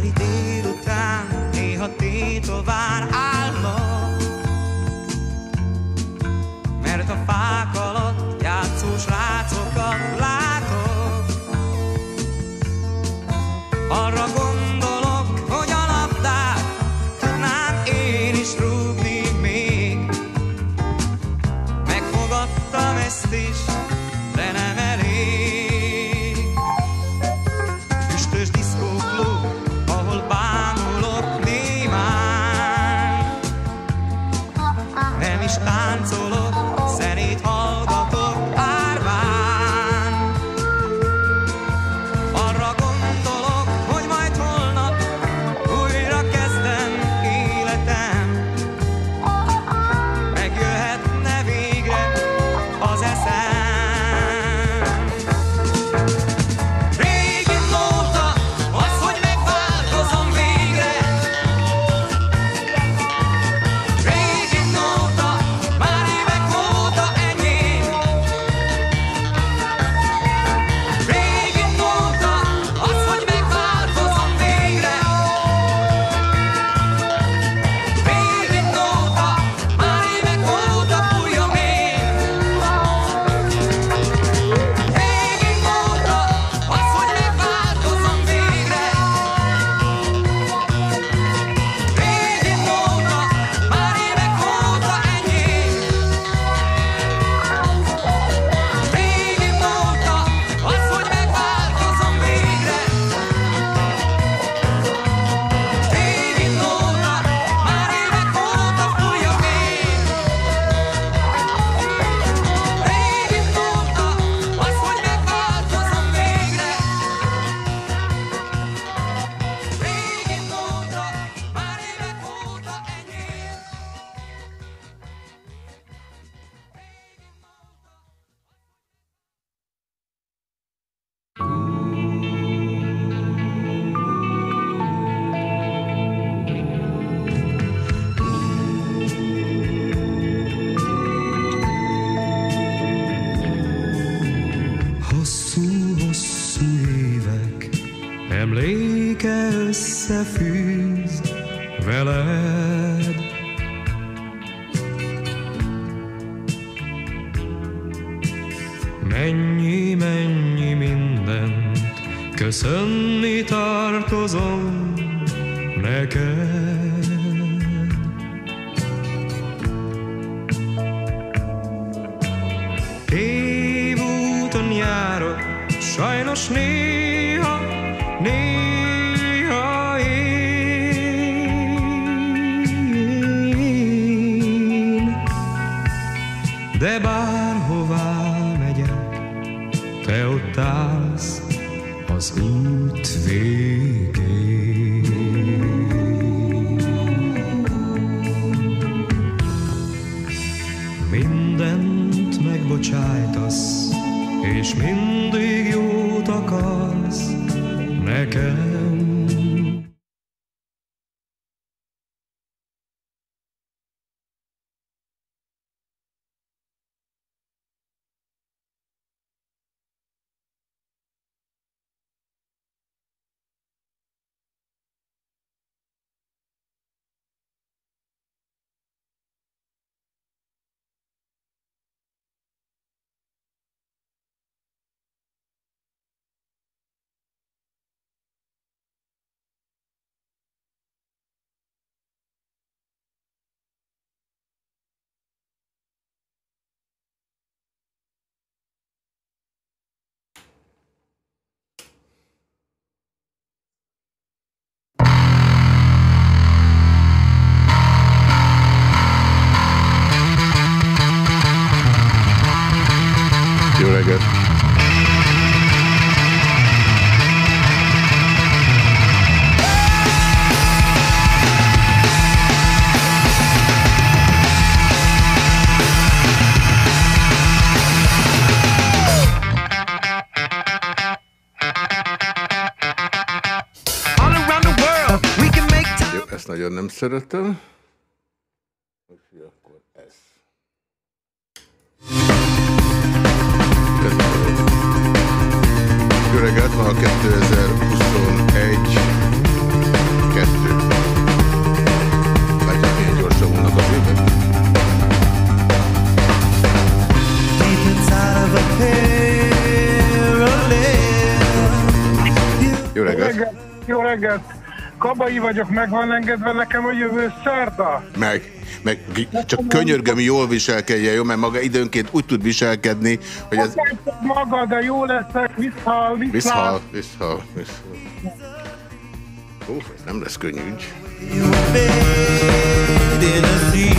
Nyári délután szeretem. Úgyhogy akkor ez. Ez jó. Reggelt, ma a 2021 2. Látják, milyen gyorsan múlnak az évek? Jó reggelt, jó reggelt! Kabai vagyok, meg van engedve nekem a jövő szerda? Meg, meg csak könyörgöm, jól viselkedjen, jó? Mert maga időnként úgy tud viselkedni, hogy ez... Maga, de jó leszek, visszhal, visszhal. Visszhal, visszhal, visszhal. Ó, ez nem lesz könnyű ügy. You made in a sea,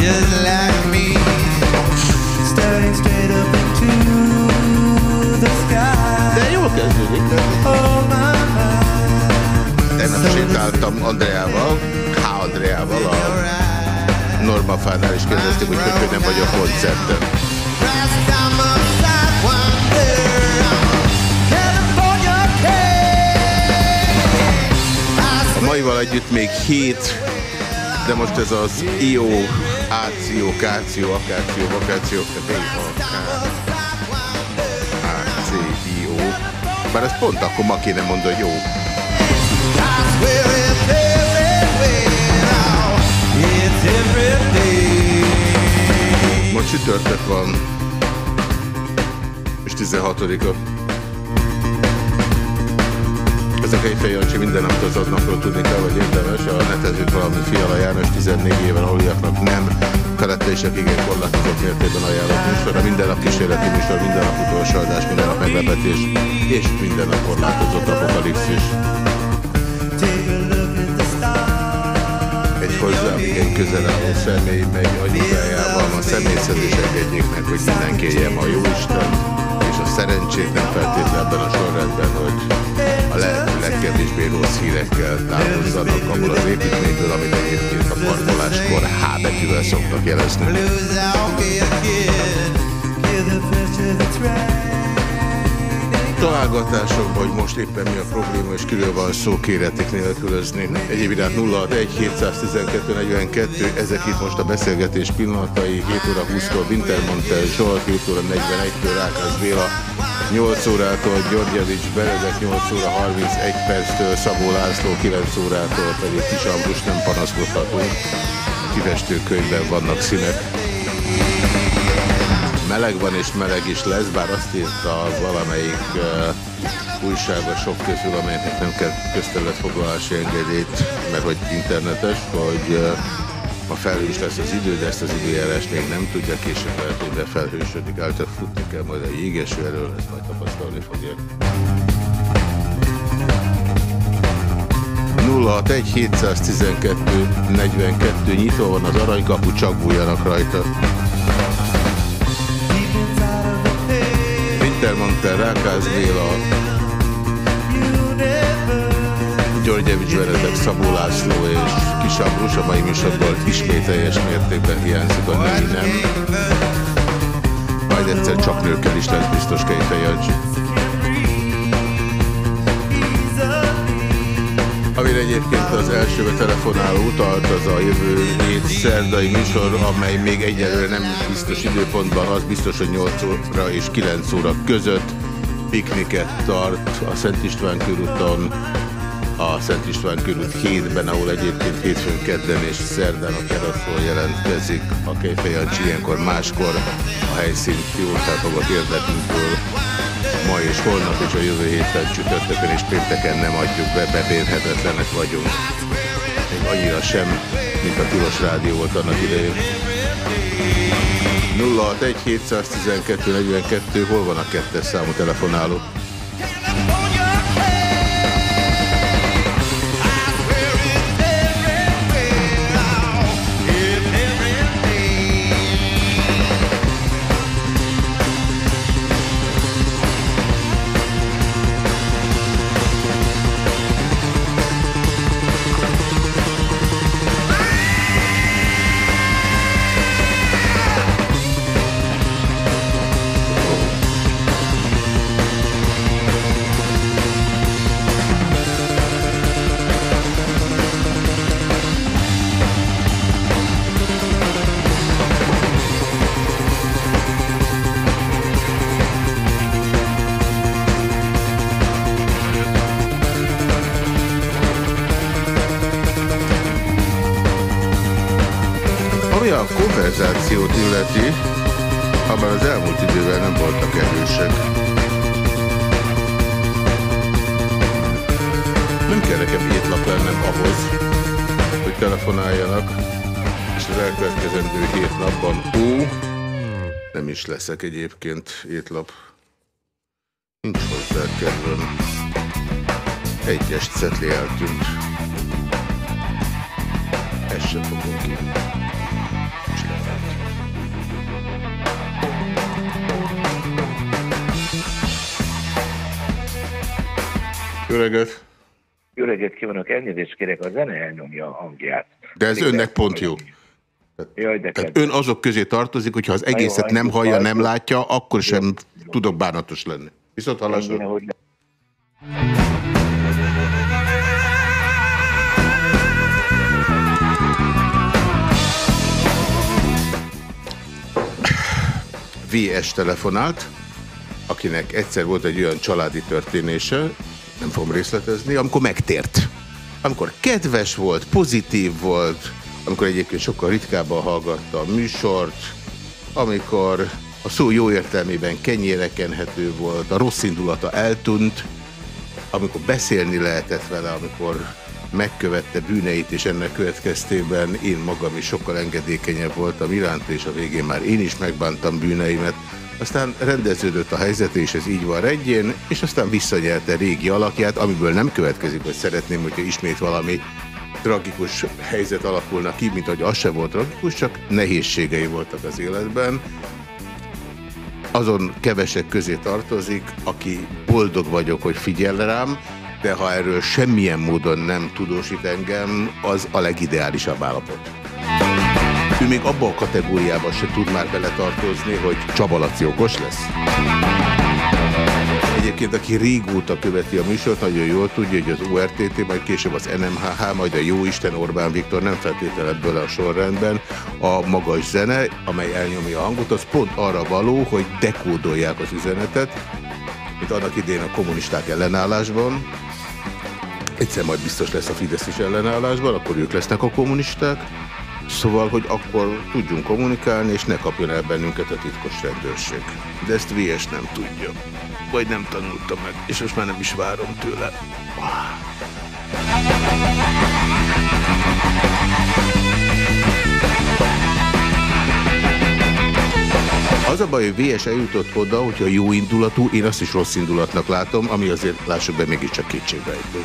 just like me. Staring straight up into the sky. De jól kezdődik. Sétáltam Andreával, H. Andreával, a Norma Fánál is kérdezték, hogy hogy nem vagy a koncerten. A maival együtt még hét, de most ez az IO, áció, káció, akáció, vakáció, A, K, C, I, O. Bár ez pont akkor ma kéne mondani, hogy jó. Most csütörtök van, és 16-a. Ezek egy Jancsi minden napot az aznapról tudni kell, vagy érdemes. A netezők valamint Fiala János 14 éven aluliaknak nem, feletteisek igen korlátozott mértékben ajánlott műsorra. Minden nap kísérleti műsor, minden nap utolsó adás, minden nap meglepetés, és minden nap korlátozott apokalipszis. Stars. Egy hozzám igen közel álló személy megy anyukájával a személyszedés engedjék meg, hogy mindenki élje ma Jóisten, és a szerencsét nem feltétlenül a sorrendben, hogy a lehető legkevésbé rossz hírekkel távozzanak abból az építményből, amit egyébként a parkoláskor H betűvel szoktak jelezni. Találgatásokban, hogy most éppen mi a probléma, és kiről van szó, kéretik nélkülözni. Egyéb iránt 061 712 42, ezek itt most a beszélgetés pillanatai, 7 óra 20-tól Wintermantel Zsolt, 7 óra 41-től Rákász Béla, 8 órától Györgyevics Benedek, 8 óra 31 perctől Szabó László, 9 órától pedig Kis Ambrus nem panaszkodhatunk. Kivestőkönyvben vannak színek. Meleg van és meleg is lesz, bár azt írta valamelyik uh, újságosok közül, amelyeknek nem kell közterületfoglalási engedélyt, mert hogy internetes, hogy uh, ma felhős lesz az idő, de ezt az időjárást még nem tudja, később lehet, hogy befelhősödik, által futni kell majd a jégeső elől, ezt majd tapasztalni fogják. 061 712 42 nyitva van az aranykapu, csak bújjanak rajta. Wintermantel, Rákász Béla, Györgyevics Benedek, Szabó László és Kis. A mai műsorból ismét teljes mértékben hiányzik a női nem. Majd egyszer csak nőkkel is lesz biztos Kejfej Amire egyébként az elsőbe telefonáló utalt, az a jövő hét szerdai műsor, amely még egyelőre nem biztos időpontban, az biztos, hogy 8 óra és 9 óra között pikniket tart a Szent István körúton, a Szent István körút 7-ben, ahol egyébként hétfőn, kedden és szerdán a teraszról jelentkezik. A Kejfej Jancsi ilyenkor máskor a helyszínt jól felfogott érdekünkből ma és holnap és a jövő héten csütörtökön és pénteken nem adjuk be, bebérhetetlenek vagyunk. Még annyira sem, mint a Tilos Rádió volt annak idején. 061 712 42, hol van a kettes számú telefonáló? Leszek egyébként étlap. Nincs hozzá kedvem. Egyes cetli eltűnt. Ezt sem fogom ki. Jó reggelt! Jó reggelt kívánok, elnézést kérek, a zene elnyomja a hangját. De ez önnek pont jó. Jaj, de Tehát ön azok közé tartozik, hogyha az Na jó, egészet ha nem hallja, nem látja, akkor sem tudok bánatos lenni. Viszont hallásra. VS telefonált, akinek egyszer volt egy olyan családi történése, nem fogom részletezni, amikor megtért. Amikor kedves volt, pozitív volt, amikor egyébként sokkal ritkábban hallgatta a műsort, amikor a szó jó értelmében kenyérekenhető volt, a rossz indulata eltűnt, amikor beszélni lehetett vele, amikor megkövette bűneit, és ennek következtében én magam is sokkal engedékenyebb voltam iránt, és a végén már én is megbántam bűneimet. Aztán rendeződött a helyzet, és ez így van rendjén, és aztán visszanyerte régi alakját, amiből nem következik, hogy szeretném, hogyha ismét valami tragikus helyzet alakulna ki, mint hogy az se volt tragikus, csak nehézségei voltak az életben azon kevesek közé tartozik, aki boldog vagyok, hogy figyel rám, de ha erről semmilyen módon nem tudósít engem, az a legideálisabb állapot. Ő még abba a kategóriába se tud már beletartozni, hogy Csaba Laci okos lesz. Egyébként, aki régóta követi a műsort, nagyon jól tudja, hogy az URTT, majd később az NMHH, majd a Jóisten Orbán Viktor nem feltétlenül ebből a sorrendben a magas zene, amely elnyomja a hangot, az pont arra való, hogy dekódolják az üzenetet, mint annak idén a kommunisták ellenállásban. Egyszer majd biztos lesz a Fidesz is ellenállásban, akkor ők lesznek a kommunisták. Szóval, hogy akkor tudjunk kommunikálni, és ne kapjon el bennünket a titkos rendőrség. De ezt VS nem tudja. Vagy nem tanulta meg, és most már nem is várom tőle. Az a baj, hogy VS eljutott oda, hogyha jó indulatú, én azt is rossz indulatnak látom, ami azért, lássuk be, mégiscsak kétségbejtő.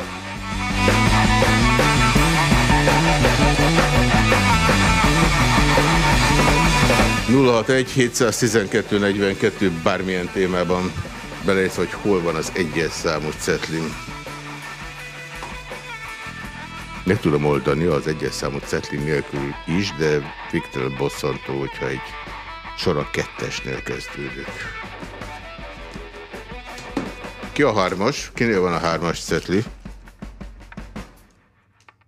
egy 712 42 bármilyen témában beleértve, hogy hol van az egyes számú cetlim. Meg tudom oldani az egyes számú cetlim nélkül is, de Viktor bosszantó, hogyha egy sor a kettesnél kezdődik. Ki a hármas? Kinél van a hármas cetli?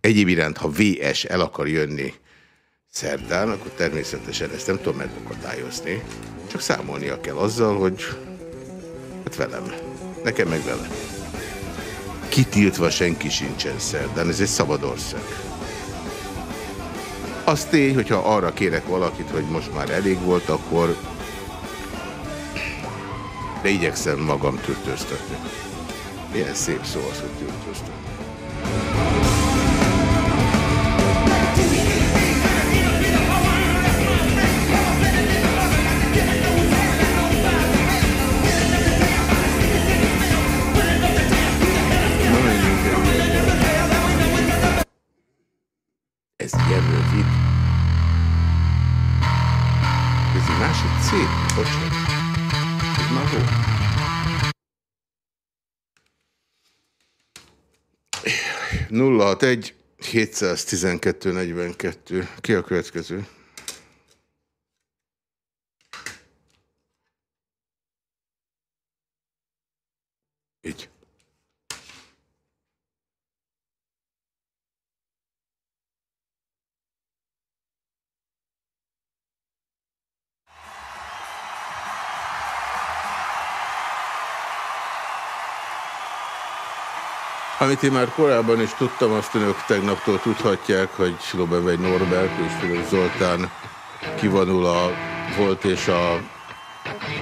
Egyéb iránt, ha VS el akar jönni szerdán, akkor természetesen ezt nem tudom megakadályozni. Csak számolnia kell azzal, hogy hát velem. Nekem meg vele. Kitiltva senki sincsen szerdán, ez egy szabad ország. Az tény, hogyha arra kérek valakit, hogy most már elég volt, akkor de igyekszem magam tűrtőztetni. Milyen szép szó az, hogy tűrtőztetni. 061 712 42. Ki a következő? Így. Amit én már korábban is tudtam, azt önök tegnaptól tudhatják, hogy Lobevegy Norbert és Fülöp Zoltán kivonul a volt és a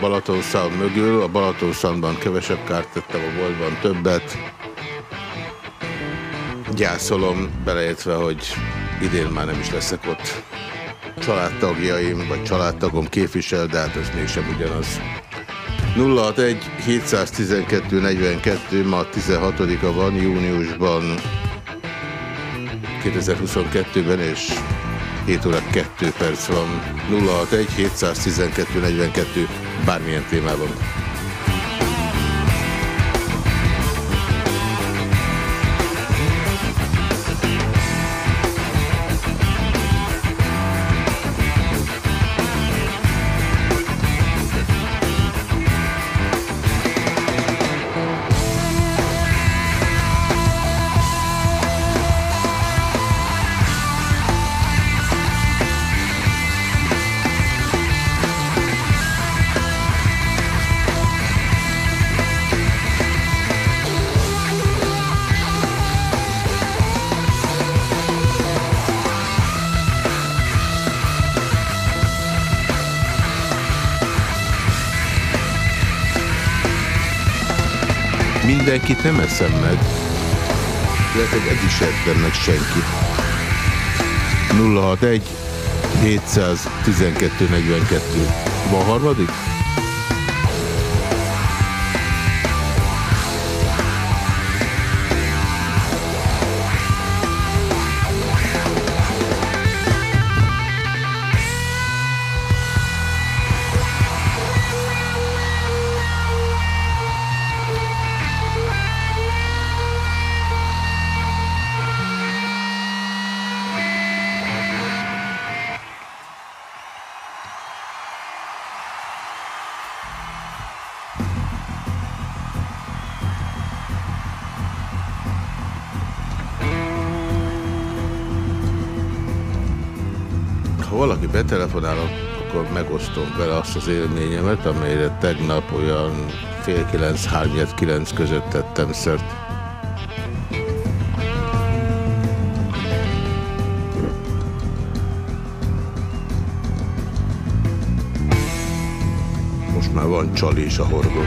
Balatonszal mögül. A Balatonszalban kevesebb kárt tettem, a voltban többet. Gyászolom, beleértve, hogy idén már nem is leszek ott. Családtagjaim, vagy családtagom képvisel, de hát ez mégsem ugyanaz. 061 712 42, ma 16-a van, júniusban 2022-ben, és 7 óra 2 perc van. 061 712 42, bármilyen témában. Mindenkit nem eszem meg. Lehet, hogy egy is ettem meg senkit. 061 712 42. Van harmadik? Megosztom vele azt az élményemet, amelyre tegnap olyan fél kilenc, hárnyed kilenc között tettem szert. Most már van csali is a horgon.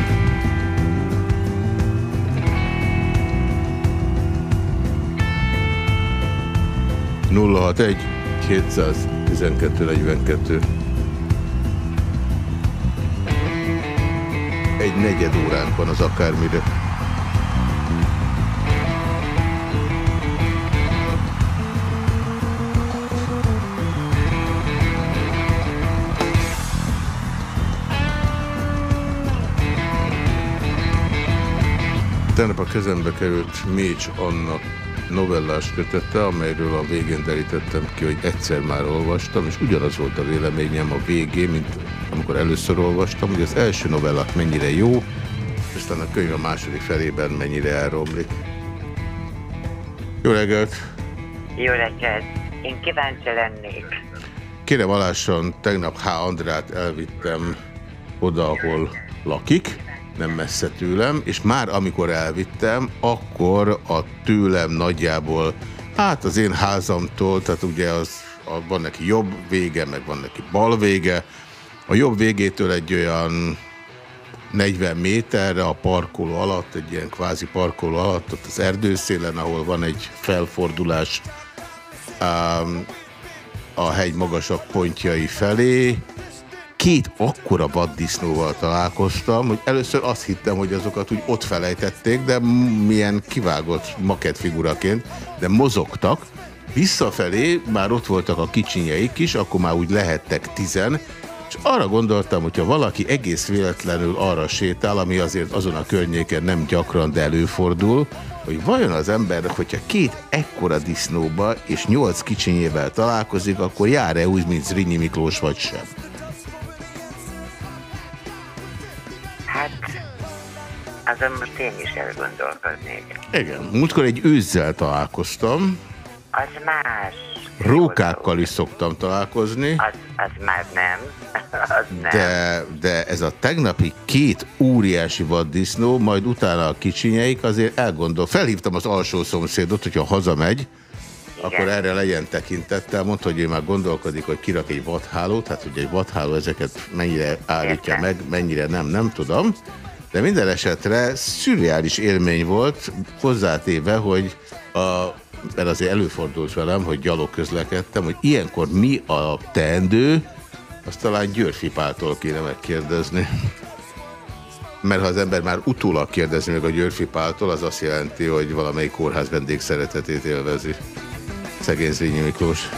Nulla hat egy 212 42. Egy negyed óránk van az akármire. Tegnap a kezembe került Mécs Anna novellás kötete, amelyről a végén derítettem ki, hogy egyszer már olvastam, és ugyanaz volt a véleményem a végén, mint amikor először olvastam, hogy az első novellák mennyire jó, és aztán a könyv a második felében mennyire elromlik. Jó reggelt! Jó reggelt! Én kíváncsi lennék. Kérem alásson, tegnap H. Andrát elvittem oda, ahol lakik, nem messze tőlem, és már amikor elvittem, akkor a tőlem nagyjából, hát az én házamtól, tehát ugye az, a, van neki jobb vége, meg van neki bal vége, a jobb végétől egy olyan 40 méterre a parkoló alatt, egy ilyen kvázi parkoló alatt, ott az erdőszélen, ahol van egy felfordulás um, a hegy magasabb pontjai felé, két akkora vaddisznóval találkoztam, hogy először azt hittem, hogy azokat úgy ott felejtették, de milyen kivágott makettfiguraként, de mozogtak. Visszafelé már ott voltak a kicsinyeik is, akkor már úgy lehettek tizen, és arra gondoltam, hogyha valaki egész véletlenül arra sétál, ami azért azon a környéken nem gyakran, de előfordul, hogy vajon az ember, hogyha két ekkora disznóba és nyolc kicsinyével találkozik, akkor jár-e úgy, mint Zrínyi Miklós, vagy sem? Hát, azon most én is elgondolkoznék. Igen, múltkor egy őzzel találkoztam, Az más. rókákkal is szoktam találkozni, Az, az már nem. De, de ez a tegnapi két óriási vaddisznó, majd utána a kicsinyeik azért elgondol. Felhívtam az alsó szomszédot, hogyha hazamegy, akkor erre legyen tekintettel. Mondta, hogy ő már gondolkodik, hogy kirak egy vadhálót, hát ugye egy vadháló ezeket mennyire állítja Értem. meg, mennyire nem, nem tudom. De minden esetre szürreális élmény volt, hozzátéve, hogy a, mert azért előfordult velem, hogy gyalog közlekedtem, hogy ilyenkor mi a teendő, azt talán Györfi Páltól kéne megkérdezni. Mert ha az ember már utólag kérdezi meg a Györfi Páltól, az azt jelenti, hogy valamelyik kórház vendég szeretetét élvezi. Szegény Zrínyi Miklós.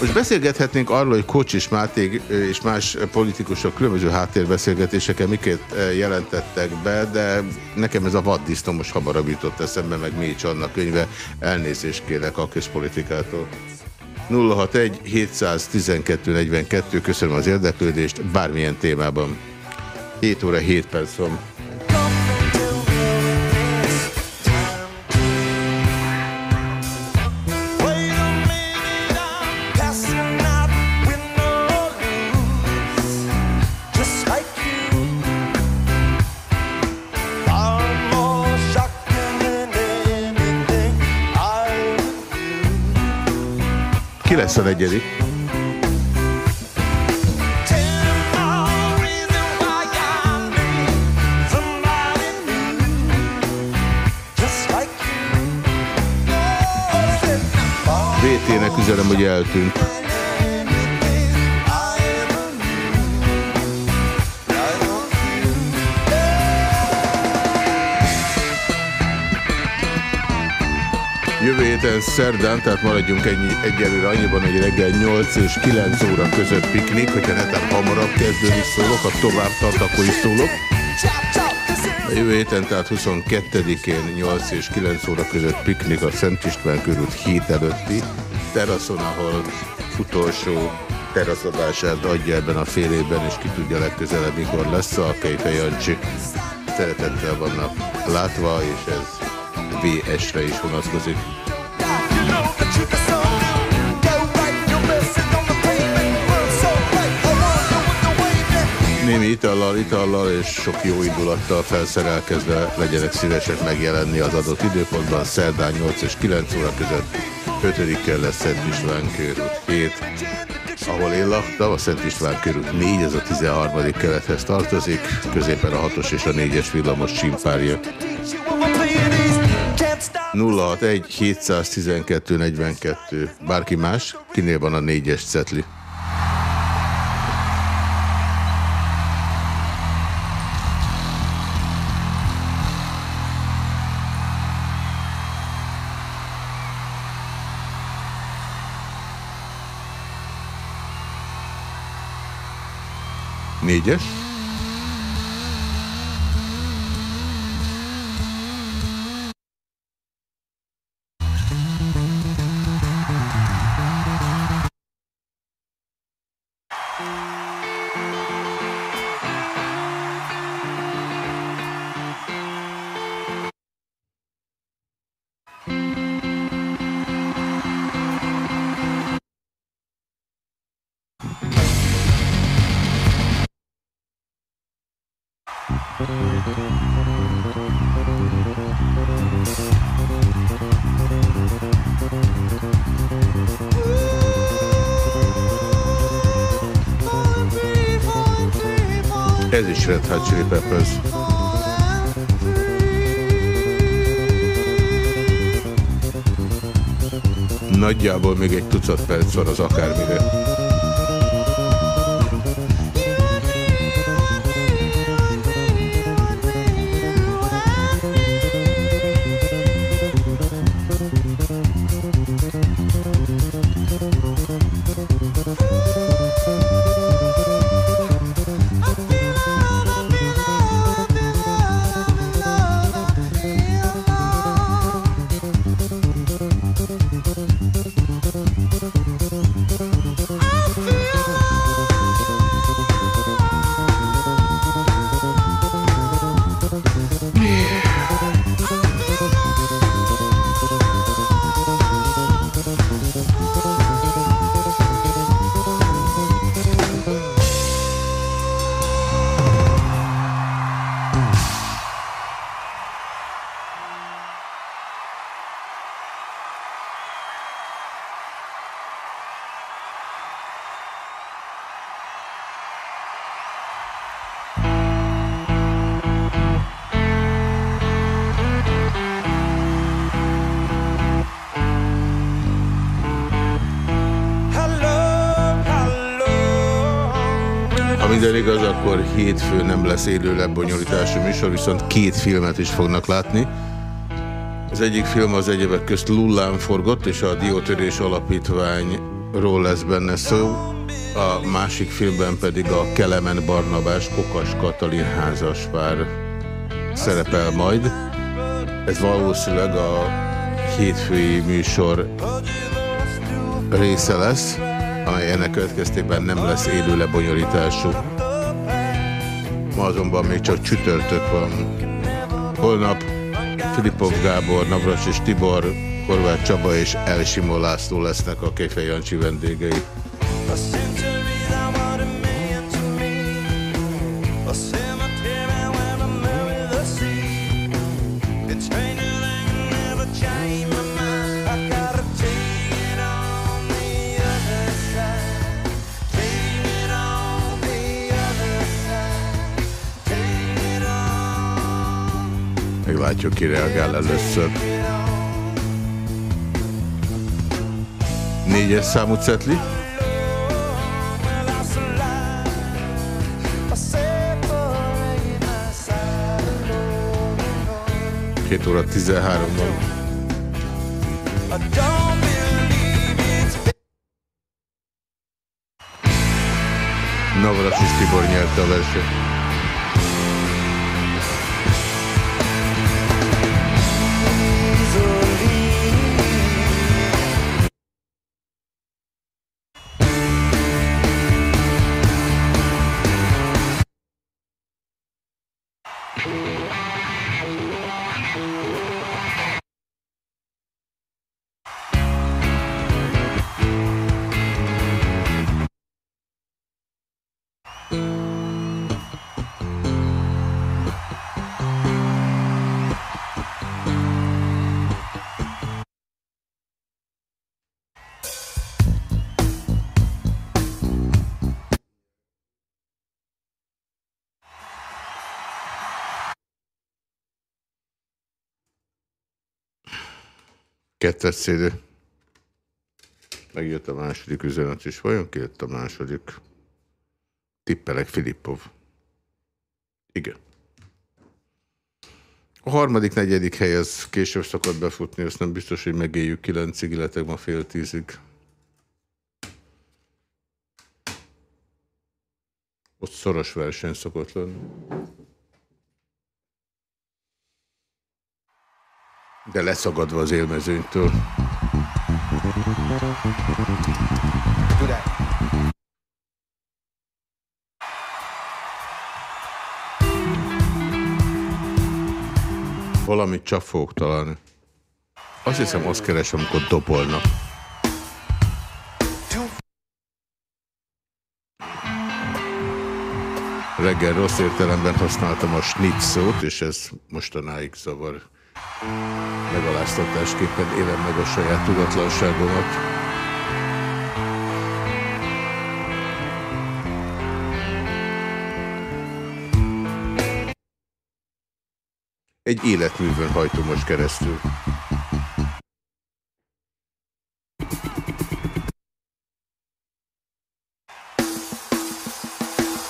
Most beszélgethetnénk arról, hogy Kocsis Máté és más politikusok különböző háttérbeszélgetéseken miket eh, jelentettek be, de nekem ez a vaddisznó most hamarabb jutott eszembe, meg Mécs Anna könyve. Elnézést kérek a közpolitikától. 061 712 42, köszönöm az érdeklődést bármilyen témában. 7 óra 7 perc van. Negyedik? VT-nek üzenem, hogy eltűnt. Héten szerdán, tehát maradjunk ennyi, egyelőre annyiban, hogy reggel 8 és 9 óra között piknik, hogyha netem hamarabb kezdődik szólok, ha tovább tart, akkor is szólok. A jövő héten, tehát 22-én 8 és 9 óra között piknik a Szent István körút hét előtti teraszon, ahol utolsó teraszadását adja ebben a fél évben, és ki tudja legközelebb, mikor lesz a Kejfej Jancsi. Szeretettel vannak látva, és ez VS-re is vonatkozik. Némi itallal, itallal és sok jó indulattal felszerelkezve legyenek szívesek megjelenni az adott időpontban, szerdán 8 és 9 óra között, 5 lesz Szent István körút 7, ahol én laktam, a Szent István körút 4, ez a 13. kelethez tartozik, középen a 6-os és a 4-es villamos csimpárja. 061 712 42. Bárki más? Kinél van a 4-es cetli? Négyes? Hot Chili Peppers. Nagyjából még egy tucat perc van az akármire. Hétfő nem lesz élő lebonyolítású műsor, viszont két filmet is fognak látni. Az egyik film az egyebek közt Lullán forgott, és a Diótörés Alapítványról lesz benne szó. A másik filmben pedig a Kelemen Barnabás Kokas Katalin házaspár szerepel majd. Ez valószínűleg a hétfői műsor része lesz, amely ennek következtében nem lesz élő lebonyolítású. Ma azonban még csak csütörtök van. Holnap Filipov Gábor, Navras és Tibor, Horváth Csaba és Elsimó László lesznek a Kéfej Jancsi vendégei. Meglátjuk, ki reagál először. Négyes számú cetli. Két óra 13 van. Navras és Tibor nyerte a versenyt. Kettes CD. Megjött a második üzenet is. Vajon kijött a második? Tippelek Filippov. Igen. A harmadik, negyedik hely az később szokott befutni, azt nem biztos, hogy megéljük kilencig, illetve ma fél tízig. Ott szoros verseny szokott lenni. De leszagadva az élmezőnytől. Valamit csak fogok találni. Azt hiszem, azt keresem, amikor dobolnak. Reggel rossz értelemben használtam a snitz szót, és ez mostanáig zavar. Megaláztatásképpen élem meg a saját tudatlanságomat. Egy életművön hajtom most keresztül.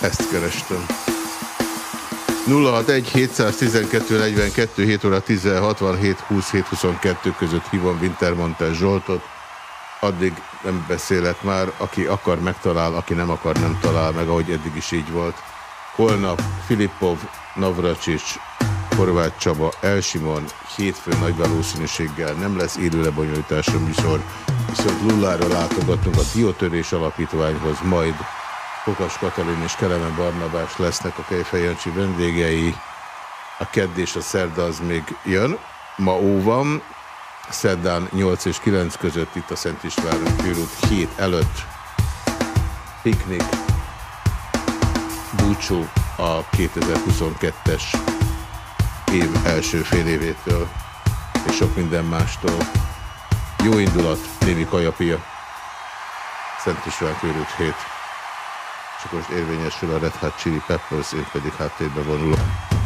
Ezt kerestem. 061 712 42 7 óra 16 67 27 22 között hívom Wintermantel Zsoltot. Addig nem beszélek már, aki akar megtalál, aki nem akar nem talál meg, ahogy eddig is így volt. Holnap Filippov, Navracsics, Horváth Csaba, Elsimon, hétfő nagy valószínűséggel nem lesz élő lebonyolítású műsor, viszont Lullára látogatunk a Diótörés Alapítványhoz, majd Kokas Katalin és Kelemen Barnabás lesznek a Kejfej Jancsi vendégei. A kedd és a szerda az még jön. Ma ó van, szerdán 8 és 9 között itt a Szent István körút 7 előtt. Piknik, búcsú a 2022-es év első fél évétől, és sok minden mástól. Jó indulat, némi kajapia. Szent István körút 7 csak most érvényesül a Red Hot Chili Peppers, én pedig háttérbe vonulok.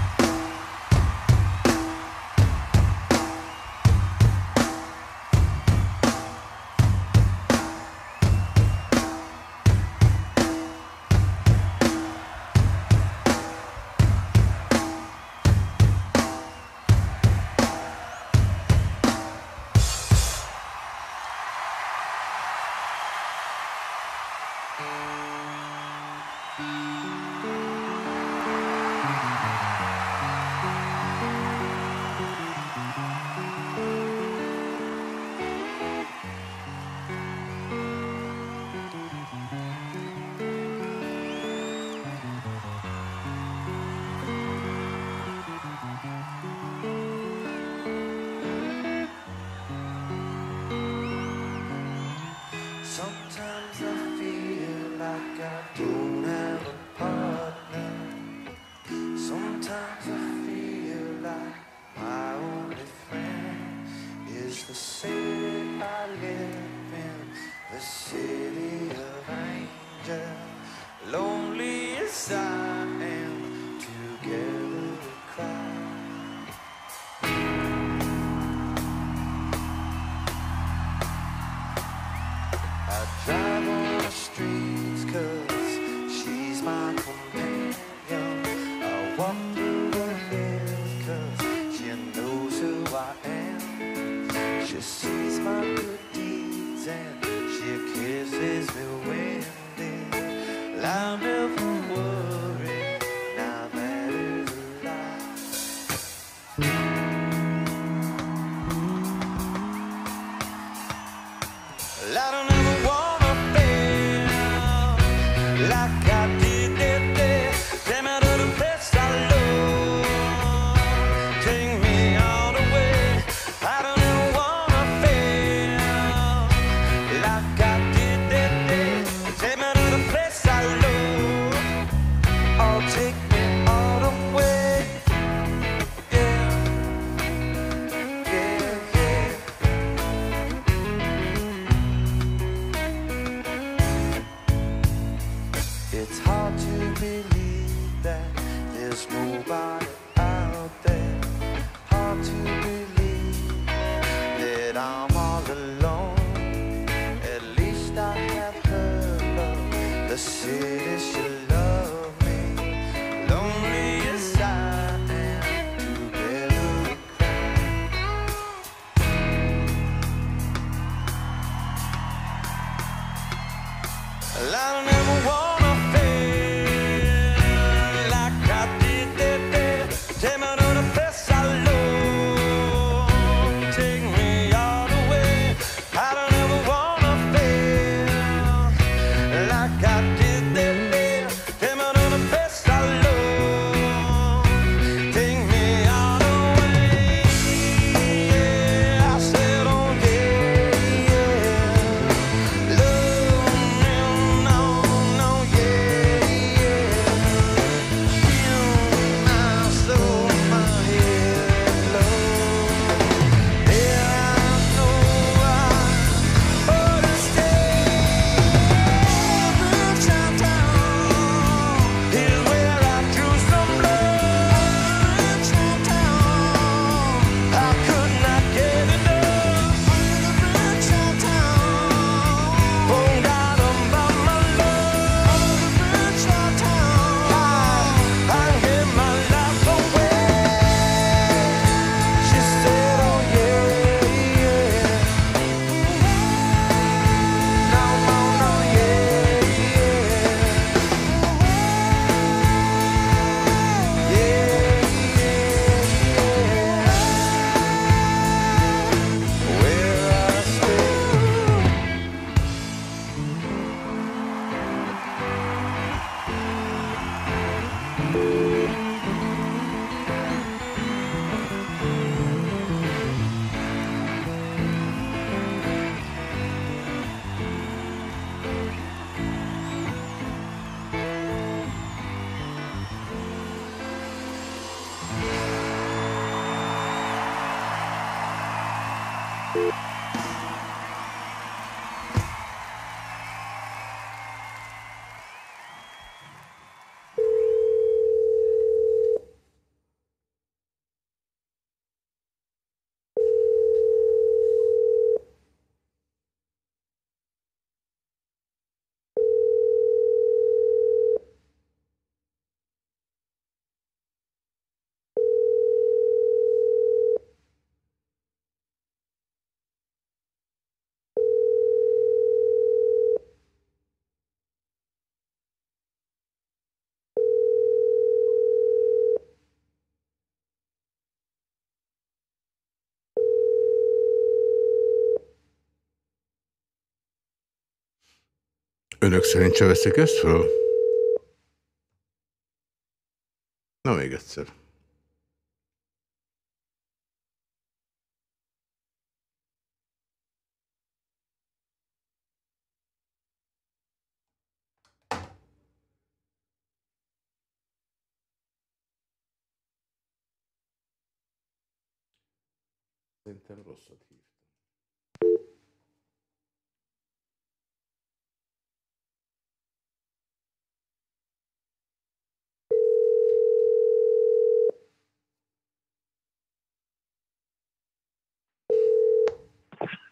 Önök szerint se veszik ezt föl? Na még egyszer. Szerintem rosszat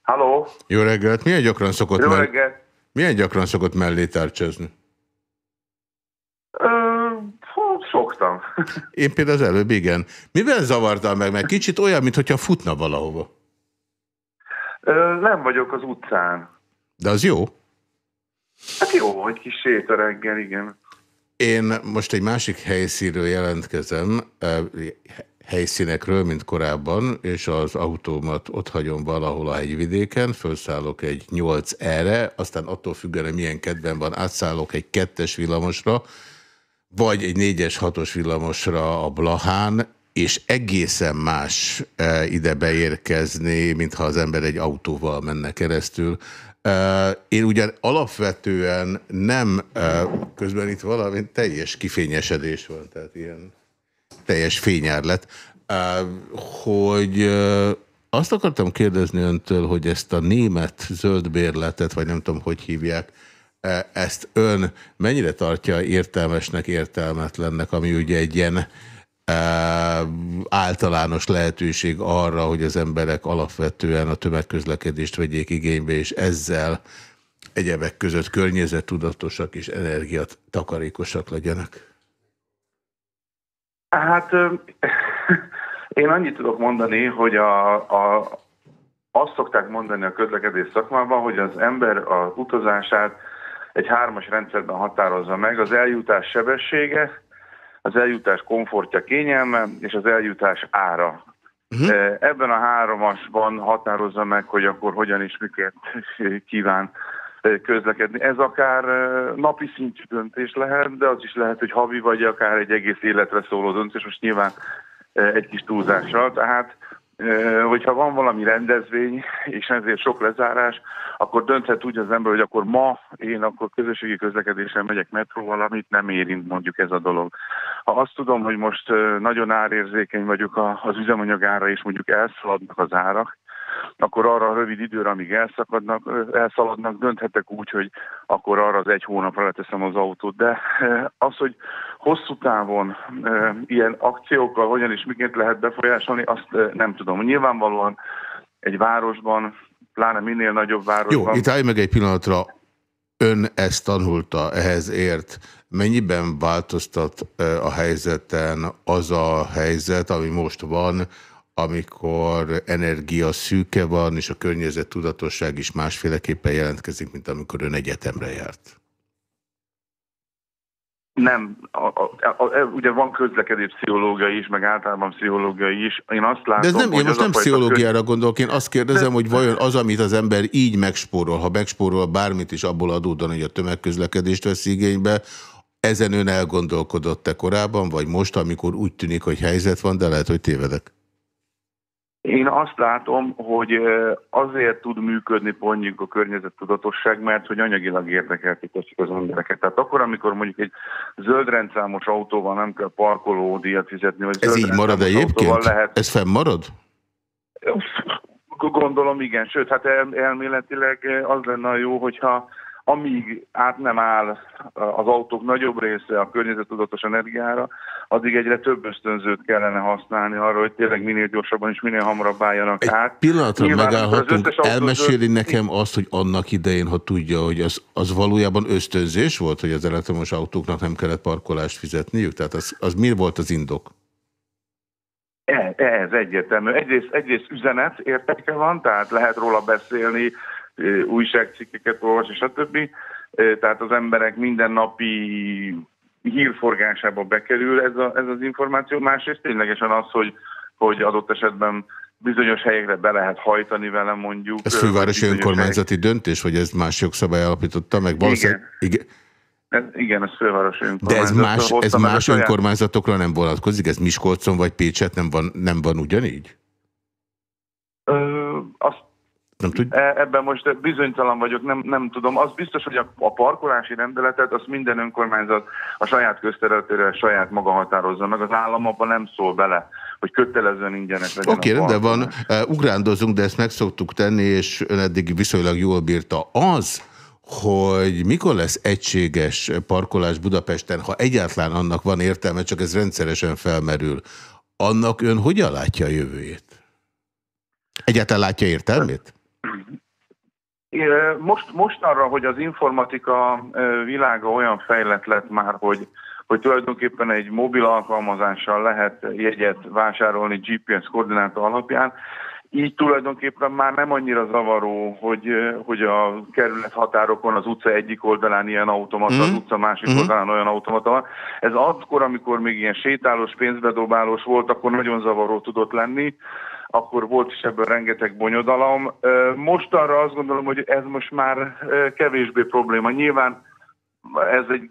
Halló, Jó reggelt! Milyen gyakran szokott, jó mell-. Milyen gyakran szokott mellé tárcsázni? Fú, szoktam. Én például az előbb igen. Miben zavartál meg? Mert kicsit olyan, mintha futna valahova. Ö, nem vagyok az utcán. De az jó. Hát jó, egy kis séta reggel, igen. Én most egy másik helyszínről jelentkezem, helyszínekről, mint korábban, és az autómat ott hagyom valahol a hegyvidéken, felszállok egy 8 erre, aztán attól függően, milyen kedven van, átszállok egy kettes villamosra, vagy egy négyes, hatos villamosra a Blahán, és egészen más e, ide beérkezni, mintha az ember egy autóval menne keresztül. E, én ugyan alapvetően nem, e, közben itt valami teljes kifényesedés van, tehát ilyen teljes fényár lett, e, hogy azt akartam kérdezni öntől, hogy ezt a német zöldbérletet, vagy nem tudom, hogy hívják, ezt ön mennyire tartja értelmesnek, értelmetlennek, ami ugye egy ilyen általános lehetőség arra, hogy az emberek alapvetően a tömegközlekedést vegyék igénybe, és ezzel egyebek között környezettudatosak és energiatakarékosak legyenek. Hát én annyit tudok mondani, hogy a, a, azt szokták mondani a közlekedés szakmában, hogy az ember az utazását egy hármas rendszerben határozza meg, az eljutás sebessége, az eljutás komfortja, kényelme és az eljutás ára. Uh-huh. Ebben a háromasban határozza meg, hogy akkor hogyan és miket kíván közlekedni. Ez akár napi szintű döntés lehet, de az is lehet, hogy havi vagy akár egy egész életre szóló döntés, most nyilván egy kis túlzással. Tehát, hogyha van valami rendezvény, és ezért sok lezárás, akkor dönthet úgy az ember, hogy akkor ma én akkor közösségi közlekedésen megyek metróval, amit nem érint mondjuk ez a dolog. Ha azt tudom, hogy most nagyon árérzékeny vagyok az üzemanyagára, és mondjuk elszaladnak az árak, akkor arra a rövid időre, amíg elszakadnak, elszaladnak, dönthetek úgy, hogy akkor arra az egy hónapra leteszem az autót. De az, hogy hosszú távon ilyen akciókkal hogyan és miként lehet befolyásolni, azt nem tudom. Nyilvánvalóan egy városban, pláne minél nagyobb városban... Jó, itt állj meg egy pillanatra. Ön ezt tanulta, ehhez ért. Mennyiben változtat a helyzeten az a helyzet, ami most van, amikor energia szűke van, és a környezet tudatosság is másféleképpen jelentkezik, mint amikor ön egyetemre járt? Nem, a, a, a, a, ugye van közlekedés pszichológia is, meg általában pszichológia is. Én azt látom, De ez nem, én most nem pszichológiára köz... gondolok, én azt kérdezem, de, hogy vajon az, amit az ember így megspórol, ha megspórol bármit is abból adódóan, hogy a tömegközlekedést vesz igénybe, ezen ön elgondolkodott-e korábban, vagy most, amikor úgy tűnik, hogy helyzet van, de lehet, hogy tévedek? Én azt látom, hogy azért tud működni mondjuk a környezettudatosság, mert hogy anyagilag érdekeltik az embereket. Tehát akkor, amikor mondjuk egy zöld rendszámos autóval nem kell parkolódíjat fizetni, vagy Ez így marad egyébként? Lehet... Ez fennmarad? Gondolom igen, sőt, hát el, elméletileg az lenne jó, hogyha amíg át nem áll az autók nagyobb része a környezetudatos energiára, addig egyre több ösztönzőt kellene használni arra, hogy tényleg minél gyorsabban és minél hamarabb álljanak Egy át. pillanatra Nyilván, megállhatunk, elmeséli nekem azt, hogy annak idején, ha tudja, hogy az, az valójában ösztönzés volt, hogy az elektromos autóknak nem kellett parkolást fizetniük? Tehát az, az mi volt az indok? Ez, ez egyértelmű. Egyrészt, egyrészt üzenet értéke van, tehát lehet róla beszélni, újságcikkeket olvas, és a többi. Tehát az emberek mindennapi hírforgásába bekerül ez, a, ez az információ. Másrészt ténylegesen az, hogy, hogy adott esetben bizonyos helyekre be lehet hajtani vele mondjuk. Ez fővárosi önkormányzati döntés, vagy ez más jogszabály alapította meg? Valószínűleg- Igen. Ez, igen, ez fővárosi De ez önkormányzat. más, ez más önkormányzatokra nem vonatkozik? Ez Miskolcon vagy Pécset nem van, nem van ugyanígy? Ö, azt Nem tud? E- Ebben most bizonytalan vagyok, nem, nem tudom. Az biztos, hogy a, a parkolási rendeletet azt minden önkormányzat a saját közterületére saját maga határozza meg. Az állam abban nem szól bele, hogy kötelezően ingyenes legyen Oké, a rendben van. Uh, ugrándozunk, de ezt meg szoktuk tenni, és ön eddig viszonylag jól bírta. Az, hogy mikor lesz egységes parkolás Budapesten, ha egyáltalán annak van értelme, csak ez rendszeresen felmerül, annak ön hogyan látja a jövőjét? Egyáltalán látja értelmét? Most, most arra, hogy az informatika világa olyan fejlett lett már, hogy, hogy tulajdonképpen egy mobil alkalmazással lehet jegyet vásárolni GPS koordináta alapján, így tulajdonképpen már nem annyira zavaró, hogy, hogy a kerület határokon az utca egyik oldalán ilyen automata, az Mhm. utca másik Mhm. oldalán olyan automata van. Ez akkor, amikor még ilyen sétálós, pénzbedobálós volt, akkor nagyon zavaró tudott lenni akkor volt is ebből rengeteg bonyodalom. Mostanra azt gondolom, hogy ez most már kevésbé probléma. Nyilván ez egy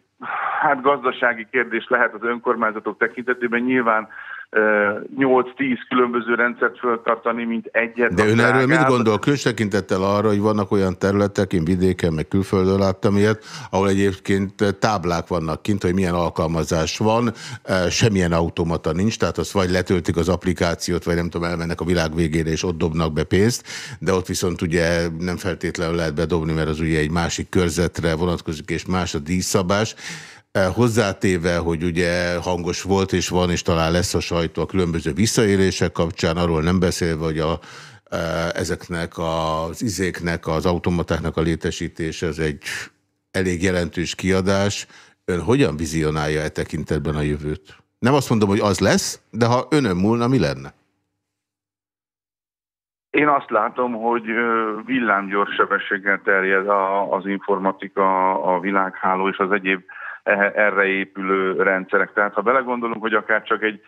hát gazdasági kérdés lehet az önkormányzatok tekintetében. Nyilván 8-10 különböző rendszert föltartani, mint egyet. De ön erről mit gondol? Különös tekintettel arra, hogy vannak olyan területek, én vidéken, meg külföldön láttam ilyet, ahol egyébként táblák vannak kint, hogy milyen alkalmazás van, eh, semmilyen automata nincs, tehát azt vagy letöltik az applikációt, vagy nem tudom, elmennek a világ végére, és ott dobnak be pénzt, de ott viszont ugye nem feltétlenül lehet bedobni, mert az ugye egy másik körzetre vonatkozik, és más a díjszabás. Eh, Hozzátéve, hogy ugye hangos volt és van, és talán lesz a sajtó a különböző visszaélések kapcsán, arról nem beszélve, hogy a, eh, ezeknek az izéknek, az automatáknak a létesítése az egy elég jelentős kiadás. Ön hogyan vizionálja e tekintetben a jövőt? Nem azt mondom, hogy az lesz, de ha önön múlna, mi lenne? Én azt látom, hogy villámgyors sebességgel terjed a, az informatika, a világháló és az egyéb erre épülő rendszerek. Tehát ha belegondolunk, hogy akár csak egy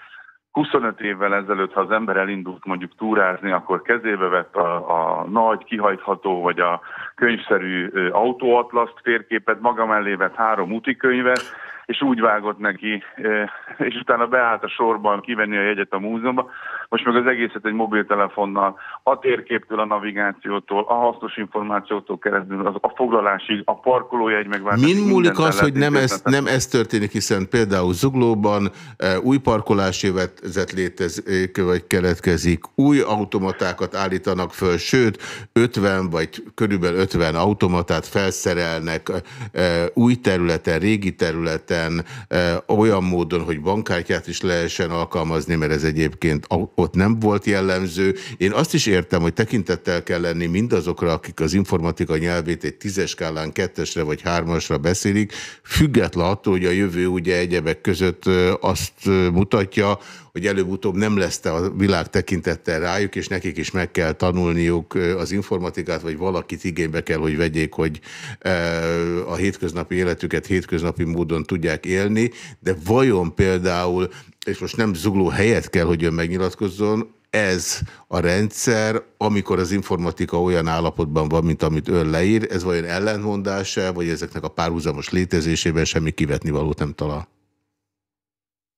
25 évvel ezelőtt, ha az ember elindult mondjuk túrázni, akkor kezébe vett a, a nagy kihajtható vagy a könyvszerű autóatlaszt térképet, maga mellé vett három útikönyvet, és úgy vágott neki, és utána beállt a sorban kivenni a jegyet a múzeumba. Most meg az egészet egy mobiltelefonnal, a térképtől, a navigációtól, a hasznos információtól keresztül, az, a foglalásig, a parkolójegy megváltozik. Min múlik az, hogy nem ez, nem ez történik, hiszen például Zuglóban eh, új parkolási vezet létezik, vagy keletkezik, új automatákat állítanak föl, sőt, 50 vagy körülbelül 50 automatát felszerelnek eh, új területen, régi területen, eh, olyan módon, hogy bankkártyát is lehessen alkalmazni, mert ez egyébként ott nem volt jellemző. Én azt is értem, hogy tekintettel kell lenni mindazokra, akik az informatika nyelvét egy tízes skálán kettesre vagy hármasra beszélik, független attól, hogy a jövő ugye egyebek között azt mutatja, hogy előbb-utóbb nem lesz te a világ tekintettel rájuk, és nekik is meg kell tanulniuk az informatikát, vagy valakit igénybe kell, hogy vegyék, hogy a hétköznapi életüket hétköznapi módon tudják élni, de vajon például, és most nem zugló helyet kell, hogy ön megnyilatkozzon, ez a rendszer, amikor az informatika olyan állapotban van, mint amit ön leír, ez vajon ellentmondása, vagy ezeknek a párhuzamos létezésében semmi kivetni valót nem talál?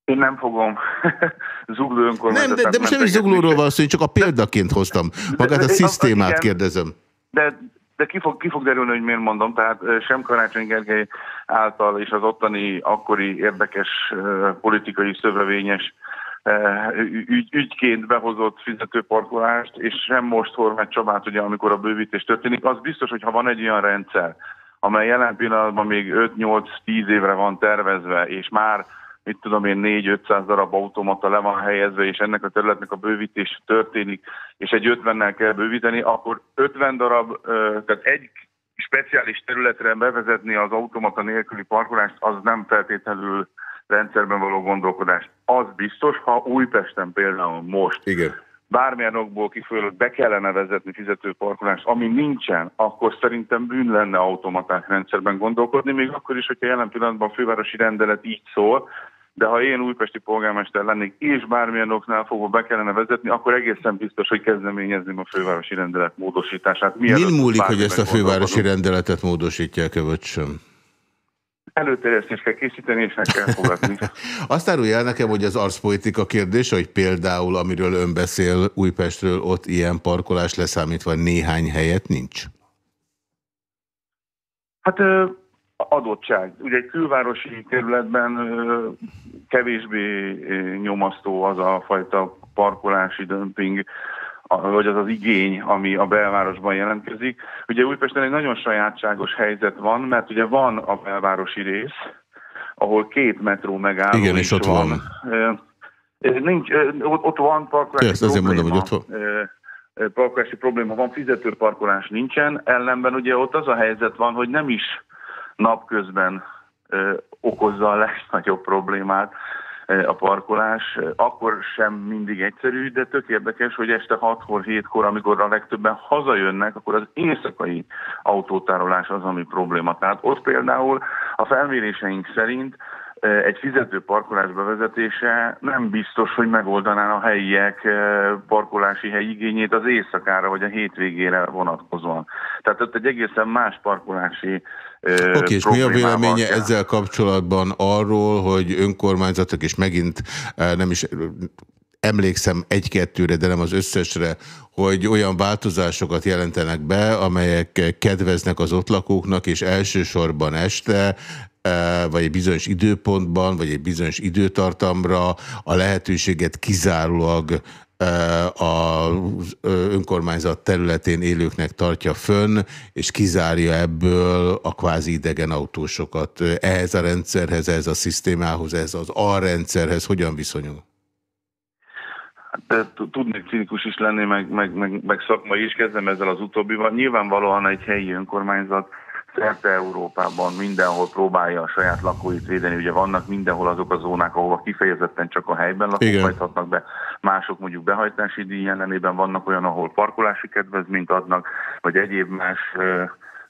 Én nem fogom zugló Nem, önkormányzatát de, de most nem is zuglóról van szó, én csak a példaként hoztam. Magát a de- szisztémát igen. kérdezem. De, de ki, fog, ki fog derülni, hogy miért mondom. Tehát sem Karácsony Gergely által és az ottani akkori érdekes politikai szövevényes ügy, ügyként behozott fizetőparkolást, és sem most Horváth Csabát, ugye, amikor a bővítés történik, az biztos, hogy ha van egy olyan rendszer, amely jelen pillanatban még 5-8-10 évre van tervezve, és már mit tudom én, 4-500 darab automata le van helyezve, és ennek a területnek a bővítés történik, és egy 50-nel kell bővíteni, akkor 50 darab, tehát egy speciális területre bevezetni az automata nélküli parkolást, az nem feltétlenül rendszerben való gondolkodás. Az biztos, ha Újpesten például most Igen. bármilyen okból kifolyólag be kellene vezetni fizetőparkolást, ami nincsen, akkor szerintem bűn lenne automaták rendszerben gondolkodni, még akkor is, hogyha jelen pillanatban a fővárosi rendelet így szól, de ha én újpesti polgármester lennék, és bármilyen oknál fogva be kellene vezetni, akkor egészen biztos, hogy kezdeményezném a fővárosi rendelet módosítását. Min múlik, hogy ezt a fővárosi rendeletet módosítják-e, vagy sem? Előterjesztést kell készíteni, és meg kell fogadni. Azt árulja el nekem, hogy az arszpolitika kérdés, hogy például, amiről ön beszél Újpestről, ott ilyen parkolás leszámítva néhány helyet nincs? Hát adottság. Ugye egy külvárosi kerületben kevésbé nyomasztó az a fajta parkolási dömping, vagy az az igény, ami a belvárosban jelentkezik. Ugye Újpesten egy nagyon sajátságos helyzet van, mert ugye van a belvárosi rész, ahol két metró megálló Igen, és ott van. van. Nincs, ott van parkolási Ezt azért mondom, hogy ott van. Parkolási probléma van, fizetőparkolás nincsen, ellenben ugye ott az a helyzet van, hogy nem is napközben okozza a legnagyobb problémát, a parkolás, akkor sem mindig egyszerű, de tök érdekes, hogy este 6-kor, 7-kor, amikor a legtöbben hazajönnek, akkor az éjszakai autótárolás az, ami probléma. Tehát ott például a felméréseink szerint egy fizető parkolás bevezetése nem biztos, hogy megoldaná a helyiek parkolási hely igényét az éjszakára vagy a hétvégére vonatkozóan. Tehát ott egy egészen más parkolási Oké, okay, és mi a véleménye kell. ezzel kapcsolatban arról, hogy önkormányzatok, és megint nem is emlékszem egy-kettőre, de nem az összesre, hogy olyan változásokat jelentenek be, amelyek kedveznek az ott lakóknak, és elsősorban este vagy egy bizonyos időpontban, vagy egy bizonyos időtartamra a lehetőséget kizárólag az önkormányzat területén élőknek tartja fönn, és kizárja ebből a kvázi idegen autósokat. Ehhez a rendszerhez, ehhez a szisztémához, ehhez az A-rendszerhez hogyan viszonyul? Hát, tudnék cinikus is lenni, meg, meg, meg, meg szakmai is, kezdem ezzel az utóbbival. Nyilvánvalóan egy helyi önkormányzat szerte Európában mindenhol próbálja a saját lakóit védeni. Ugye vannak mindenhol azok a zónák, ahol kifejezetten csak a helyben lakók hajthatnak be, mások mondjuk behajtási díj ellenében vannak olyan, ahol parkolási kedvezményt adnak, vagy egyéb más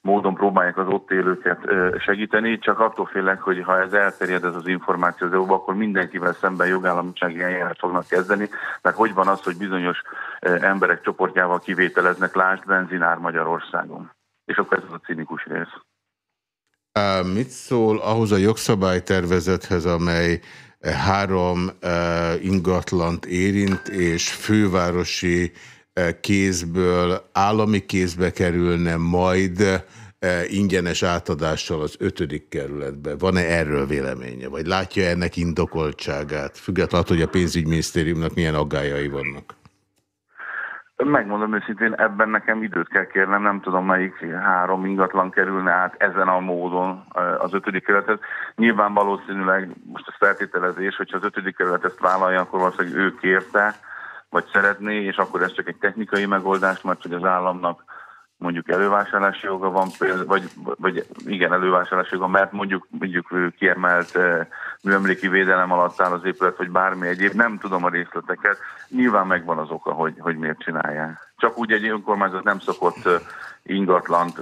módon próbálják az ott élőket segíteni, csak attól félek, hogy ha ez elterjed ez az információ az eu akkor mindenkivel szemben jogállamisági eljárást fognak kezdeni, mert hogy van az, hogy bizonyos emberek csoportjával kivételeznek, lásd benzinár Magyarországon. És akkor ez az a cinikus rész. Mit szól ahhoz a jogszabálytervezethez, amely három ingatlant érint, és fővárosi kézből állami kézbe kerülne majd ingyenes átadással az ötödik kerületbe. Van-e erről véleménye? Vagy látja ennek indokoltságát? Függetlenül, hogy a pénzügyminisztériumnak milyen aggájai vannak? Megmondom őszintén, ebben nekem időt kell kérnem, nem tudom melyik három ingatlan kerülne át ezen a módon az ötödik kerületet. Nyilván valószínűleg most a feltételezés, hogyha az ötödik kerület ezt vállalja, akkor valószínűleg ő kérte, vagy szeretné, és akkor ez csak egy technikai megoldás, mert hogy az államnak mondjuk elővásárlási joga van, vagy, vagy igen, elővásárlási joga, mert mondjuk, mondjuk kiemelt műemléki védelem alatt áll az épület, vagy bármi egyéb, nem tudom a részleteket. Nyilván megvan az oka, hogy, hogy miért csinálják. Csak úgy egy önkormányzat nem szokott ingatlant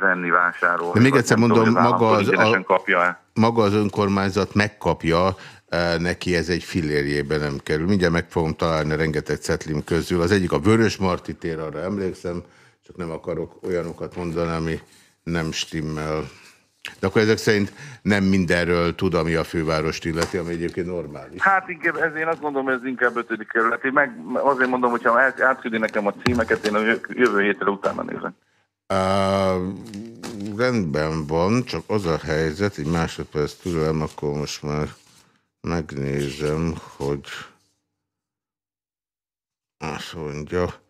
venni, vásárolni. De még egyszer mondom, tudom, maga, az, a, kapja maga az önkormányzat megkapja, neki ez egy fillérjében nem kerül. Mindjárt meg fogom találni rengeteg cetlim közül. Az egyik a Vörös Marti tér, arra emlékszem, csak nem akarok olyanokat mondani, ami nem stimmel. De akkor ezek szerint nem mindenről tud, ami a fővárost illeti, ami egyébként normális. Hát inkább, ez én azt gondolom, ez inkább ötödik kerület. Én meg azért mondom, hogyha átküldi nekem a címeket, én a jövő hétre utána nézek. Uh, rendben van, csak az a helyzet, egy másodperc türelem, akkor most már megnézem, hogy azt mondja,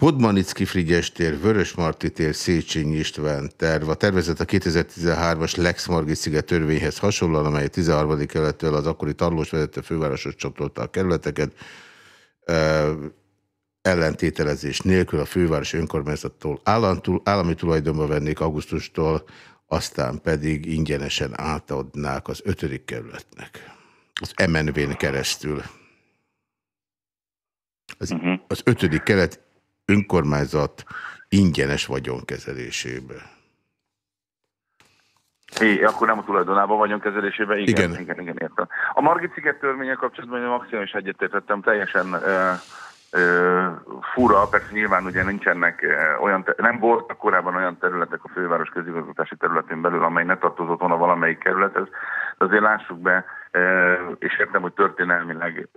Podmanicki Frigyes tér, Vörösmarty tér, Széchenyi István terv. A tervezet a 2013-as Lex Margit sziget törvényhez hasonlóan, amely a 13. kerülettől az akkori tarlós vezető fővárosot csatolta a kerületeket. ellentételezés nélkül a főváros önkormányzattól állami tulajdonba vennék augusztustól, aztán pedig ingyenesen átadnák az ötödik kerületnek. Az MNV-n keresztül. Az, mhm. az ötödik kelet önkormányzat ingyenes vagyonkezelésébe. É, akkor nem a tulajdonában vagyonkezelésébe, igen, igen, igen, igen értem. A Margit sziget törvénye kapcsolatban a maximális egyetértettem teljesen ö, fura, persze nyilván ugye nincsenek olyan, nem voltak korábban olyan területek a főváros közigazgatási területén belül, amely ne tartozott volna valamelyik kerülethez, de azért lássuk be, és értem, hogy történelmileg,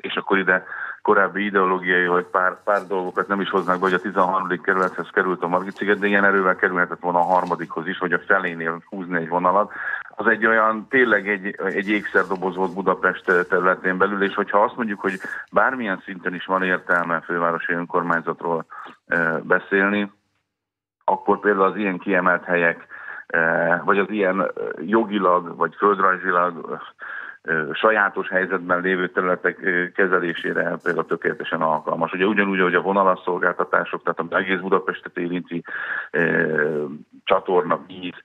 és akkor ide korábbi ideológiai vagy pár, pár dolgokat nem is hoznak be, hogy a 13. kerülethez került a Margit sziget, de ilyen erővel kerülhetett volna a harmadikhoz is, vagy a felénél húzni egy vonalat. Az egy olyan, tényleg egy, egy ékszerdoboz volt Budapest területén belül, és hogyha azt mondjuk, hogy bármilyen szinten is van értelme fővárosi önkormányzatról e, beszélni, akkor például az ilyen kiemelt helyek, e, vagy az ilyen jogilag, vagy földrajzilag sajátos helyzetben lévő területek kezelésére például tökéletesen alkalmas. Ugye ugyanúgy, hogy a vonalas szolgáltatások, tehát az egész Budapestet érinti csatorna, víz,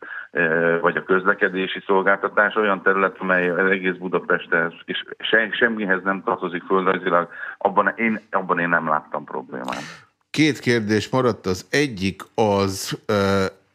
vagy a közlekedési szolgáltatás olyan terület, amely egész Budapesthez, és se, semmihez nem tartozik földrajzilag, abban én, abban én nem láttam problémát. Két kérdés maradt. Az egyik az,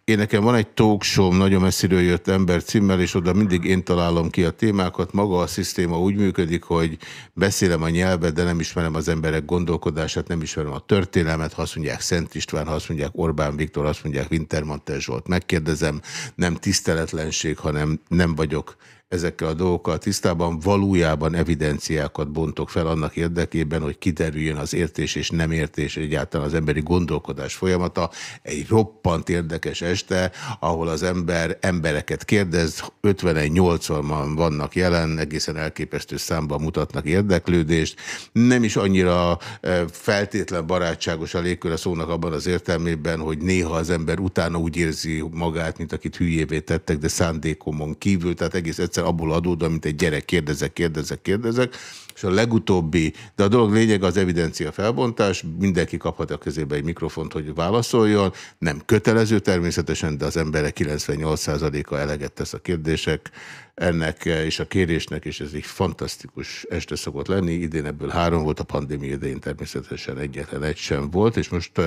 én nekem van egy talk show nagyon messziről jött ember címmel, és oda mindig én találom ki a témákat. Maga a szisztéma úgy működik, hogy beszélem a nyelvet, de nem ismerem az emberek gondolkodását, nem ismerem a történelmet. Ha azt mondják Szent István, ha azt mondják Orbán Viktor, azt mondják Wintermantel Zsolt. Megkérdezem, nem tiszteletlenség, hanem nem vagyok ezekkel a dolgokkal tisztában, valójában evidenciákat bontok fel annak érdekében, hogy kiderüljön az értés és nem értés egyáltalán az emberi gondolkodás folyamata. Egy roppant érdekes este, ahol az ember embereket kérdez, 51-80-an vannak jelen, egészen elképesztő számban mutatnak érdeklődést. Nem is annyira e, feltétlen barátságos a légkör a szónak abban az értelmében, hogy néha az ember utána úgy érzi magát, mint akit hülyévé tettek, de szándékomon kívül, tehát egész egyszer abból adódva, mint egy gyerek kérdezek, kérdezek, kérdezek, és a legutóbbi, de a dolog lényeg az evidencia felbontás, mindenki kaphat a kezébe egy mikrofont, hogy válaszoljon, nem kötelező természetesen, de az emberek 98%-a eleget tesz a kérdések ennek és a kérésnek, és ez egy fantasztikus este szokott lenni. Idén ebből három volt, a pandémia idején természetesen egyetlen egy sem volt, és most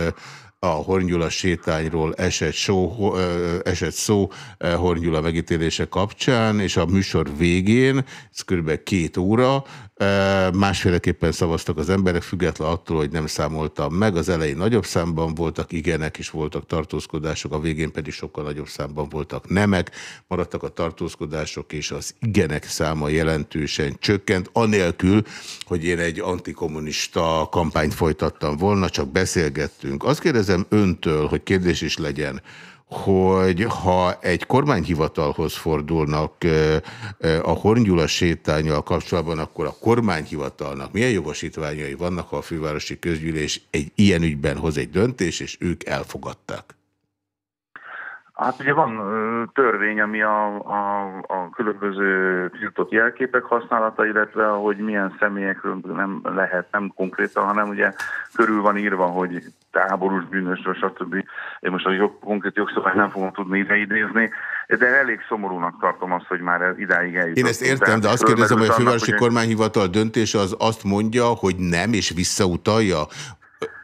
a Hornyula sétányról esett, szó, esett szó Hornyula megítélése kapcsán, és a műsor végén, ez kb. két óra, Másféleképpen szavaztak az emberek, független attól, hogy nem számoltam meg. Az elején nagyobb számban voltak igenek, és voltak tartózkodások, a végén pedig sokkal nagyobb számban voltak nemek. Maradtak a tartózkodások, és az igenek száma jelentősen csökkent, anélkül, hogy én egy antikommunista kampányt folytattam volna, csak beszélgettünk. Azt kérdezem öntől, hogy kérdés is legyen, hogy ha egy kormányhivatalhoz fordulnak a Horngyula sétányjal kapcsolatban, akkor a kormányhivatalnak milyen jogosítványai vannak, ha a fővárosi közgyűlés egy ilyen ügyben hoz egy döntés, és ők elfogadták? Hát ugye van törvény, ami a, a, a különböző tiltott jelképek használata, illetve hogy milyen személyekről nem lehet, nem konkrétan, hanem ugye körül van írva, hogy táborús bűnösről, stb. Én most a jog, konkrét jogszabályt nem fogom tudni ideidézni, de elég szomorúnak tartom azt, hogy már idáig eljutottunk. Én ezt értem, de azt kérdezem, hogy a fővárosi annak, kormányhivatal döntése az azt mondja, hogy nem, és visszautalja?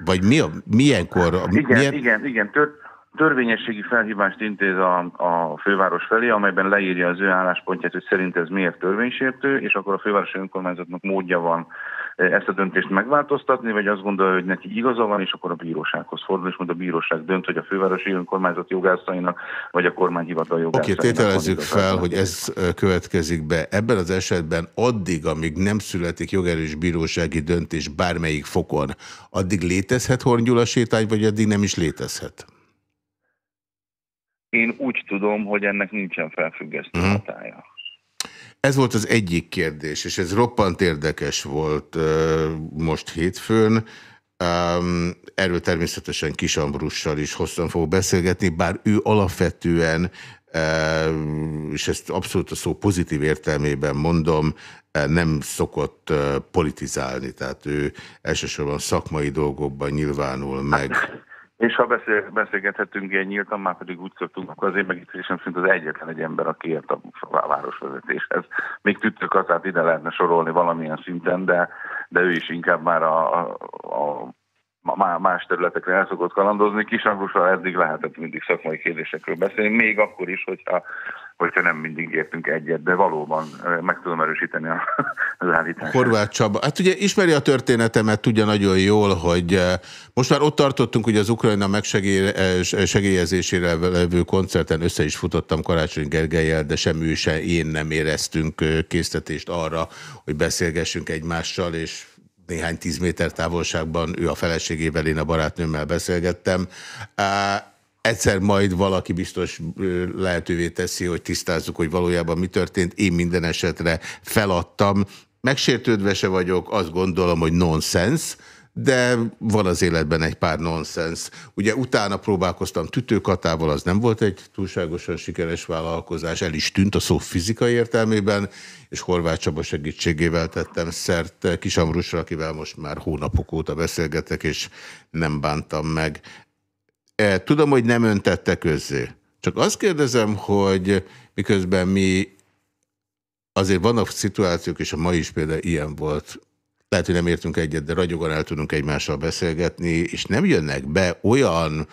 Vagy mi a, milyenkor? Igen, milyen... igen, igen, tört, törvényességi felhívást intéz a, a főváros felé, amelyben leírja az ő álláspontját, hogy szerint ez miért törvénysértő, és akkor a fővárosi önkormányzatnak módja van ezt a döntést megváltoztatni, vagy azt gondolja, hogy neki igaza van, és akkor a bírósághoz fordul, és majd a bíróság dönt, hogy a fővárosi önkormányzat jogászainak, vagy a kormányhivatal jogászainak. Oké, okay, tételezzük fel, hogy ez következik be. Ebben az esetben addig, amíg nem születik jogerős bírósági döntés bármelyik fokon, addig létezhet Horngyula sétány, vagy addig nem is létezhet? Én úgy tudom, hogy ennek nincsen felfüggesztő mhm. Ez volt az egyik kérdés, és ez roppant érdekes volt most hétfőn. Erről természetesen Kisambrussal is hosszan fogok beszélgetni, bár ő alapvetően, és ezt abszolút a szó pozitív értelmében mondom, nem szokott politizálni, tehát ő elsősorban szakmai dolgokban nyilvánul meg. És ha beszél, beszélgethetünk ilyen nyíltan, már pedig úgy szoktunk, akkor az én megítélésem szerint az egyetlen egy ember, aki ért a városvezetéshez. Még tüttőkatát ide lehetne sorolni valamilyen szinten, de, de ő is inkább már a, a, a más területekre el szokott kalandozni. Kisangusra eddig lehetett mindig szakmai kérdésekről beszélni, még akkor is, hogyha hogyha nem mindig értünk egyet, de valóban meg tudom erősíteni az állítást. Horváth Csaba, hát ugye ismeri a történetemet, tudja nagyon jól, hogy most már ott tartottunk, hogy az Ukrajna megsegélyezésére levő koncerten össze is futottam Karácsony Gergelyel, de sem ő, se én nem éreztünk késztetést arra, hogy beszélgessünk egymással, és néhány tíz méter távolságban ő a feleségével, én a barátnőmmel beszélgettem. Egyszer majd valaki biztos lehetővé teszi, hogy tisztázzuk, hogy valójában mi történt. Én minden esetre feladtam. Megsértődve se vagyok, azt gondolom, hogy nonsens, de van az életben egy pár nonsens. Ugye utána próbálkoztam tütőkatával, az nem volt egy túlságosan sikeres vállalkozás, el is tűnt a szó fizikai értelmében, és Horváth Csaba segítségével tettem szert Kisamrusra, akivel most már hónapok óta beszélgetek, és nem bántam meg. E, tudom, hogy nem öntette közzé. Csak azt kérdezem, hogy miközben mi azért vannak szituációk, és a mai is például ilyen volt, lehet, hogy nem értünk egyet, de ragyogan el tudunk egymással beszélgetni, és nem jönnek be olyan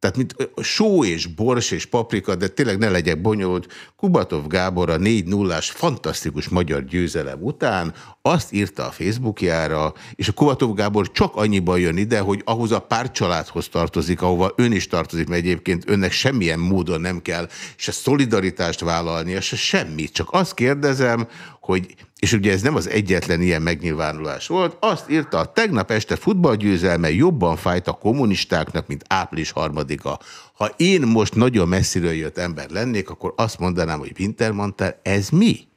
tehát mint só és bors és paprika, de tényleg ne legyek bonyolult, Kubatov Gábor a 4 0 fantasztikus magyar győzelem után azt írta a Facebookjára, és a Kubatov Gábor csak annyiban jön ide, hogy ahhoz a pár családhoz tartozik, ahova ön is tartozik, mert egyébként önnek semmilyen módon nem kell se szolidaritást vállalnia, se semmit. Csak azt kérdezem, hogy, és ugye ez nem az egyetlen ilyen megnyilvánulás volt, azt írta, a tegnap este futballgyőzelme jobban fájt a kommunistáknak, mint április harmadika. Ha én most nagyon messziről jött ember lennék, akkor azt mondanám, hogy Wintermantel, ez mi?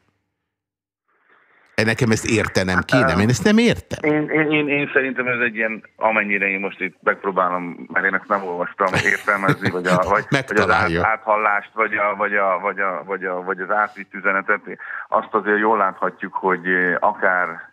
Nekem ezt értenem kéne, én ezt nem értem. Én, én, én, én szerintem ez egy ilyen, amennyire én most itt megpróbálom, mert én ezt nem olvastam, értelmezni, vagy, a, vagy, vagy az át, áthallást, vagy, a, vagy, a, vagy, a, vagy, a, vagy az átvitt üzenetet. Azt azért jól láthatjuk, hogy akár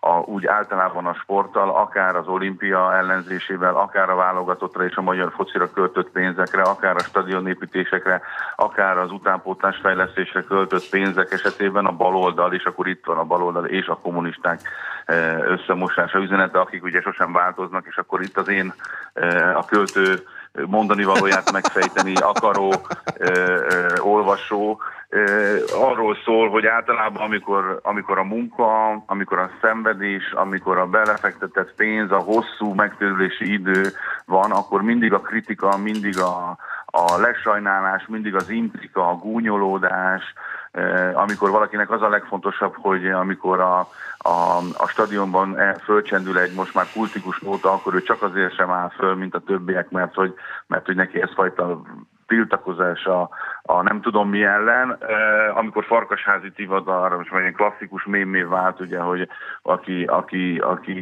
a, úgy általában a sporttal, akár az olimpia ellenzésével, akár a válogatottra és a magyar focira költött pénzekre, akár a stadionépítésekre, akár az utánpótlás fejlesztésre költött pénzek esetében a baloldal, és akkor itt van a baloldal és a kommunisták e, összemosása üzenete, akik ugye sosem változnak, és akkor itt az én e, a költő mondani valóját megfejteni akaró ö, ö, olvasó, arról szól, hogy általában amikor, amikor a munka, amikor a szenvedés, amikor a belefektetett pénz, a hosszú megtérülési idő van, akkor mindig a kritika, mindig a, a lesajnálás, mindig az intrika, a gúnyolódás, amikor valakinek az a legfontosabb, hogy amikor a, a, a stadionban e, fölcsendül egy most már kultikus nóta, akkor ő csak azért sem áll föl, mint a többiek, mert hogy, mert hogy neki ez fajta tiltakozás a, a nem tudom mi ellen, amikor Farkasházi Tivadar, most már egy klasszikus mémé vált, ugye, hogy aki, aki, aki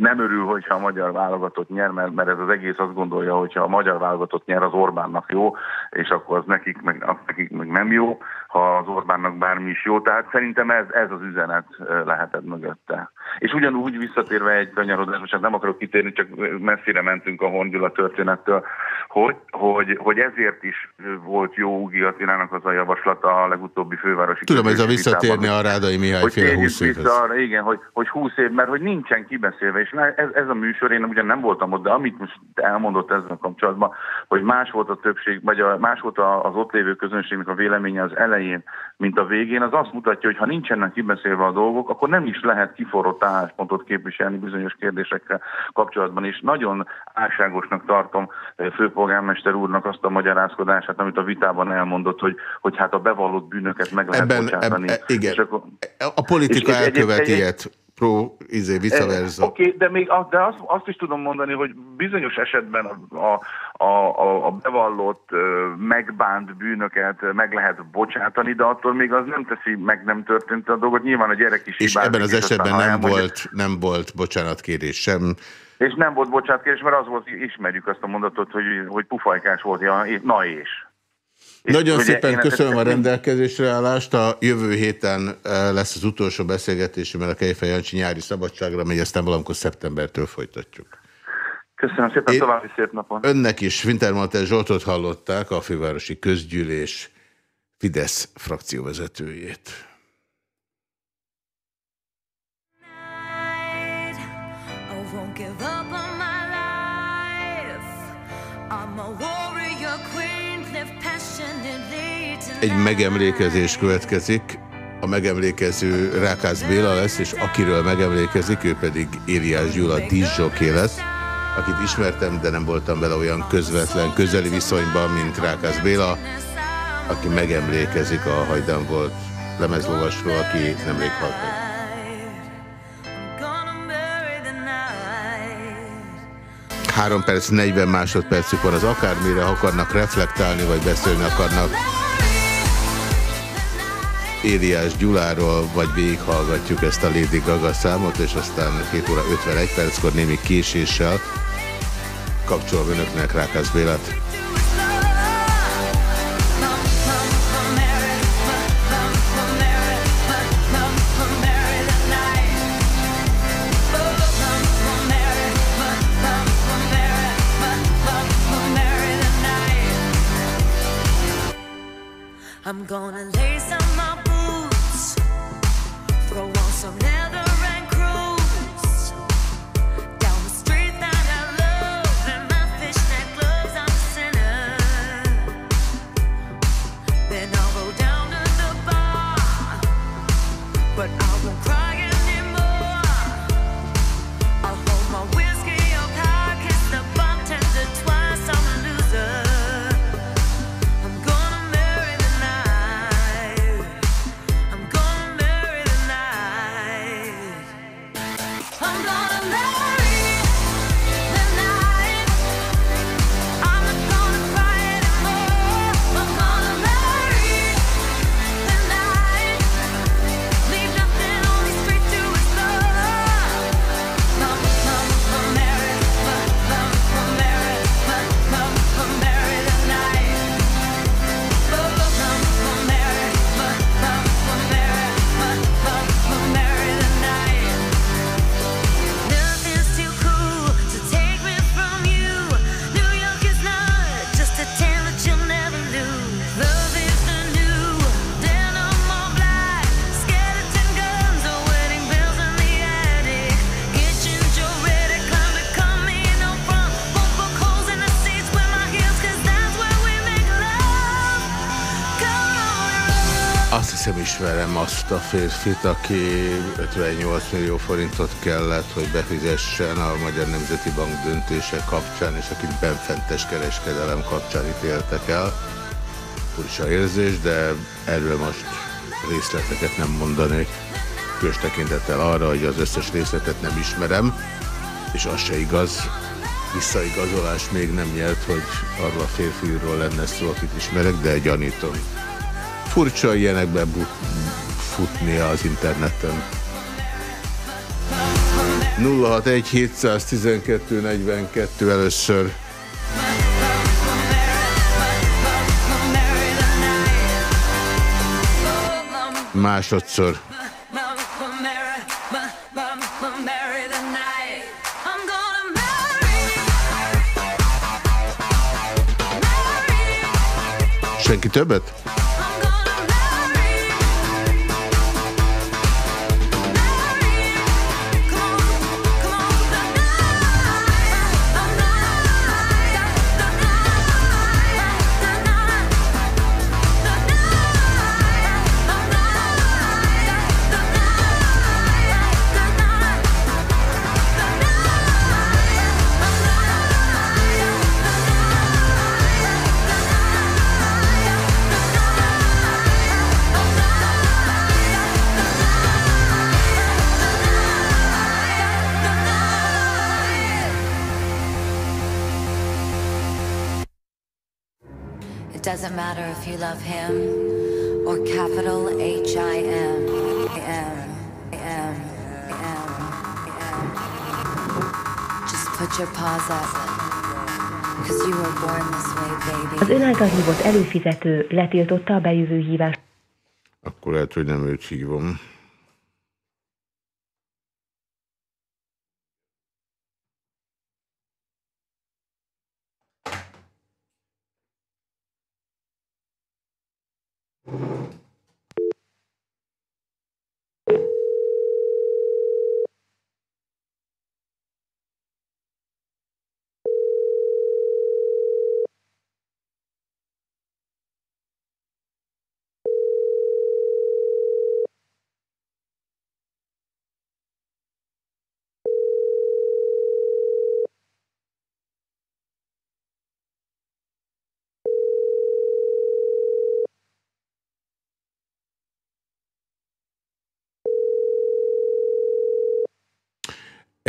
nem örül, hogyha a magyar válogatott nyer, mert, mert ez az egész azt gondolja, hogyha a magyar válogatott nyer, az Orbánnak jó, és akkor az nekik meg, nekik meg nem jó, ha az Orbánnak bármi is jó. Tehát szerintem ez, ez az üzenet lehetett mögötte. És ugyanúgy visszatérve egy kanyarodás, most hát nem akarok kitérni, csak messzire mentünk a Hongyula történettől, hogy, hogy, hogy ezért is volt jó Ugi Attilának az a javaslata a legutóbbi fővárosi Tudom, ez a visszatérni a Rádai Mihály féle 20 évhez. Arra, igen, hogy, hogy 20 év, mert hogy nincsen kibeszélve, és ez, ez a műsor, én ugyan nem voltam ott, de amit most elmondott ezzel kapcsolatban, hogy más volt a többség, vagy a, más volt az ott lévő közönségnek a véleménye az elején, mint a végén, az azt mutatja, hogy ha nincsenek kibeszélve a dolgok, akkor nem is lehet kiforrott álláspontot képviselni bizonyos kérdésekkel kapcsolatban, és nagyon álságosnak tartom főpolgármester úrnak azt a magyarázkodását, amit a vitában elmondott, hogy, hogy hát a bevallott bűnöket meg lehet ebben, bocsátani. Ebben, igen. És akkor, a politika elköveti ilyet pro, izé, vice versa. Oké, okay, de még de azt, azt is tudom mondani, hogy bizonyos esetben a, a, a, a bevallott, megbánt bűnöket meg lehet bocsátani, de attól még az nem teszi, meg nem történt a dolgot. Nyilván a gyerek is És ebben az esetben nem elmondja. volt, nem volt bocsánatkérés sem. És nem volt bocsánatkérés, mert az volt, ismerjük azt a mondatot, hogy, hogy pufajkás volt, ja, na és. Nagyon ugye, szépen köszönöm a rendelkezésre állást. A jövő héten eh, lesz az utolsó beszélgetésünk a Kejfej Jancsi nyári szabadságra, mely aztán valamikor szeptembertől folytatjuk. Köszönöm szépen, Én további szép napon. Önnek is Wintermantel Zsoltot hallották, a fővárosi közgyűlés Fidesz frakcióvezetőjét. Egy megemlékezés következik. A megemlékező Rákász Béla lesz, és akiről megemlékezik, ő pedig Éliás Gyula Dizsoké lesz, akit ismertem, de nem voltam vele olyan közvetlen, közeli viszonyban, mint Rákász Béla, aki megemlékezik a hajdan volt lemezlovasról, aki nemrég halt meg. 3 perc, 40 másodpercük van az akármire, ha akarnak reflektálni, vagy beszélni akarnak. Éliás Gyuláról, vagy végighallgatjuk ezt a Lady Gaga számot, és aztán 7 óra 51 perckor némi késéssel kapcsolom önöknek Rákász Bélát. I'm gonna ismerem azt a férfit, aki 58 millió forintot kellett, hogy befizessen a Magyar Nemzeti Bank döntése kapcsán, és akit benfentes kereskedelem kapcsán ítéltek el. Furcsa érzés, de erről most részleteket nem mondanék. Különös tekintettel arra, hogy az összes részletet nem ismerem, és az se igaz. Visszaigazolás még nem nyert, hogy arról a férfiról lenne szó, akit ismerek, de gyanítom. Furcsa ilyenekben futnia az interneten. 061 712 42 először. Másodszor. Senki többet? Doesn't matter if you love him or capital H I M M M M M. Just put your paws up. Cause you were born this way, baby. Az ön által hívott előfizető letiltotta a bejövő hívást. Akkor lehet, hogy nem őt hívom.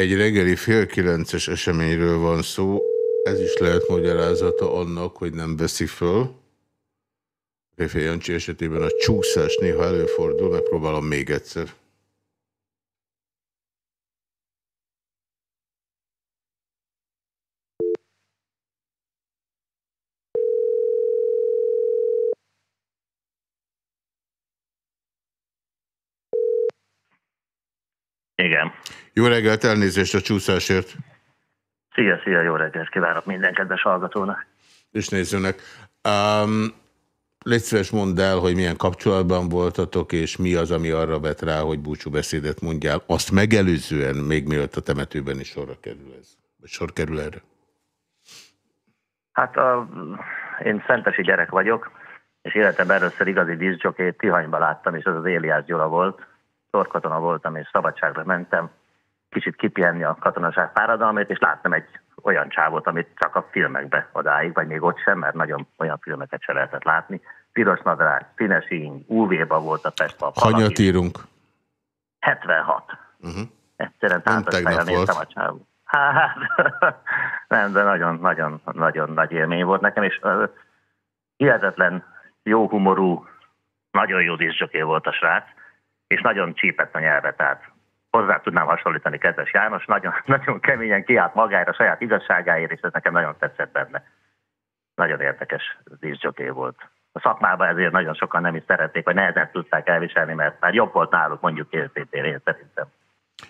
Egy reggeli fél kilences eseményről van szó. Ez is lehet magyarázata annak, hogy nem veszi föl. Réfé Jancsi esetében a csúszás néha előfordul, megpróbálom még egyszer. Igen. Jó reggelt, elnézést a csúszásért. Szia, szia, jó reggelt kívánok minden kedves hallgatónak. És nézőnek. Um, légy szíves mondd el, hogy milyen kapcsolatban voltatok, és mi az, ami arra vet rá, hogy búcsúbeszédet mondjál. Azt megelőzően, még mielőtt a temetőben is sorra kerül ez. Vagy sor kerül erre. Hát a, én szentesi gyerek vagyok, és életemben először igazi diszcsokét Tihanyba láttam, és az az Éliás Gyula volt. Torkatona voltam, és szabadságra mentem. Kicsit kipihenni a katonaság fáradalmét, és láttam egy olyan csávot, amit csak a filmekbe odáig, vagy még ott sem, mert nagyon olyan filmeket se lehetett látni. Piros nadrág, színes íny, UV-ba volt a Pestpa. Hanyat írunk? 76. Uh-huh. Egyszerűen Nem táncos tegnap fejjel volt. néztem a csávot. Hát, nem, de nagyon, nagyon, nagyon nagy élmény volt nekem, és uh, hihetetlen jó humorú, nagyon jó diszjoké volt a srác, és nagyon csípett a nyelve, tehát hozzá tudnám hasonlítani kedves János, nagyon, nagyon keményen kiállt magára, saját igazságáért, és ez nekem nagyon tetszett benne. Nagyon érdekes diszjoké volt. A szakmában ezért nagyon sokan nem is szerették, vagy nehezen tudták elviselni, mert már jobb volt náluk mondjuk értétér, én szerintem.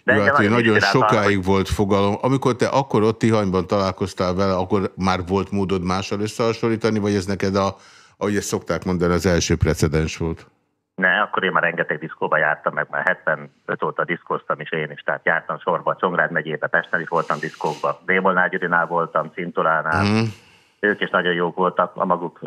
De Jó, hát nagyon arra, sokáig volt fogalom. Amikor te akkor ott Tihanyban találkoztál vele, akkor már volt módod mással összehasonlítani, vagy ez neked a, ahogy ezt szokták mondani, az első precedens volt? Ne, akkor én már rengeteg diszkóba jártam, meg már 75 óta diszkóztam is én is, tehát jártam sorba, Csongrád megyébe, Pesten is voltam diszkókba, Démolnál Gyurinál voltam, Cintoránál, Mm. ők is nagyon jók voltak a maguk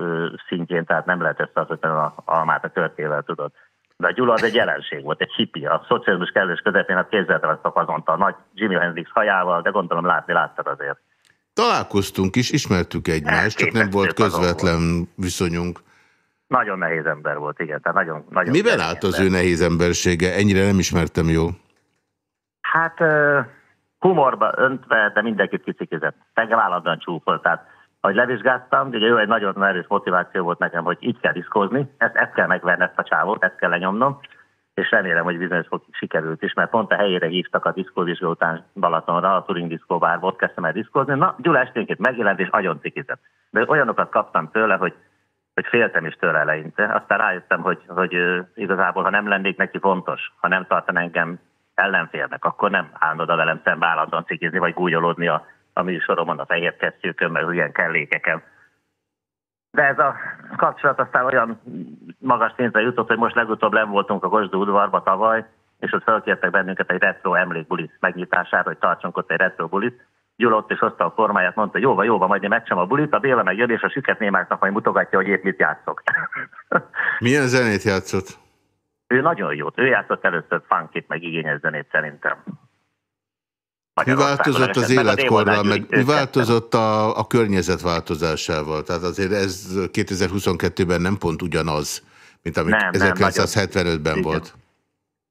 szintjén, tehát nem lehet összehasonlítani a almát a körtével, tudod. De a Gyula az egy jelenség volt, egy hippie, a szocializmus kellős közepén, hát képzelte azt a fazont a nagy Jimi Hendrix hajával, de gondolom látni láttad azért. Találkoztunk is, ismertük egymást, csak nem volt közvetlen viszonyunk. Nagyon nehéz ember volt, igen, tehát nagyon, nagyon Miben állt az ember. ő nehéz embersége? Ennyire nem ismertem jól. Hát humorba öntve, de mindenkit kicikizett. Engem állandóan csúfolt. Tehát, ahogy levizsgáztam, ugye jó, egy nagyon erős motiváció volt nekem, hogy így kell diszkózni, ezt, ezt kell megverni ezt a csávót, ezt kell lenyomnom, és remélem, hogy bizonyos fog sikerült is, mert pont a helyére hívtak a diszkóvizsgó után Balatonra, a Turing diszkóbárba, ott kezdtem el diszkózni. Na, Gyula esténként megjelent, és agyon cikizett. De olyanokat kaptam tőle, hogy hogy féltem is tőle eleinte. Aztán rájöttem, hogy, hogy igazából, ha nem lennék neki fontos, ha nem tartan engem ellenfélnek, akkor nem állna oda velem szembe állandóan cikizni, vagy gúnyolódni a, a műsoromon, a fehér kesztyűkön, meg ilyen kellékeken. De ez a kapcsolat aztán olyan magas szintre jutott, hogy most legutóbb nem voltunk a Gosdú udvarba tavaly, és ott felkértek bennünket egy retro emlékbuli megnyitására, hogy tartsunk ott egy retro bulit. Gyula ott is hozta a formáját, mondta, jóva, jóva, majd én megcsom a bulit, a Béla meg jön, és a süket némáknak majd mutogatja, hogy épp mit játszok. Milyen zenét játszott? ő nagyon jót, ő játszott először funkit, meg igényes zenét szerintem. Mi változott az életkorral, meg Gyurit mi változott a, a környezet változásával? Tehát azért ez 2022-ben nem pont ugyanaz, mint ami Nem, nem, 1975-ben nagyon. volt.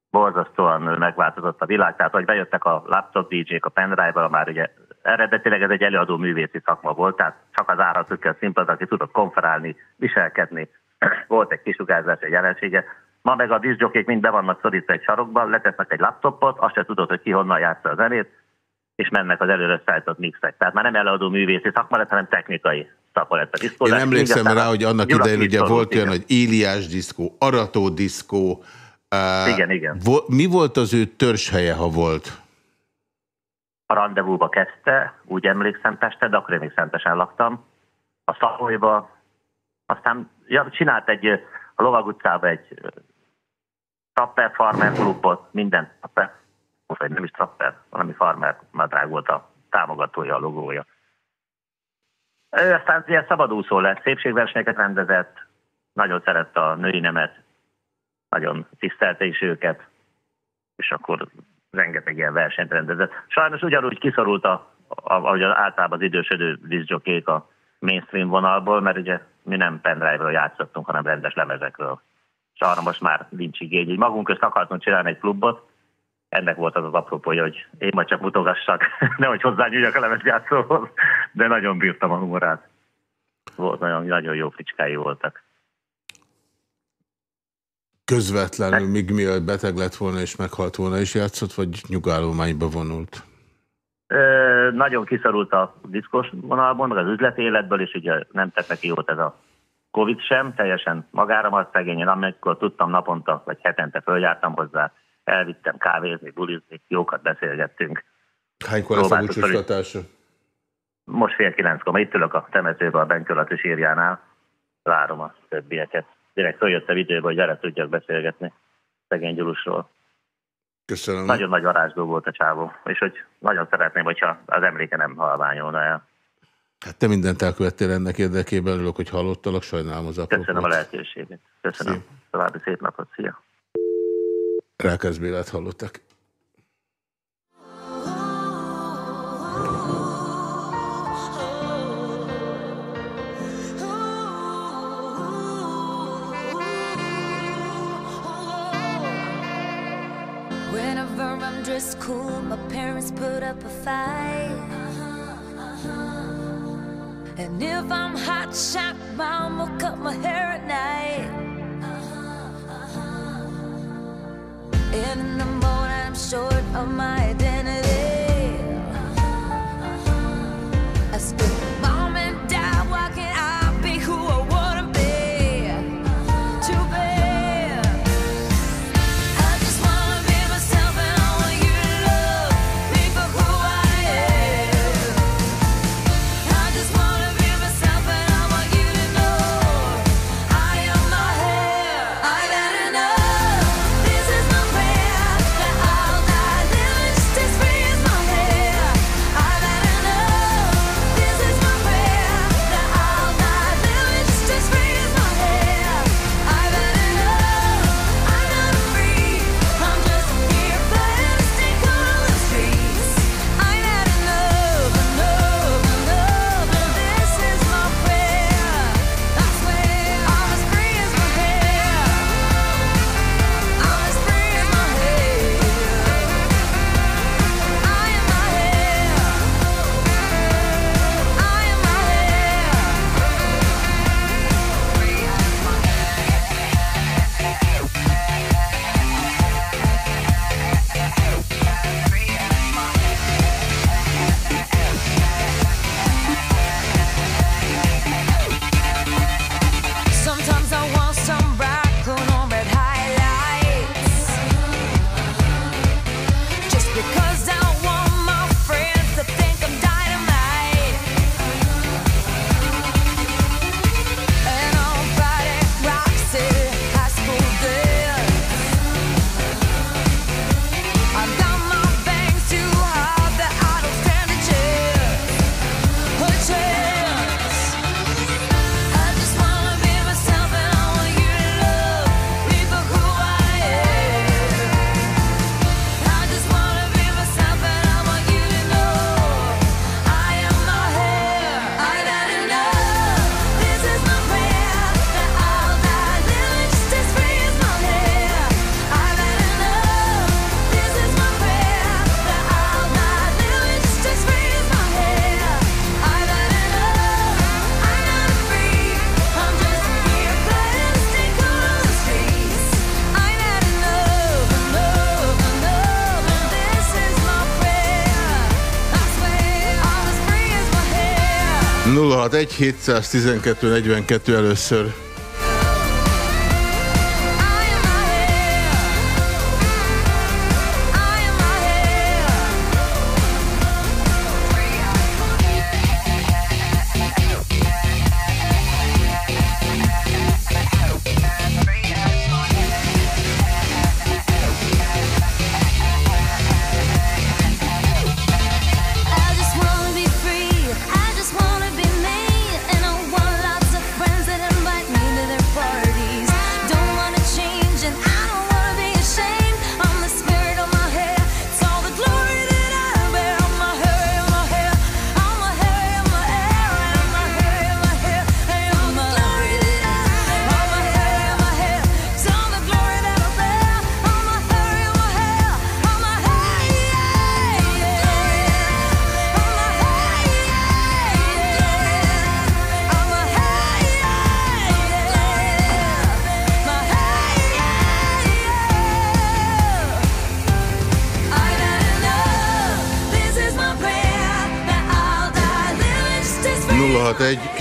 borzasztóan megváltozott a világ, tehát hogy bejöttek a laptop DJ-k a pendrive-val, már ugye eredetileg ez egy előadó művészi szakma volt, tehát csak az áratökkel színpad, aki tudott konferálni, viselkedni, volt egy kisugárzás, egy jelensége. Ma meg a diszjokék mind be vannak szorítva egy sarokba, letesznek egy laptopot, azt se tudod, hogy ki honnan játsza a zenét, és mennek az előre szállított mixek. Tehát már nem előadó művészi szakma lett, hanem technikai szakma lett a Én diszkózás. emlékszem rá, a hogy annak idején ugye volt olyan, igen. hogy Éliás diszkó, Arató diszkó. Uh, Igen, igen. Vo- mi volt az ő törzshelye, ha volt? A rendezvúba kezdte, úgy emlékszem Pestre, de akkor én még Szentesen laktam, a Szaholyba, aztán ja, csinált egy, a Lovag utcába egy Trapper Farmer klubot, minden Trapper, vagy nem is Trapper, valami Farmer madrág volt a támogatója, a logója. Ő aztán ilyen szabadúszó lett, szépségversenyeket rendezett, nagyon szerette a női nemet, nagyon tisztelte is őket, és akkor rengeteg ilyen versenyt rendezett. Sajnos ugyanúgy kiszorult, a, a, ahogy általában az idősödő vízgyokék a mainstream vonalból, mert ugye mi nem pendrive-ről játszottunk, hanem rendes lemezekről. És arra most már nincs igény. Így magunk közt akartunk csinálni egy klubot, ennek volt az az apropója, hogy én majd csak mutogassak, nehogy hozzányúljak a lemezjátszóhoz, de nagyon bírtam a humorát. Volt, nagyon, nagyon jó fricskái voltak. Közvetlenül, még mielőtt beteg lett volna és meghalt volna is játszott, vagy nyugállományba vonult? Ö, nagyon kiszorult a diszkos vonalból, az üzleti életből, és ugye nem tett neki jót ez a Covid sem, teljesen magára maradt szegény, amikor tudtam naponta, vagy hetente följártam hozzá, elvittem kávézni, bulizni, jókat beszélgettünk. Hánykor lesz a búcsúztatása? Most fél kilenckor, itt ülök a temetőben a Benkölati sírjánál, várom a többieket direkt följöttem időbe, hogy vele tudjak beszélgetni szegény Gyulusról. Köszönöm. Nagyon nagy varázsló volt a csávó, és hogy nagyon szeretném, hogyha az emléke nem halványolna el. Hát te mindent elkövettél ennek érdekében, örülök, hogy hallottalak, sajnálom az apropót. Köszönöm a lehetőséget. Köszönöm. Szia. További szép napot. Szia. Rákezbélát hallottak. dressed cool, my parents put up a fight. Uh -huh, uh -huh. And if I'm hot shot, will cut my hair at night. Uh -huh, In the morning, I'm short of my day. 061 712 42 először.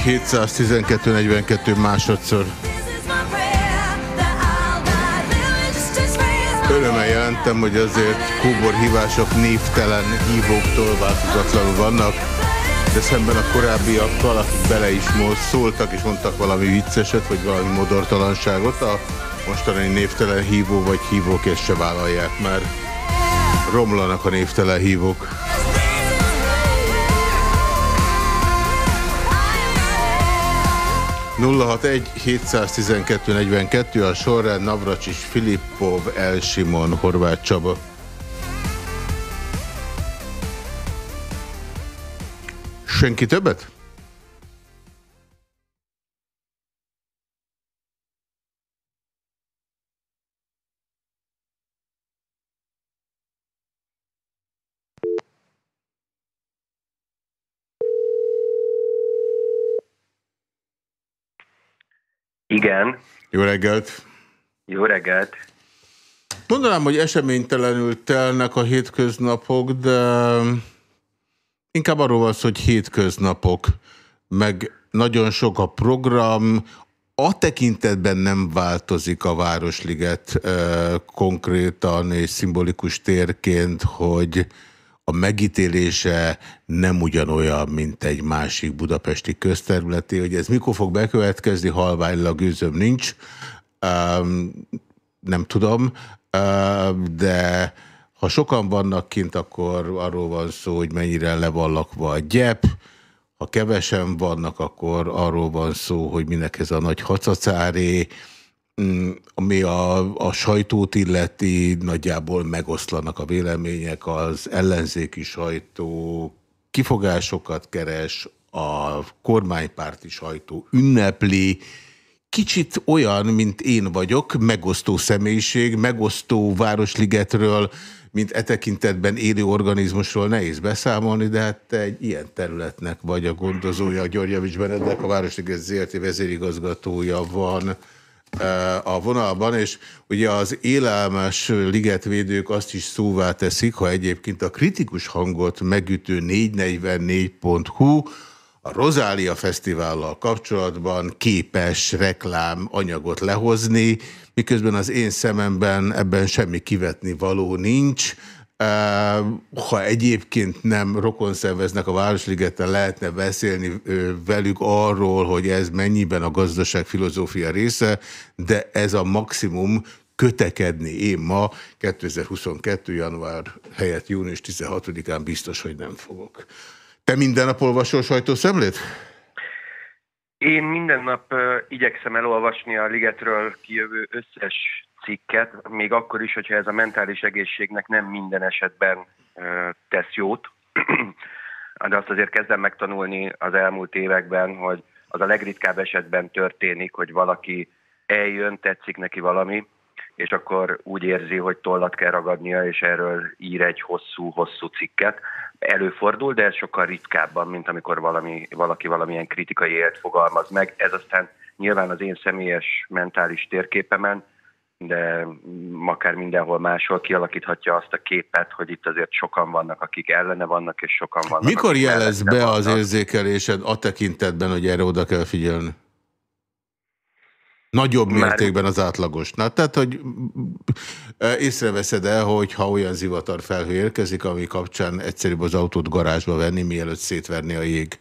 712 42 másodszor. Örömmel jelentem, hogy azért kóbor hívások névtelen hívóktól változatlanul vannak, de szemben a korábbiakkal, akik bele is szóltak és mondtak valami vicceset, vagy valami modortalanságot, a mostani névtelen hívó vagy hívók ezt se vállalják már. Romlanak a névtelen hívók. 061 712 42 a sorrend Navracsis Filippov, Elsimon, Horváth Csaba. Senki többet? Igen. Jó reggelt. Jó reggelt. Mondanám, hogy eseménytelenül telnek a hétköznapok, de inkább arról van szó, hogy hétköznapok, meg nagyon sok a program, a tekintetben nem változik a Városliget eh, konkrétan és szimbolikus térként, hogy a megítélése nem ugyanolyan, mint egy másik budapesti közterületi, hogy ez mikor fog bekövetkezni, halványlag gőzöm nincs, um, nem tudom, uh, de ha sokan vannak kint, akkor arról van szó, hogy mennyire le a gyep, ha kevesen vannak, akkor arról van szó, hogy minek ez a nagy hacacáré, ami a, a sajtót illeti, nagyjából megoszlanak a vélemények, az ellenzéki sajtó kifogásokat keres, a kormánypárti sajtó ünnepli, kicsit olyan, mint én vagyok, megosztó személyiség, megosztó Városligetről, mint e tekintetben élő organizmusról nehéz beszámolni, de hát te egy ilyen területnek vagy a gondozója, a Györgyevics Benedek, a Városliget ZRT. vezérigazgatója van, a vonalban, és ugye az élelmes ligetvédők azt is szóvá teszik, ha egyébként a kritikus hangot megütő 444.hu a Rozália Fesztivállal kapcsolatban képes reklám anyagot lehozni, miközben az én szememben ebben semmi kivetni való nincs, ha egyébként nem rokon szerveznek a Városligeten, lehetne beszélni velük arról, hogy ez mennyiben a gazdaság filozófia része, de ez a maximum kötekedni én ma 2022. január helyett június 16-án biztos, hogy nem fogok. Te minden nap olvasol sajtószemlét? Én minden nap uh, igyekszem elolvasni a Ligetről kijövő összes cikket, még akkor is, hogyha ez a mentális egészségnek nem minden esetben tesz jót. De azt azért kezdem megtanulni az elmúlt években, hogy az a legritkább esetben történik, hogy valaki eljön, tetszik neki valami, és akkor úgy érzi, hogy tollat kell ragadnia, és erről ír egy hosszú-hosszú cikket. Előfordul, de ez sokkal ritkábban, mint amikor valami, valaki valamilyen kritikai élt fogalmaz meg. Ez aztán nyilván az én személyes mentális térképemen de akár mindenhol máshol kialakíthatja azt a képet, hogy itt azért sokan vannak, akik ellene vannak, és sokan vannak. Mikor jelez be vannak. az érzékelésed a tekintetben, hogy erre oda kell figyelni? Nagyobb Már... mértékben az átlagosnál. Tehát, hogy észreveszed el, hogy ha olyan zivatar felhő érkezik, ami kapcsán egyszerűbb az autót garázsba venni, mielőtt szétverni a jég?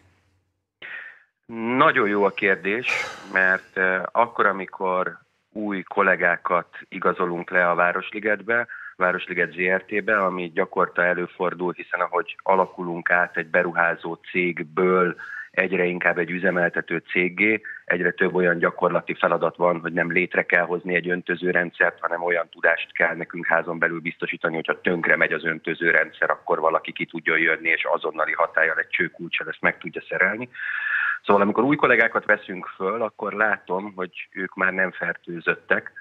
Nagyon jó a kérdés, mert akkor, amikor új kollégákat igazolunk le a Városligetbe, Városliget ZRT-be, ami gyakorta előfordul, hiszen ahogy alakulunk át egy beruházó cégből egyre inkább egy üzemeltető céggé, egyre több olyan gyakorlati feladat van, hogy nem létre kell hozni egy öntözőrendszert, hanem olyan tudást kell nekünk házon belül biztosítani, hogyha tönkre megy az öntözőrendszer, akkor valaki ki tudjon jönni, és azonnali hatállyal egy csőkulcsal ezt meg tudja szerelni. Szóval amikor új kollégákat veszünk föl, akkor látom, hogy ők már nem fertőzöttek,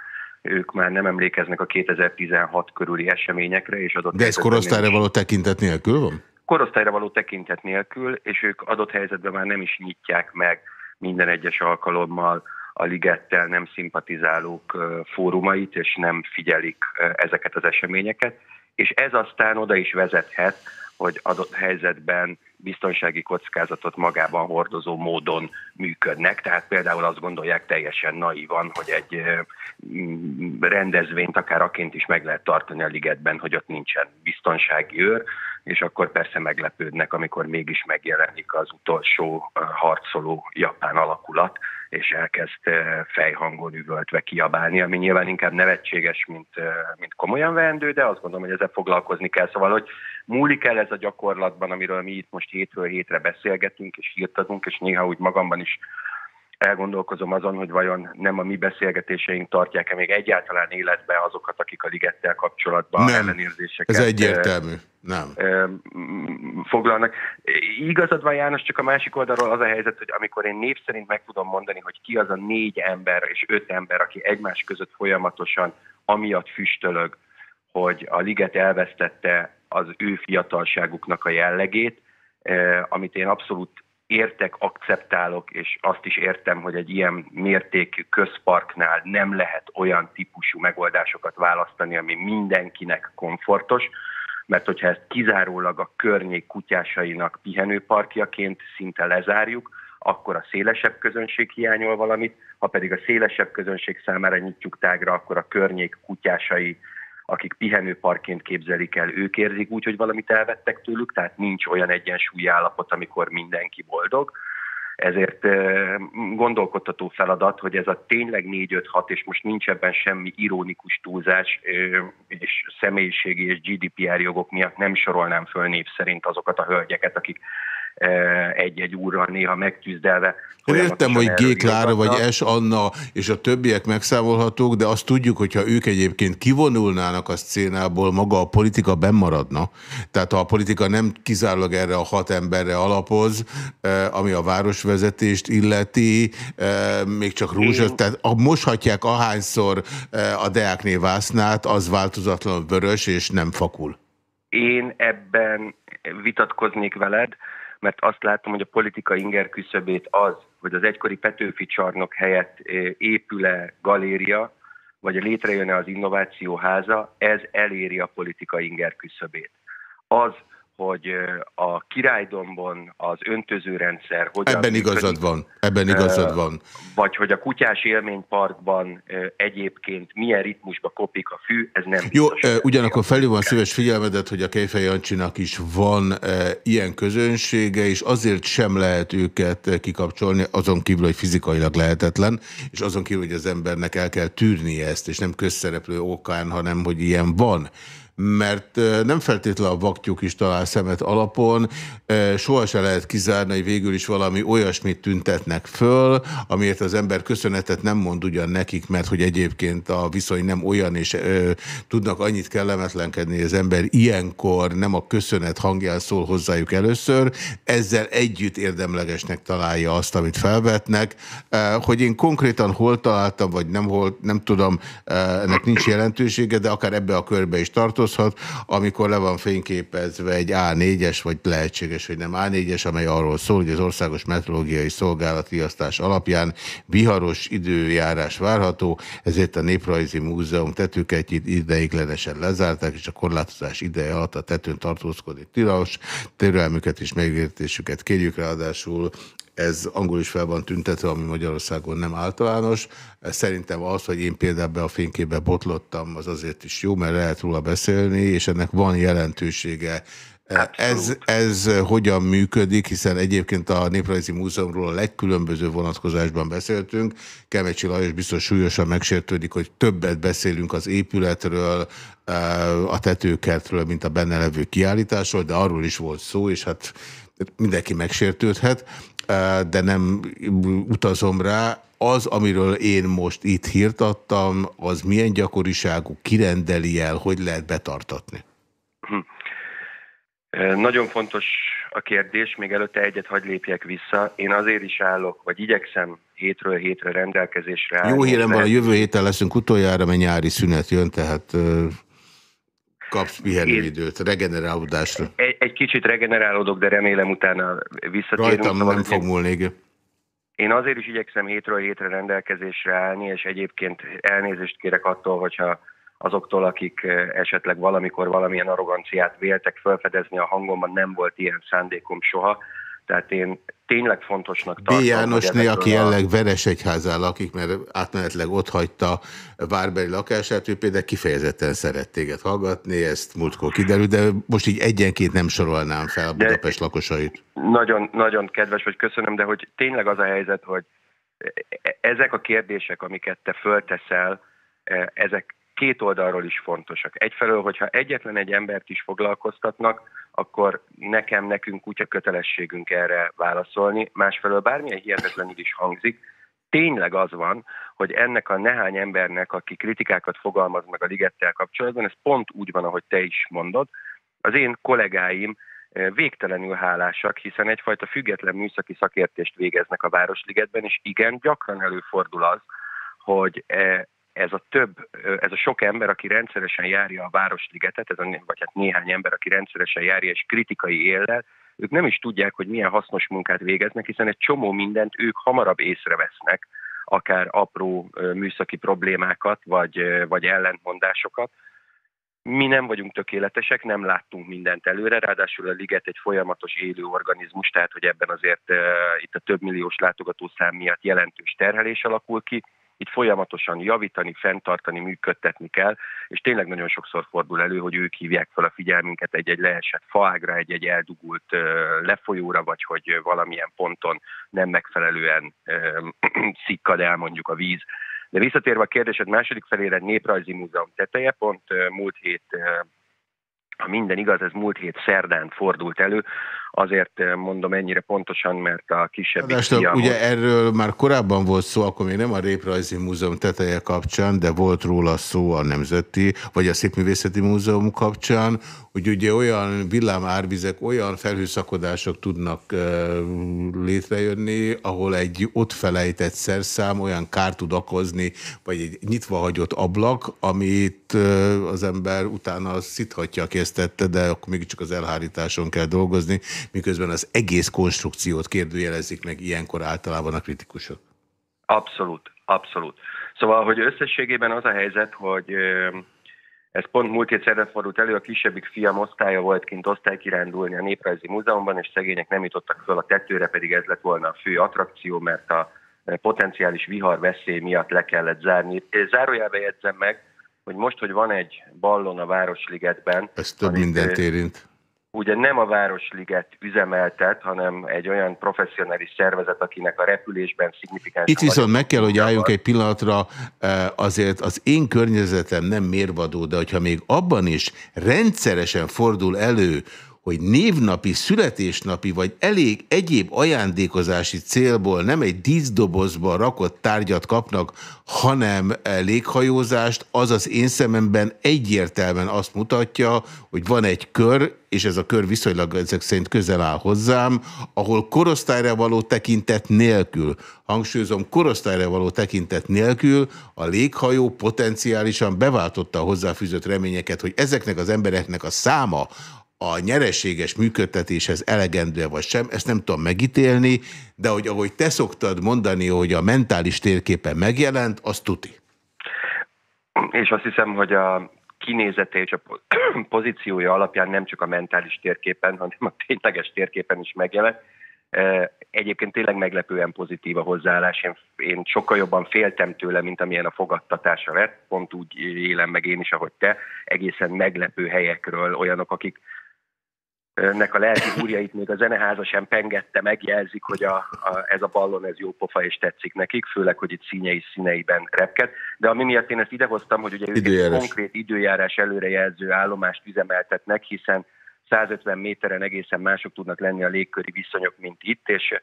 ők már nem emlékeznek a 2016 körüli eseményekre. És adott De ez korosztályra való tekintet nélkül van? Korosztályra való tekintet nélkül, és ők adott helyzetben már nem is nyitják meg minden egyes alkalommal a ligettel nem szimpatizálók fórumait, és nem figyelik ezeket az eseményeket, és ez aztán oda is vezethet, hogy adott helyzetben biztonsági kockázatot magában hordozó módon működnek. Tehát például azt gondolják teljesen naívan, hogy egy rendezvényt akár aként is meg lehet tartani a ligetben, hogy ott nincsen biztonsági őr, és akkor persze meglepődnek, amikor mégis megjelenik az utolsó harcoló japán alakulat, és elkezd fejhangon üvöltve kiabálni, ami nyilván inkább nevetséges, mint, mint komolyan veendő, de azt gondolom, hogy ezzel foglalkozni kell. Szóval, hogy múlik el ez a gyakorlatban, amiről mi itt most hétről hétre beszélgetünk és hírt adunk, és néha úgy magamban is elgondolkozom azon, hogy vajon nem a mi beszélgetéseink tartják-e még egyáltalán életbe azokat, akik a ligettel kapcsolatban nem. ellenérzéseket Ez egyértelmű. Nem. foglalnak. Igazad van János, csak a másik oldalról az a helyzet, hogy amikor én név szerint meg tudom mondani, hogy ki az a négy ember és öt ember, aki egymás között folyamatosan amiatt füstölög, hogy a liget elvesztette az ő fiatalságuknak a jellegét, amit én abszolút értek, akceptálok, és azt is értem, hogy egy ilyen mértékű közparknál nem lehet olyan típusú megoldásokat választani, ami mindenkinek komfortos, mert hogyha ezt kizárólag a környék kutyásainak pihenőparkjaként szinte lezárjuk, akkor a szélesebb közönség hiányol valamit, ha pedig a szélesebb közönség számára nyitjuk tágra, akkor a környék kutyásai akik pihenőparként képzelik el, ők érzik úgy, hogy valamit elvettek tőlük, tehát nincs olyan egyensúlyi állapot, amikor mindenki boldog. Ezért gondolkodtató feladat, hogy ez a tényleg 4-5-6, és most nincs ebben semmi ironikus túlzás, és személyiségi és GDPR jogok miatt nem sorolnám föl név szerint azokat a hölgyeket, akik egy-egy úrral néha megtűzdelve. Én értem, hogy G. Klára vagy S. Anna és a többiek megszámolhatók, de azt tudjuk, hogyha ők egyébként kivonulnának a szcénából, maga a politika bemaradna. Tehát ha a politika nem kizárólag erre a hat emberre alapoz, ami a városvezetést illeti, még csak rúzsot, tehát moshatják ahányszor a Deákné Vásznát, az változatlan vörös és nem fakul. Én ebben vitatkoznék veled, mert azt látom, hogy a politika inger küszöbét az, hogy az egykori Petőfi csarnok helyett eh, épül-e galéria, vagy létrejön-e az innovációháza, ez eléri a politika inger küszöbét. Az, hogy a királydombon az öntözőrendszer hogyan Ebben működik, igazad van, ebben igazad van. Vagy hogy a kutyás élményparkban egyébként milyen ritmusba kopik a fű, ez nem Jó, biztos, ugyanakkor felhívom szíves figyelmedet, hogy a Kejfej Jancsinak is van ilyen közönsége, és azért sem lehet őket kikapcsolni, azon kívül, hogy fizikailag lehetetlen, és azon kívül, hogy az embernek el kell tűrnie ezt, és nem közszereplő okán, hanem hogy ilyen van mert nem feltétlenül a vaktyúk is talál szemet alapon, soha se lehet kizárni, hogy végül is valami olyasmit tüntetnek föl, amiért az ember köszönetet nem mond ugyan nekik, mert hogy egyébként a viszony nem olyan, és ö, tudnak annyit kellemetlenkedni, hogy az ember ilyenkor nem a köszönet hangján szól hozzájuk először, ezzel együtt érdemlegesnek találja azt, amit felvetnek. Hogy én konkrétan hol találtam, vagy nem, hol, nem tudom, ennek nincs jelentősége, de akár ebbe a körbe is tartoz, változhat, amikor le van fényképezve egy A4-es, vagy lehetséges, hogy nem A4-es, amely arról szól, hogy az Országos Metrológiai Szolgálat riasztás alapján viharos időjárás várható, ezért a Néprajzi Múzeum tetőket ideiglenesen lezárták, és a korlátozás ideje alatt a tetőn tartózkodik tilos, térelmüket és megértésüket kérjük, ráadásul ez angol is fel van tüntetve, ami Magyarországon nem általános. Szerintem az, hogy én például be a fényképbe botlottam, az azért is jó, mert lehet róla beszélni, és ennek van jelentősége. Ez, ez hogyan működik, hiszen egyébként a Néprajzi Múzeumról a legkülönböző vonatkozásban beszéltünk. Kemecsi Lajos biztos súlyosan megsértődik, hogy többet beszélünk az épületről, a tetőkertről, mint a benne levő kiállításról, de arról is volt szó, és hát mindenki megsértődhet de nem utazom rá. Az, amiről én most itt hírt adtam, az milyen gyakoriságú, kirendeli el, hogy lehet betartatni? Hm. Nagyon fontos a kérdés, még előtte egyet hagy lépjek vissza. Én azért is állok, vagy igyekszem hétről hétre rendelkezésre állni. Jó hírem van, a jövő héten leszünk utoljára, mert nyári szünet jön, tehát kapsz pihenőidőt, regenerálódásra. Egy, egy kicsit regenerálódok, de remélem utána visszatérünk. Rajtam szóval nem fog múlni, Én azért is igyekszem hétről hétre rendelkezésre állni, és egyébként elnézést kérek attól, hogyha azoktól, akik esetleg valamikor valamilyen arroganciát véltek felfedezni a hangomban, nem volt ilyen szándékom soha. Tehát én tényleg fontosnak tartom. B. Jánosné, aki jelenleg Veresegyházán lakik, mert átmenetleg ott hagyta Várberi lakását, ő például kifejezetten szeret téged hallgatni, ezt múltkor kiderül, de most így egyenként nem sorolnám fel a Budapest de lakosait. Nagyon, nagyon kedves vagy, köszönöm, de hogy tényleg az a helyzet, hogy ezek a kérdések, amiket te fölteszel, ezek két oldalról is fontosak. Egyfelől, hogyha egyetlen egy embert is foglalkoztatnak, akkor nekem, nekünk kutya kötelességünk erre válaszolni. Másfelől bármilyen hihetetlenül is hangzik, tényleg az van, hogy ennek a nehány embernek, aki kritikákat fogalmaz meg a ligettel kapcsolatban, ez pont úgy van, ahogy te is mondod, az én kollégáim eh, végtelenül hálásak, hiszen egyfajta független műszaki szakértést végeznek a Városligetben, és igen, gyakran előfordul az, hogy eh, ez a több, ez a sok ember, aki rendszeresen járja a Városligetet, ez a, vagy hát néhány ember, aki rendszeresen járja és kritikai éllel, ők nem is tudják, hogy milyen hasznos munkát végeznek, hiszen egy csomó mindent ők hamarabb észrevesznek, akár apró műszaki problémákat, vagy, vagy ellentmondásokat. Mi nem vagyunk tökéletesek, nem láttunk mindent előre, ráadásul a liget egy folyamatos élő organizmus, tehát hogy ebben azért itt a több milliós látogatószám miatt jelentős terhelés alakul ki, itt folyamatosan javítani, fenntartani, működtetni kell, és tényleg nagyon sokszor fordul elő, hogy ők hívják fel a figyelmünket egy-egy leesett faágra, egy-egy eldugult lefolyóra, vagy hogy valamilyen ponton nem megfelelően szikkad el mondjuk a víz. De visszatérve a kérdésed második felére, Néprajzi Múzeum teteje, pont múlt hét ha minden igaz, ez múlt hét szerdán fordult elő, azért eh, mondom ennyire pontosan, mert a kisebb fiam... Ugye erről már korábban volt szó, akkor még nem a Réprajzi Múzeum teteje kapcsán, de volt róla szó a Nemzeti, vagy a Szépművészeti Múzeum kapcsán, hogy ugye olyan villámárvizek, olyan felhőszakodások tudnak uh, létrejönni, ahol egy ott felejtett szerszám olyan kárt tud okozni, vagy egy nyitva hagyott ablak, amit uh, az ember utána szithatja, aki ezt tette, de akkor mégiscsak az elhárításon kell dolgozni, miközben az egész konstrukciót kérdőjelezik meg ilyenkor általában a kritikusok. Abszolút, abszolút. Szóval, hogy összességében az a helyzet, hogy ez pont múlt héten fordult elő, a kisebbik fiam osztálya volt kint osztálykirándulni a Néprajzi Múzeumban, és szegények nem jutottak föl a tetőre, pedig ez lett volna a fő attrakció, mert a potenciális vihar veszély miatt le kellett zárni. Zárójelbe jegyzem meg, hogy most, hogy van egy ballon a Városligetben... Ez több mindent érint ugye nem a Városliget üzemeltet, hanem egy olyan professzionális szervezet, akinek a repülésben szignifikáns... Itt viszont meg kell, hogy álljunk egy pillanatra, eh, azért az én környezetem nem mérvadó, de hogyha még abban is rendszeresen fordul elő, hogy névnapi, születésnapi vagy elég egyéb ajándékozási célból nem egy díszdobozba rakott tárgyat kapnak, hanem léghajózást, az az én szememben egyértelműen azt mutatja, hogy van egy kör, és ez a kör viszonylag ezek szerint közel áll hozzám, ahol korosztályra való tekintet nélkül, hangsúlyozom, korosztályra való tekintet nélkül a léghajó potenciálisan beváltotta a hozzáfűzött reményeket, hogy ezeknek az embereknek a száma, a nyereséges működtetéshez elegendő vagy sem, ezt nem tudom megítélni, de hogy ahogy te szoktad mondani, hogy a mentális térképen megjelent, az tuti. És azt hiszem, hogy a kinézete és a pozíciója alapján nem csak a mentális térképen, hanem a tényleges térképen is megjelent. Egyébként tényleg meglepően pozitív a hozzáállás. Én, én sokkal jobban féltem tőle, mint amilyen a fogadtatása lett. Pont úgy élem meg én is, ahogy te. Egészen meglepő helyekről olyanok, akik nek a lelki húrjait még a zeneháza sem pengette, megjelzik, hogy a, a, ez a ballon ez jó pofa és tetszik nekik, főleg, hogy itt színei színeiben repked. De ami miatt én ezt idehoztam, hogy ugye ők egy konkrét időjárás előrejelző állomást üzemeltetnek, hiszen 150 méteren egészen mások tudnak lenni a légköri viszonyok, mint itt, és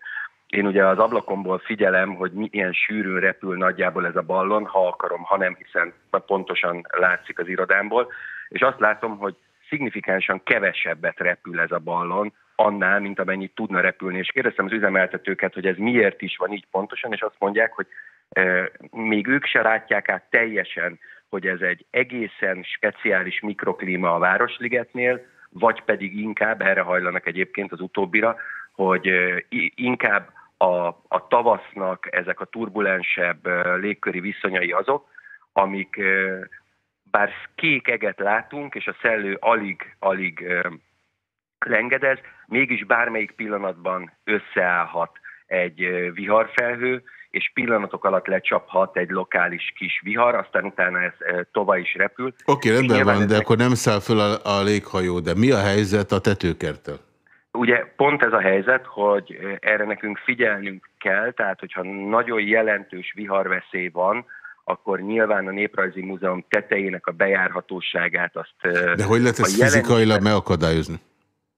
én ugye az ablakomból figyelem, hogy milyen sűrűn repül nagyjából ez a ballon, ha akarom, ha nem, hiszen pontosan látszik az irodámból, és azt látom, hogy szignifikánsan kevesebbet repül ez a ballon, annál, mint amennyit tudna repülni. És kérdeztem az üzemeltetőket, hogy ez miért is van így pontosan, és azt mondják, hogy e, még ők se látják át teljesen, hogy ez egy egészen speciális mikroklíma a Városligetnél, vagy pedig inkább, erre hajlanak egyébként az utóbbira, hogy e, inkább a, a tavasznak ezek a turbulensebb e, légköri viszonyai azok, amik bár kék eget látunk, és a szellő alig-alig lengedez, mégis bármelyik pillanatban összeállhat egy viharfelhő, és pillanatok alatt lecsaphat egy lokális kis vihar, aztán utána ez tova is repül. Oké, okay, rendben van, ezek... de akkor nem száll föl a, a léghajó, de mi a helyzet a tetőkerttel? Ugye pont ez a helyzet, hogy erre nekünk figyelnünk kell, tehát hogyha nagyon jelentős viharveszély van, akkor nyilván a Néprajzi Múzeum tetejének a bejárhatóságát azt... De hogy lehet ezt fizikailag megakadályozni?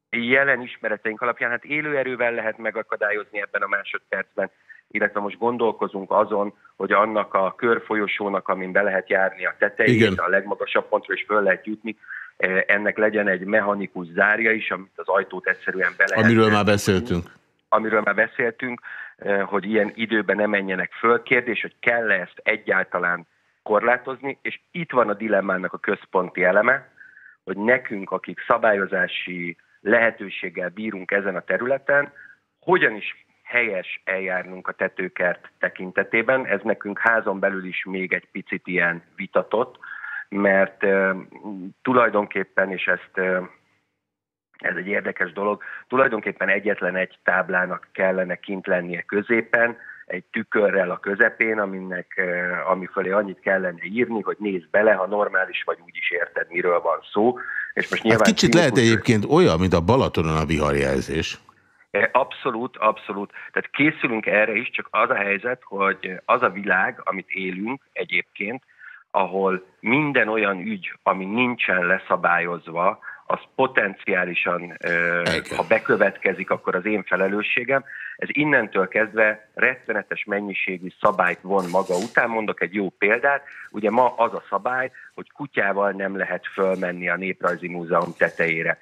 Jelen ismereteink alapján, hát élőerővel lehet megakadályozni ebben a másodpercben, illetve most gondolkozunk azon, hogy annak a körfolyosónak, amin be lehet járni a tetejét, Igen. a legmagasabb pontra is föl lehet jutni, ennek legyen egy mechanikus zárja is, amit az ajtót egyszerűen be lehet. Amiről már beszéltünk. Amiről már beszéltünk, hogy ilyen időben ne menjenek föl. Kérdés, hogy kell-e ezt egyáltalán korlátozni, és itt van a dilemmának a központi eleme, hogy nekünk, akik szabályozási lehetőséggel bírunk ezen a területen, hogyan is helyes eljárnunk a tetőkert tekintetében. Ez nekünk házon belül is még egy picit ilyen vitatott, mert e, tulajdonképpen, és ezt e, ez egy érdekes dolog, tulajdonképpen egyetlen egy táblának kellene kint lennie középen, egy tükörrel a közepén, aminek, ami fölé annyit kellene írni, hogy nézd bele, ha normális vagy úgy is érted, miről van szó. És most nyilván hát kicsit lehet egyébként olyan, mint a Balatonon a viharjelzés. E, abszolút, abszolút. Tehát készülünk erre is, csak az a helyzet, hogy az a világ, amit élünk egyébként, ahol minden olyan ügy, ami nincsen leszabályozva, az potenciálisan, ha bekövetkezik, akkor az én felelősségem. Ez innentől kezdve rettenetes mennyiségű szabályt von maga után. Mondok egy jó példát. Ugye ma az a szabály, hogy kutyával nem lehet fölmenni a Néprajzi Múzeum tetejére.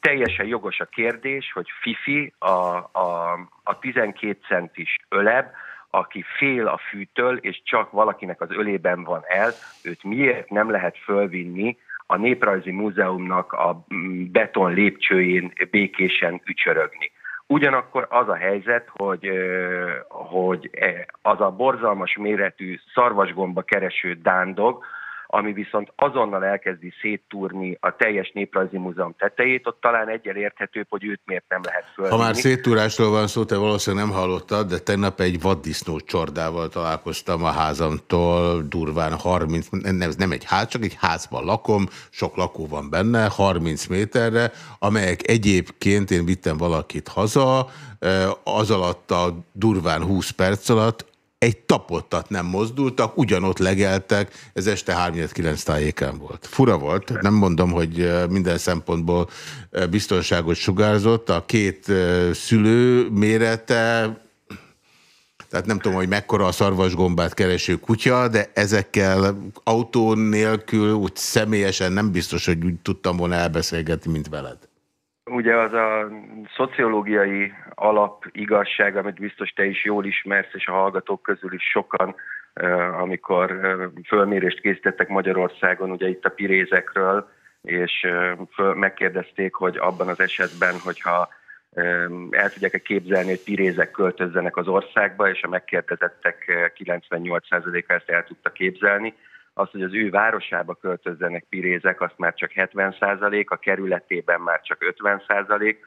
Teljesen jogos a kérdés, hogy Fifi, a, a, a 12 centis öleb, aki fél a fűtől, és csak valakinek az ölében van el, őt miért nem lehet fölvinni a Néprajzi Múzeumnak a beton lépcsőjén békésen ücsörögni. Ugyanakkor az a helyzet, hogy, hogy az a borzalmas méretű szarvasgomba kereső dándog, ami viszont azonnal elkezdi széttúrni a teljes néprajzi múzeum tetejét, ott talán egyel érthetőbb, hogy őt miért nem lehet föl. Ha már széttúrásról van szó, te valószínűleg nem hallottad, de tegnap egy vaddisznó csordával találkoztam a házamtól, durván 30, nem, nem egy ház, csak egy házban lakom, sok lakó van benne, 30 méterre, amelyek egyébként én vittem valakit haza, az alatt a durván 20 perc alatt egy tapottat nem mozdultak, ugyanott legeltek, ez este 3-9 tájékán volt. Fura volt, nem mondom, hogy minden szempontból biztonságot sugárzott, a két szülő mérete, tehát nem tudom, hogy mekkora a szarvasgombát kereső kutya, de ezekkel autó nélkül úgy személyesen nem biztos, hogy úgy tudtam volna elbeszélgetni, mint veled. Ugye az a szociológiai alap igazság, amit biztos te is jól ismersz, és a hallgatók közül is sokan, amikor fölmérést készítettek Magyarországon, ugye itt a pirézekről, és megkérdezték, hogy abban az esetben, hogyha el tudják-e képzelni, hogy pirézek költözzenek az országba, és a megkérdezettek 98%-a ezt el tudta képzelni, az, hogy az ő városába költözzenek pirézek, azt már csak 70 százalék, a kerületében már csak 50 százalék,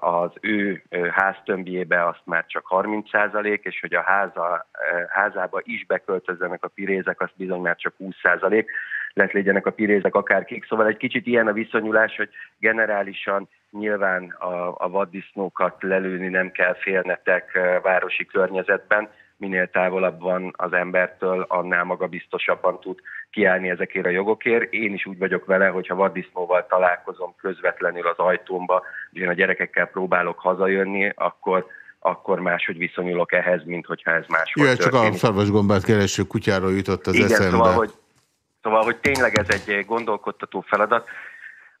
az ő háztömbjébe azt már csak 30 százalék, és hogy a háza, házába is beköltözzenek a pirézek, azt bizony már csak 20 százalék, lehet legyenek a pirézek akárkik. Szóval egy kicsit ilyen a viszonyulás, hogy generálisan nyilván a, a vaddisznókat lelőni nem kell félnetek városi környezetben, minél távolabb van az embertől, annál magabiztosabban tud kiállni ezekért a jogokért. Én is úgy vagyok vele, hogyha vaddisznóval találkozom közvetlenül az ajtómba, és én a gyerekekkel próbálok hazajönni, akkor akkor máshogy viszonyulok ehhez, mint hogyha ez más Jó, csak a szarvasgombát kereső kutyáról jutott az Igen, eszembe. Szóval hogy, szóval, hogy tényleg ez egy gondolkodtató feladat.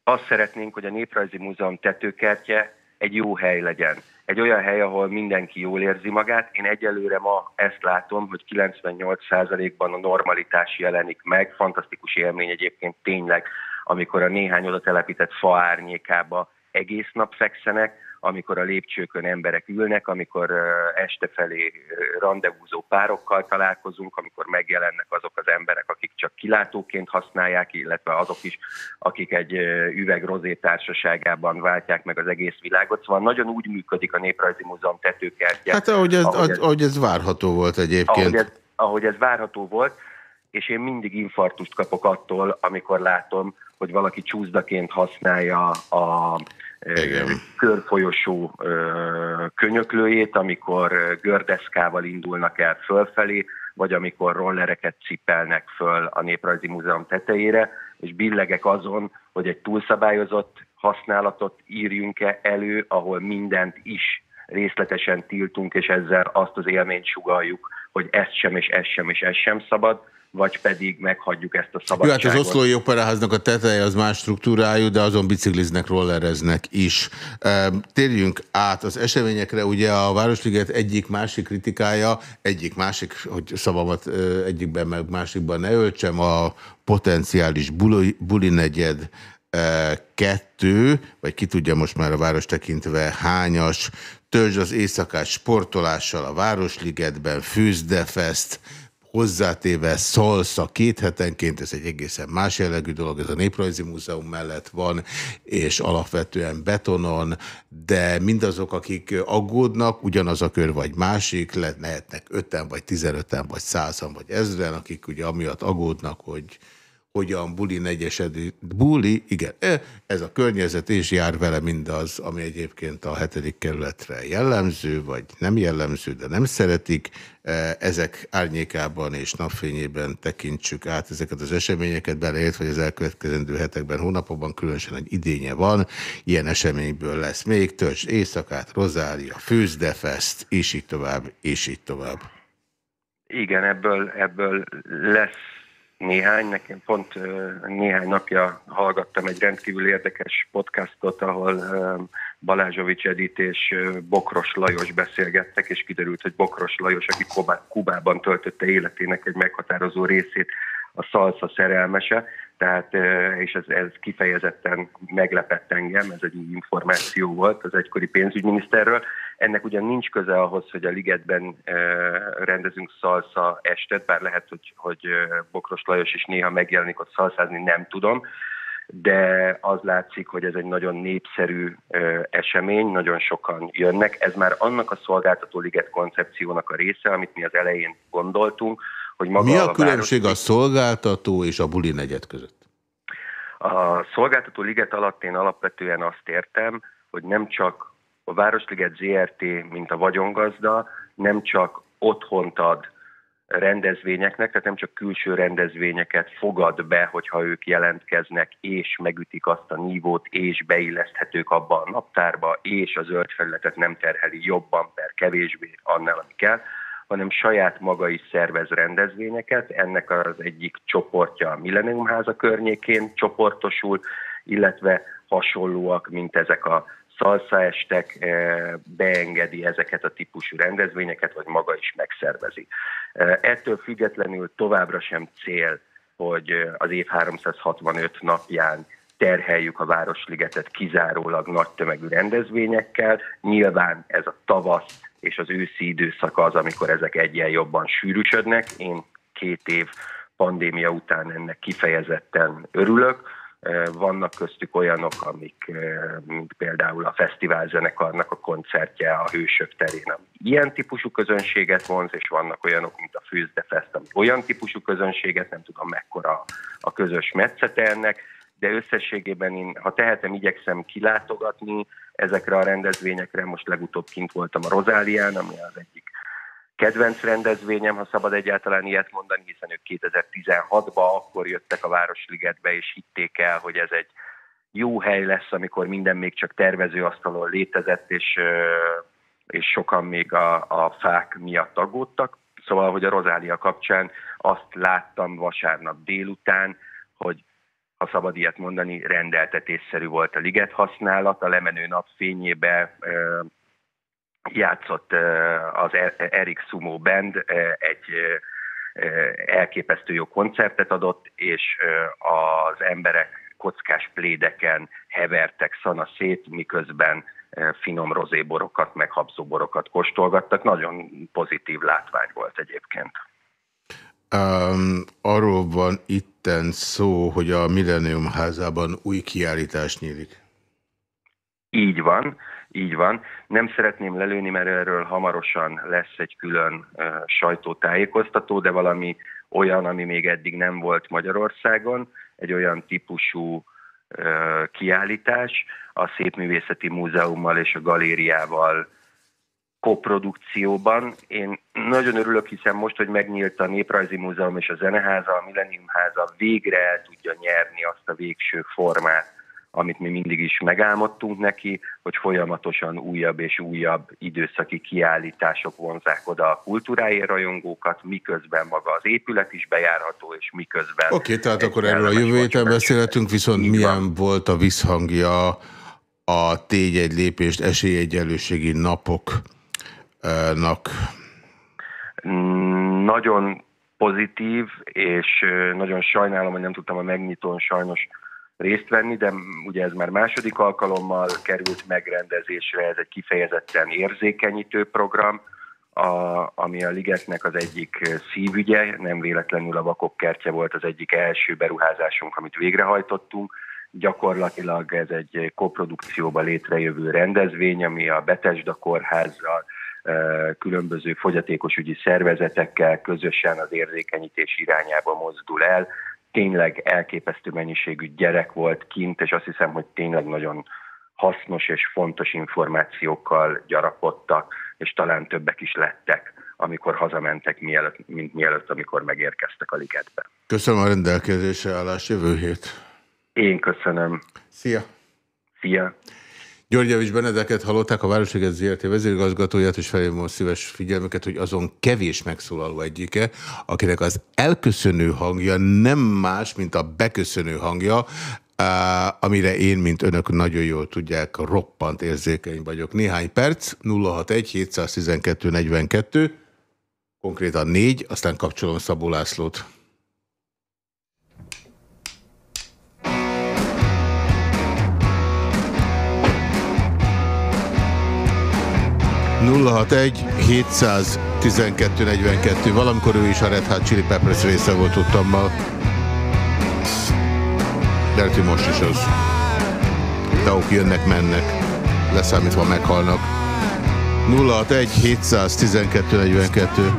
Azt szeretnénk, hogy a Néprajzi Múzeum tetőkertje egy jó hely legyen egy olyan hely, ahol mindenki jól érzi magát. Én egyelőre ma ezt látom, hogy 98%-ban a normalitás jelenik meg. Fantasztikus élmény egyébként tényleg, amikor a néhány oda telepített fa árnyékába egész nap fekszenek, amikor a lépcsőkön emberek ülnek, amikor este felé rendezvúzó párokkal találkozunk, amikor megjelennek azok az emberek, akik csak kilátóként használják, illetve azok is, akik egy üveg rozé társaságában váltják meg az egész világot. Szóval nagyon úgy működik a Néprajzi Múzeum tetőkertje. Hát ahogy ez, ahogy ez, ahogy ez várható volt egyébként. Ahogy ez, ahogy ez várható volt, és én mindig infartust kapok attól, amikor látom, hogy valaki csúszdaként használja a igen. körfolyosó könyöklőjét, amikor gördeszkával indulnak el fölfelé, vagy amikor rollereket cipelnek föl a Néprajzi Múzeum tetejére, és billegek azon, hogy egy túlszabályozott használatot írjunk-e elő, ahol mindent is részletesen tiltunk, és ezzel azt az élményt sugaljuk, hogy ezt sem, és ezt sem, és ezt sem szabad, vagy pedig meghagyjuk ezt a szabadságot. Jó, hát az Oszlói Operaháznak a teteje az más struktúrájú, de azon bicikliznek, rollereznek is. Térjünk át az eseményekre, ugye a Városliget egyik másik kritikája, egyik másik, hogy szavamat egyikben meg másikban ne öltsem, a potenciális buli, buli negyed kettő, vagy ki tudja most már a város tekintve hányas, törzs az éjszakás sportolással a Városligetben, Fűzdefest, hozzátéve szalsza két hetenként, ez egy egészen más jellegű dolog, ez a Néprajzi Múzeum mellett van, és alapvetően betonon, de mindazok, akik aggódnak, ugyanaz a kör vagy másik, lehetnek öten, vagy tizenöten, vagy százan, vagy ezren, akik ugye amiatt aggódnak, hogy hogyan buli negyesedő, buli, igen, ez a környezet és jár vele mindaz, ami egyébként a hetedik kerületre jellemző, vagy nem jellemző, de nem szeretik. Ezek árnyékában és napfényében tekintsük át ezeket az eseményeket, beleért, hogy az elkövetkezendő hetekben, hónapokban különösen egy idénye van. Ilyen eseményből lesz még, törzs éjszakát, Rozália, Főzdefest, és így tovább, és így tovább. Igen, ebből, ebből lesz néhány, nekem pont néhány napja hallgattam egy rendkívül érdekes podcastot, ahol Balázsovics Edit és Bokros Lajos beszélgettek, és kiderült, hogy Bokros Lajos, aki Kubában töltötte életének egy meghatározó részét, a szalsza szerelmese, tehát, és ez, ez kifejezetten meglepett engem, ez egy információ volt az egykori pénzügyminiszterről. Ennek ugyan nincs köze ahhoz, hogy a ligetben rendezünk szalsza estet, bár lehet, hogy, hogy Bokros Lajos is néha megjelenik ott szalszázni, nem tudom, de az látszik, hogy ez egy nagyon népszerű esemény, nagyon sokan jönnek. Ez már annak a szolgáltató liget koncepciónak a része, amit mi az elején gondoltunk, hogy maga Mi a, a különbség város... a szolgáltató és a buli negyed között? A szolgáltató liget alatt én alapvetően azt értem, hogy nem csak a Városliget ZRT, mint a vagyongazda, nem csak otthont ad rendezvényeknek, tehát nem csak külső rendezvényeket fogad be, hogyha ők jelentkeznek, és megütik azt a nívót, és beilleszthetők abba a naptárba, és a zöld felületet nem terheli jobban per kevésbé annál, ami kell, hanem saját maga is szervez rendezvényeket. Ennek az egyik csoportja a Millennium háza környékén csoportosul, illetve hasonlóak, mint ezek a szalszaestek eh, beengedi ezeket a típusú rendezvényeket, vagy maga is megszervezi. Eh, ettől függetlenül továbbra sem cél, hogy eh, az év 365 napján terheljük a Városligetet kizárólag nagy tömegű rendezvényekkel. Nyilván ez a tavasz és az őszi időszak az, amikor ezek egyen jobban sűrűsödnek. Én két év pandémia után ennek kifejezetten örülök. Vannak köztük olyanok, amik, mint például a fesztiválzenekarnak a koncertje a Hősök terén, ami ilyen típusú közönséget vonz, és vannak olyanok, mint a Fűzde Fest, ami olyan típusú közönséget, nem tudom mekkora a közös metszete ennek, de összességében én, ha tehetem, igyekszem kilátogatni ezekre a rendezvényekre. Most legutóbb kint voltam a Rozálián, ami az egyik kedvenc rendezvényem, ha szabad egyáltalán ilyet mondani, hiszen ők 2016-ban akkor jöttek a Városligetbe, és hitték el, hogy ez egy jó hely lesz, amikor minden még csak tervezőasztalon létezett, és, és sokan még a, a fák miatt aggódtak. Szóval, hogy a Rozália kapcsán azt láttam vasárnap délután, hogy ha szabad ilyet mondani, rendeltetésszerű volt a liget használat, a lemenő nap fényébe játszott az e- Erik Sumo Band, egy elképesztő jó koncertet adott, és az emberek kockás plédeken hevertek szana szét, miközben finom rozéborokat, meg habzóborokat kóstolgattak. Nagyon pozitív látvány volt egyébként. Um, arról van itten szó, hogy a Millennium házában új kiállítás nyílik. Így van, így van. Nem szeretném lelőni, mert erről hamarosan lesz egy külön uh, sajtótájékoztató, de valami olyan, ami még eddig nem volt Magyarországon, egy olyan típusú uh, kiállítás a Szépművészeti Múzeummal és a galériával koprodukcióban. Én nagyon örülök, hiszen most, hogy megnyílt a Néprajzi Múzeum és a Zeneháza, a Millennium Háza végre el tudja nyerni azt a végső formát, amit mi mindig is megálmodtunk neki, hogy folyamatosan újabb és újabb időszaki kiállítások vonzák oda a kultúráért rajongókat, miközben maga az épület is bejárható, és miközben... Oké, okay, tehát akkor erről a jövő héten beszélhetünk, viszont Így milyen van. volt a visszhangja a tégy egy lépést esélyegyenlőségi napoknak? Mm, nagyon pozitív, és nagyon sajnálom, hogy nem tudtam a megnyitón sajnos részt venni, de ugye ez már második alkalommal került megrendezésre, ez egy kifejezetten érzékenyítő program, a, ami a Ligetnek az egyik szívügye, nem véletlenül a Vakok kertje volt az egyik első beruházásunk, amit végrehajtottunk. Gyakorlatilag ez egy koprodukcióba létrejövő rendezvény, ami a Betesda kórházzal, különböző fogyatékosügyi szervezetekkel közösen az érzékenyítés irányába mozdul el tényleg elképesztő mennyiségű gyerek volt kint, és azt hiszem, hogy tényleg nagyon hasznos és fontos információkkal gyarapodtak, és talán többek is lettek, amikor hazamentek, mielőtt, mint mielőtt, amikor megérkeztek a ligetbe. Köszönöm a rendelkezésre állás jövő hét. Én köszönöm. Szia! Szia! Györgyevics Benedeket hallották, a Városliget ZRT vezérigazgatóját, és felhívom a szíves figyelmüket, hogy azon kevés megszólaló egyike, akinek az elköszönő hangja nem más, mint a beköszönő hangja, amire én, mint önök nagyon jól tudják, roppant érzékeny vagyok. Néhány perc, 061 712 42, konkrétan 4, aztán kapcsolom Szabó Lászlót. 061 712 42. Valamikor ő is a Red Hot Chili Peppers része volt tudtammal. De hogy most is az. Tauk jönnek, mennek. Leszámítva meghalnak. 061 712 42.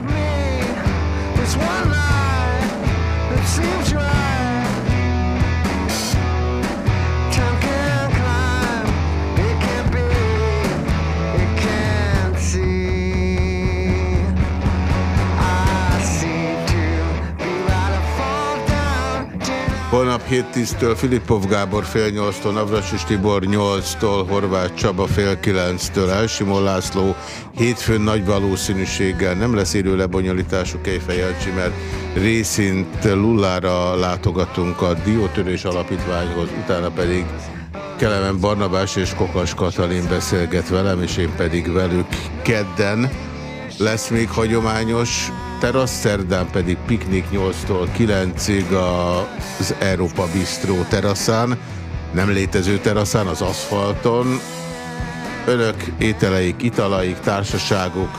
Holnap 7-10-től Filipov Gábor fél 8-tól, Navrasis Tibor 8-tól, Horváth Csaba fél 9-től, Elsimó László hétfőn nagy valószínűséggel nem lesz élő lebonyolítású Kejfejelcsi, mert részint Lullára látogatunk a Diótörés Alapítványhoz, utána pedig Kelemen Barnabás és Kokas Katalin beszélget velem, és én pedig velük kedden. Lesz még hagyományos terasz, szerdán pedig piknik 8-tól 9-ig az Európa Bistro teraszán, nem létező teraszán, az aszfalton. Önök, ételeik, italaik, társaságok,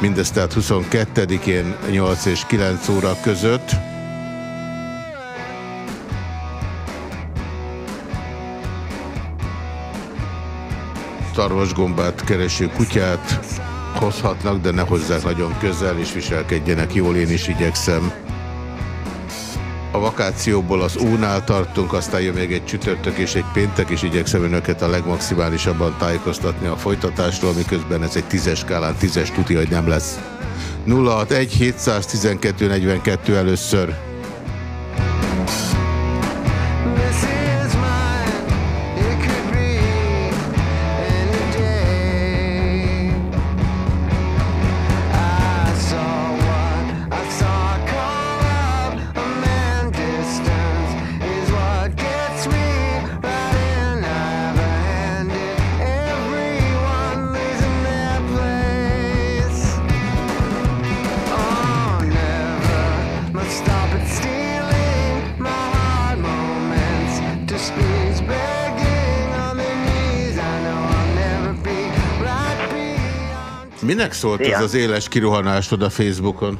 mindezt tehát 22-én 8 és 9 óra között. Tarvasgombát kereső kutyát, hozhatnak, de ne hozzák nagyon közel, és viselkedjenek jól, én is igyekszem. A vakációból az únál tartunk, aztán jön még egy csütörtök és egy péntek, és igyekszem önöket a legmaximálisabban tájékoztatni a folytatásról, miközben ez egy tízes skálán tízes tuti, hogy nem lesz. 061 712 42 először. Szólt Szia. ez az éles kirohanásod a Facebookon?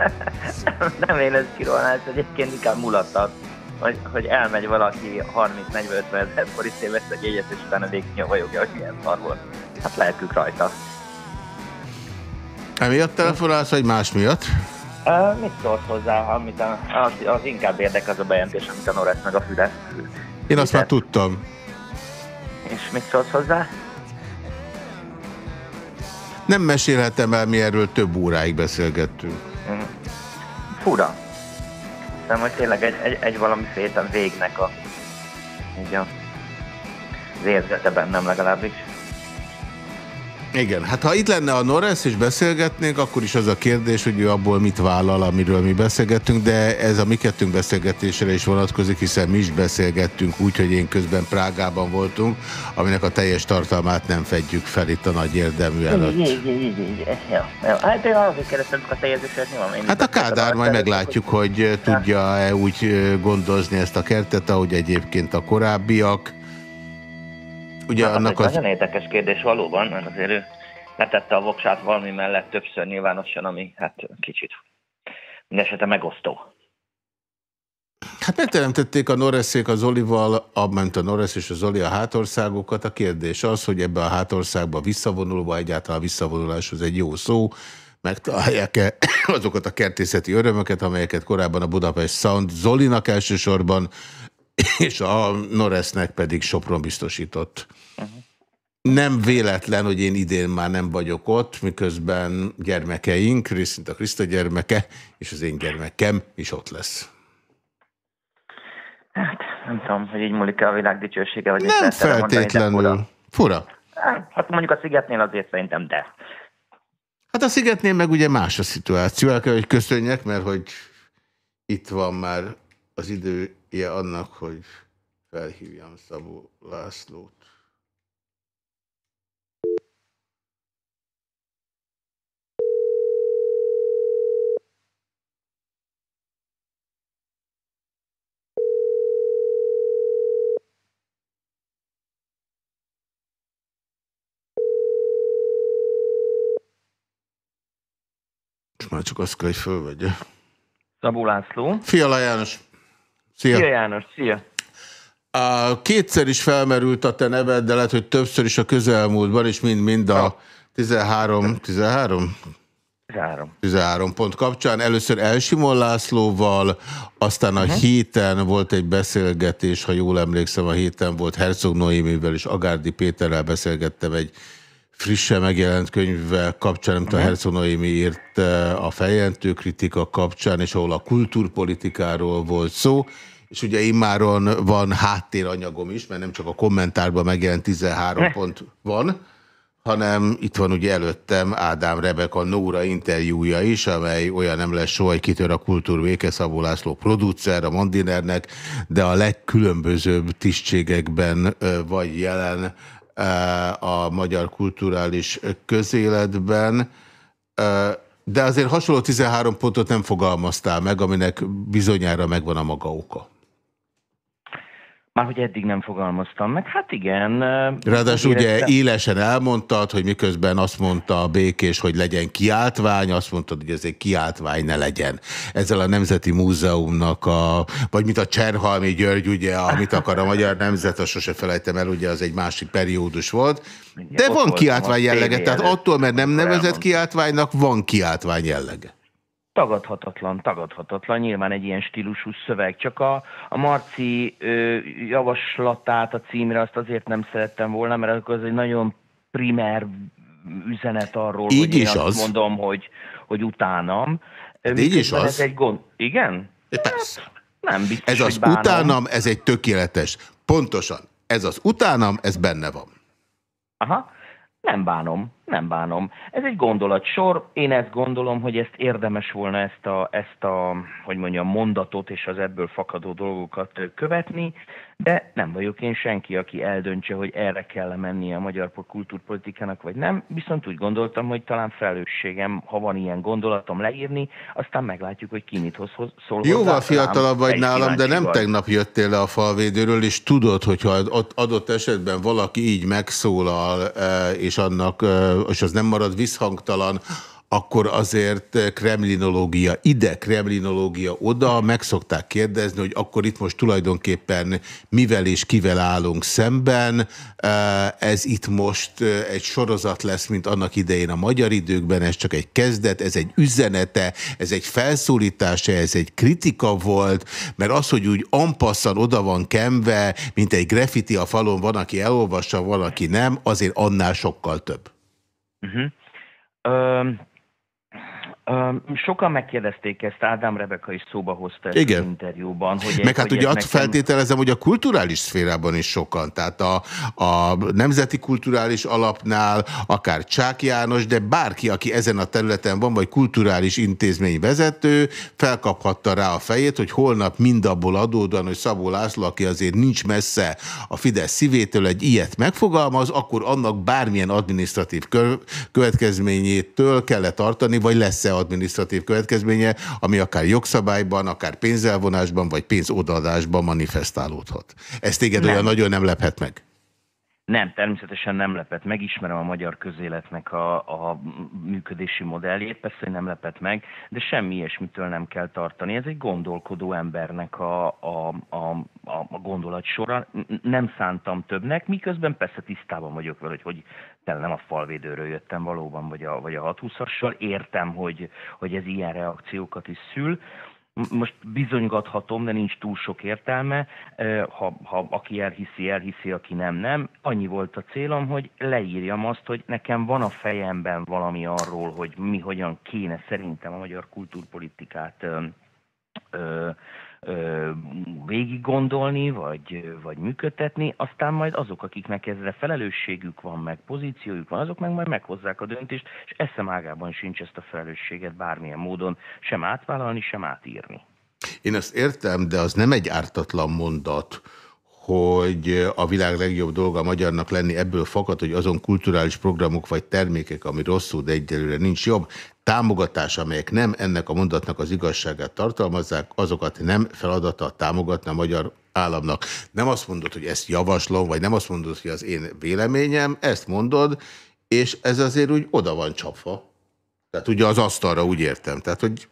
nem én ez kirohanás, egyébként inkább mulattat, hogy, hogy elmegy valaki 30-40-50 ezer forintért vesz egy jegyet, és utána végig nyavajogja, hogy milyen szar volt. Hát lelkük rajta. Emiatt telefonálsz, vagy más miatt? Uh, mit szólsz hozzá, amit a, az, az inkább érdek az a bejelentés, amit a Noresz meg a Fidesz. Én azt már tudtam. És mit szólsz hozzá? Nem mesélhetem el, mi erről több óráig beszélgettünk. Mm. Fura. Hiszem, hogy tényleg egy, egy, egy valami féten végnek a, így a, az érzete bennem legalábbis. Igen, hát ha itt lenne a Norris és beszélgetnénk, akkor is az a kérdés, hogy ő abból mit vállal, amiről mi beszélgettünk, de ez a mi kettőnk beszélgetésére is vonatkozik, hiszen mi is beszélgettünk úgy, hogy én közben Prágában voltunk, aminek a teljes tartalmát nem fedjük fel itt a nagy érdemű előtt. Így, így, így, így, így. Ja, ja. Hát én azért kérdeztem a teljezését, nyilván Hát a Kádár majd meglátjuk, hogy tudja-e úgy gondozni ezt a kertet, ahogy egyébként a korábbiak. Ugye hát, annak az... az... Nagyon érdekes kérdés valóban, mert azért ő letette a voksát valami mellett többször nyilvánosan, ami hát kicsit mindesetre megosztó. Hát megteremtették a Noreszék a Zolival, ament a Noresz és a Zoli a hátországokat. A kérdés az, hogy ebbe a hátországba visszavonulva, egyáltalán a visszavonulás az egy jó szó, megtalálják-e azokat a kertészeti örömöket, amelyeket korábban a Budapest Sound Zolinak elsősorban, és a Noresznek pedig Sopron biztosított. Uh -huh. Nem véletlen, hogy én idén már nem vagyok ott, miközben gyermekeink, részint a Kriszta gyermeke, és az én gyermekem is ott lesz. Hát, nem tudom, hogy így múlik a világ dicsősége, vagy Nem feltétlenül. Mondani, fura. Hát mondjuk a Szigetnél azért szerintem, de. Hát a Szigetnél meg ugye más a szituáció. El kell, hogy köszönjek, mert hogy itt van már az idője annak, hogy felhívjam Szabó Lászlót. Már csak azt kell, hogy fölvegye. Szabó László. Fiala János. Szia. Szia János, szia. A kétszer is felmerült a te neved, de lehet, hogy többször is a közelmúltban, és mind-mind a 13, 13? 13. 13 pont kapcsán. Először Elsimon Lászlóval, aztán a uh -huh. héten volt egy beszélgetés, ha jól emlékszem, a héten volt Herzog Noémivel és Agárdi Péterrel beszélgettem egy frissen megjelent könyvvel kapcsán, amit a Herzog Noémi írt a feljelentő kritika kapcsán, és ahol a kultúrpolitikáról volt szó, és ugye immáron van háttéranyagom is, mert nem csak a kommentárban megjelent 13 ne. pont van, hanem itt van ugye előttem Ádám Rebeka Nóra interjúja is, amely olyan nem lesz soha, hogy kitör a kultúr véke, Szabó László producer, a Mandinernek, de a legkülönbözőbb tisztségekben vagy jelen a magyar kulturális közéletben, de azért hasonló 13 pontot nem fogalmaztál meg, aminek bizonyára megvan a maga oka. Már hogy eddig nem fogalmaztam meg, hát igen. Ráadásul ugye éreztem. élesen elmondtad, hogy miközben azt mondta a békés, hogy legyen kiáltvány, azt mondtad, hogy ez egy kiáltvány ne legyen. Ezzel a Nemzeti Múzeumnak a, vagy mint a Cserhalmi György, ugye, amit akar a Magyar Nemzet, azt sose felejtem el, ugye az egy másik periódus volt. De van kiáltvány jellege, tehát attól, mert nem nevezett kiáltványnak, van kiáltvány jellege. Tagadhatatlan, tagadhatatlan. Nyilván egy ilyen stílusú szöveg. Csak a, a Marci ö, javaslatát a címre azt azért nem szerettem volna, mert akkor az egy nagyon primer üzenet arról, így hogy is én az. azt mondom, hogy, hogy utánam. De így is az. Ez egy gond. Igen? Persze. Hát, nem biztos, Ez az bánom. utánam, ez egy tökéletes. Pontosan. Ez az utánam, ez benne van. Aha. Nem bánom, nem bánom. Ez egy gondolatsor. Én ezt gondolom, hogy ezt érdemes volna ezt a, ezt a hogy mondjam, mondatot és az ebből fakadó dolgokat követni, de nem vagyok én senki, aki eldöntse, hogy erre kell mennie a magyar kultúrpolitikának, vagy nem. Viszont úgy gondoltam, hogy talán felelősségem, ha van ilyen gondolatom leírni, aztán meglátjuk, hogy ki mit hoz, szól Jóval fiatalabb vagy nálam, de nem vagy. tegnap jöttél le a falvédőről, és tudod, hogyha adott esetben valaki így megszólal, eh, és, annak, eh, és az nem marad visszhangtalan, akkor azért kremlinológia ide, kremlinológia oda, meg szokták kérdezni, hogy akkor itt most tulajdonképpen mivel és kivel állunk szemben. Ez itt most egy sorozat lesz, mint annak idején a magyar időkben, ez csak egy kezdet, ez egy üzenete, ez egy felszólítása, ez egy kritika volt, mert az, hogy úgy ampasszan oda van kemve, mint egy graffiti a falon, van, aki elolvassa, van, aki nem, azért annál sokkal több. Uh -huh. um Sokan megkérdezték ezt, Ádám Rebeka is szóba hozta ezt Igen. az interjúban. Hogy Meg hát hogy ugye azt nekem... feltételezem, hogy a kulturális szférában is sokan, tehát a, a Nemzeti Kulturális Alapnál, akár Csák János, de bárki, aki ezen a területen van, vagy kulturális intézmény vezető, felkaphatta rá a fejét, hogy holnap mindabból adódóan, hogy Szabó László, aki azért nincs messze a Fidesz szívétől, egy ilyet megfogalmaz, akkor annak bármilyen adminisztratív következményétől kellett tartani, vagy lesz-e adminisztratív következménye, ami akár jogszabályban, akár pénzelvonásban, vagy pénzodadásban manifestálódhat. Ez téged nem. olyan nagyon nem lephet meg? Nem, természetesen nem lepett meg. Ismerem a magyar közéletnek a, a működési modelljét, persze, hogy nem lepett meg, de semmi ilyesmitől nem kell tartani. Ez egy gondolkodó embernek a, a, a, a gondolat sora. Nem szántam többnek, miközben persze tisztában vagyok vele, hogy, hogy tényleg nem a falvédőről jöttem valóban, vagy a, vagy a 620-assal. Értem, hogy, hogy ez ilyen reakciókat is szül most bizonygathatom, de nincs túl sok értelme, ha, ha aki elhiszi, elhiszi, aki nem, nem. Annyi volt a célom, hogy leírjam azt, hogy nekem van a fejemben valami arról, hogy mi hogyan kéne szerintem a magyar kultúrpolitikát ö, ö, végig gondolni, vagy, vagy működtetni, aztán majd azok, akiknek ezre felelősségük van, meg pozíciójuk van, azok meg majd meghozzák a döntést, és eszem ágában sincs ezt a felelősséget bármilyen módon sem átvállalni, sem átírni. Én ezt értem, de az nem egy ártatlan mondat, hogy a világ legjobb dolga a magyarnak lenni ebből fakad, hogy azon kulturális programok vagy termékek, ami rosszul, de egyelőre nincs jobb, támogatás, amelyek nem ennek a mondatnak az igazságát tartalmazzák, azokat nem feladata támogatni a magyar államnak. Nem azt mondod, hogy ezt javaslom, vagy nem azt mondod, hogy az én véleményem, ezt mondod, és ez azért úgy oda van csapva. Tehát ugye az asztalra úgy értem. Tehát, hogy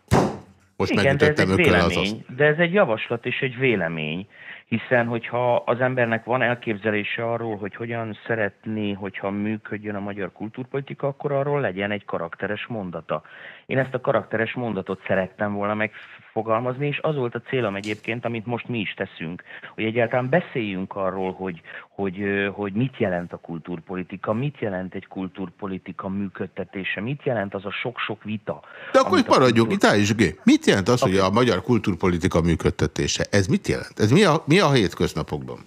most Igen, egy vélemény, az de ez egy javaslat és egy vélemény hiszen hogyha az embernek van elképzelése arról, hogy hogyan szeretné, hogyha működjön a magyar kultúrpolitika, akkor arról legyen egy karakteres mondata. Én ezt a karakteres mondatot szerettem volna megfogalmazni, és az volt a célom egyébként, amit most mi is teszünk, hogy egyáltalán beszéljünk arról, hogy, hogy, hogy mit jelent a kultúrpolitika, mit jelent egy kultúrpolitika működtetése, mit jelent az a sok-sok vita. De akkor itt maradjunk, kultúr... itt is, Mit jelent az, okay. hogy a magyar kultúrpolitika működtetése? Ez mit jelent? Ez mi a, mi a hétköznapokban?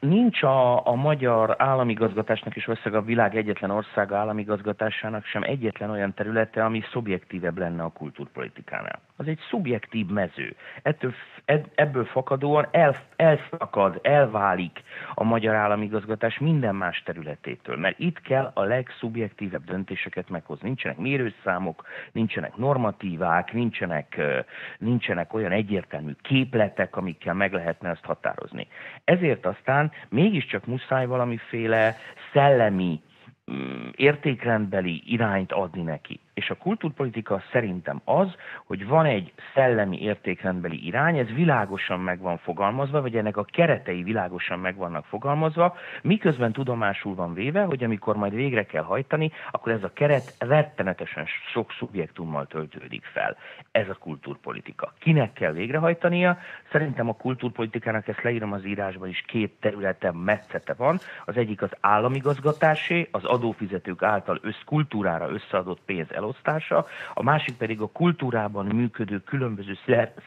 Nincs a, a magyar államigazgatásnak és valószínűleg a világ egyetlen országa államigazgatásának sem egyetlen olyan területe, ami szubjektívebb lenne a kultúrpolitikánál. Az egy szubjektív mező. Ettől, ebből fakadóan el, elszakad, elválik a magyar államigazgatás minden más területétől, mert itt kell a legszubjektívebb döntéseket meghozni. Nincsenek mérőszámok, nincsenek normatívák, nincsenek, nincsenek olyan egyértelmű képletek, amikkel meg lehetne ezt határozni. Ezért aztán mégiscsak muszáj valamiféle szellemi mm, értékrendbeli irányt adni neki. És a kultúrpolitika szerintem az, hogy van egy szellemi értékrendbeli irány, ez világosan meg van fogalmazva, vagy ennek a keretei világosan meg vannak fogalmazva, miközben tudomásul van véve, hogy amikor majd végre kell hajtani, akkor ez a keret rettenetesen sok szubjektummal töltődik fel. Ez a kultúrpolitika. Kinek kell végrehajtania? Szerintem a kultúrpolitikának, ezt leírom az írásban is, két területe, metszete van. Az egyik az államigazgatásé, az adófizetők által összkultúrára összeadott pénz el felosztása, a másik pedig a kultúrában működő különböző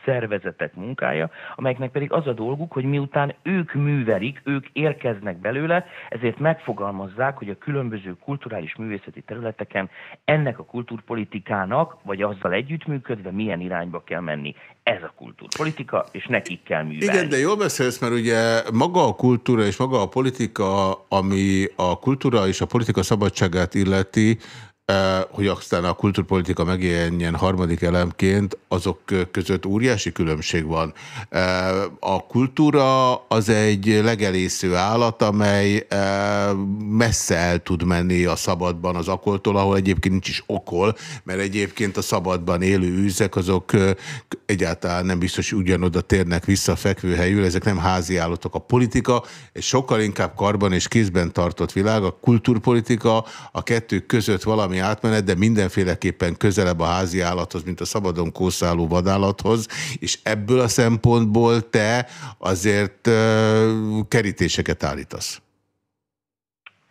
szervezetek munkája, amelyeknek pedig az a dolguk, hogy miután ők művelik, ők érkeznek belőle, ezért megfogalmazzák, hogy a különböző kulturális művészeti területeken ennek a kultúrpolitikának, vagy azzal együttműködve milyen irányba kell menni. Ez a kultúrpolitika, és nekik kell művelni. Igen, de jól beszélsz, mert ugye maga a kultúra és maga a politika, ami a kultúra és a politika szabadságát illeti, hogy aztán a kulturpolitika megjelenjen harmadik elemként, azok között óriási különbség van. A kultúra az egy legelésző állat, amely messze el tud menni a szabadban az akoltól, ahol egyébként nincs is okol, mert egyébként a szabadban élő üzek azok egyáltalán nem biztos, hogy ugyanoda térnek vissza a fekvőhelyül, ezek nem házi állatok. A politika egy sokkal inkább karban és kézben tartott világ, a kulturpolitika a kettő között valami átmenet, de mindenféleképpen közelebb a házi állathoz, mint a szabadon kószáló vadállathoz, és ebből a szempontból te azért uh, kerítéseket állítasz.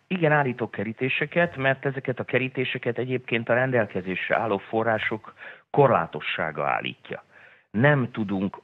Igen, állítok kerítéseket, mert ezeket a kerítéseket egyébként a rendelkezésre álló források korlátossága állítja nem tudunk,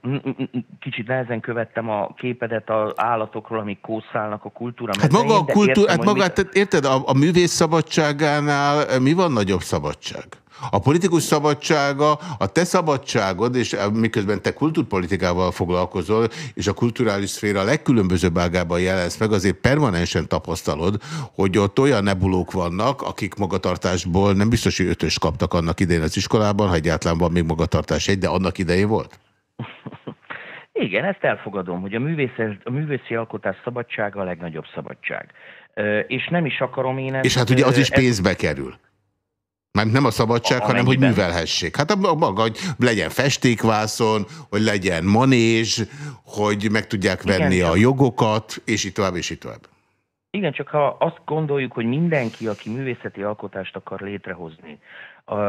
kicsit nehezen követtem a képedet az állatokról, amik kószálnak a kultúra. Hát maga a kultúra, hát magát, mit... érted, a, a művész szabadságánál eh, mi van nagyobb szabadság? A politikus szabadsága, a te szabadságod, és miközben te kultúrpolitikával foglalkozol, és a kulturális szféra legkülönbözőbb ágában jelensz meg, azért permanensen tapasztalod, hogy ott olyan nebulók vannak, akik magatartásból nem biztos, hogy ötös kaptak annak idején az iskolában, ha egyáltalán van még magatartás egy, de annak idején volt? Igen, ezt elfogadom, hogy a művészi, a művészi alkotás szabadsága a legnagyobb szabadság. És nem is akarom én ezt... És hát ugye az is pénzbe kerül. Már nem a szabadság, a, hanem hogy művelhessék. Hát a maga, hogy legyen festékvászon, hogy legyen manézs, hogy meg tudják venni Igen, a jogokat, és így tovább, és így tovább. Igen, csak ha azt gondoljuk, hogy mindenki, aki művészeti alkotást akar létrehozni,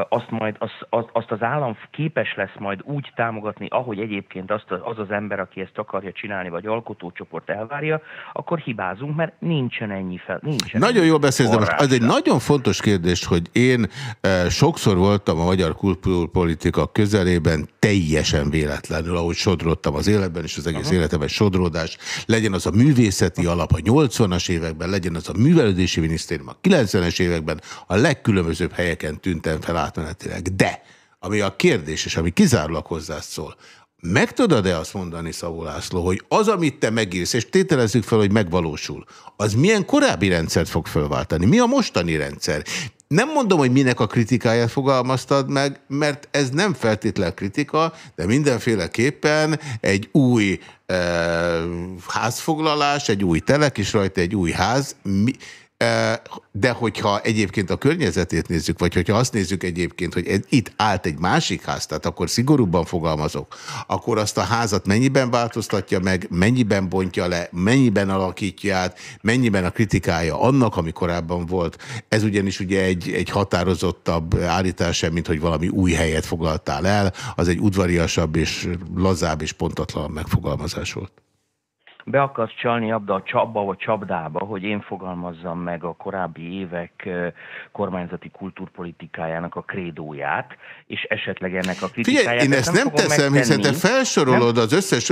azt, majd, azt, azt az állam képes lesz majd úgy támogatni, ahogy egyébként azt az az ember, aki ezt akarja csinálni, vagy alkotócsoport elvárja, akkor hibázunk, mert nincsen ennyi fel. Nincsen nagyon ennyi jól beszélsz, de most az egy nagyon fontos kérdés, hogy én e, sokszor voltam a magyar kultúrpolitika közelében teljesen véletlenül, ahogy sodródtam az életben, és az egész Aha. életemben sodródás, legyen az a művészeti alap a 80-as években, legyen az a művelődési minisztérium a 90-es években, a legkülönbözőbb helyeken tűntem fel átmenetileg. De, ami a kérdés, és ami kizárólag hozzászól, meg tudod-e azt mondani, Szavó László, hogy az, amit te megírsz, és tételezzük fel, hogy megvalósul, az milyen korábbi rendszert fog felváltani? Mi a mostani rendszer? Nem mondom, hogy minek a kritikáját fogalmaztad meg, mert ez nem feltétlen kritika, de mindenféleképpen egy új e, házfoglalás, egy új telek, és rajta egy új ház. Mi, de hogyha egyébként a környezetét nézzük, vagy hogyha azt nézzük egyébként, hogy itt állt egy másik ház, tehát akkor szigorúbban fogalmazok, akkor azt a házat mennyiben változtatja meg, mennyiben bontja le, mennyiben alakítja át, mennyiben a kritikája annak, ami korábban volt. Ez ugyanis ugye egy, egy határozottabb állítás mint hogy valami új helyet foglaltál el, az egy udvariasabb és lazább és pontatlan megfogalmazás volt be akarsz csalni abba a csapba vagy csapdába, hogy én fogalmazzam meg a korábbi évek kormányzati kultúrpolitikájának a krédóját, és esetleg ennek a kritikáját. Figyelj, én ezt nem, nem teszem, hiszen te felsorolod nem? az összes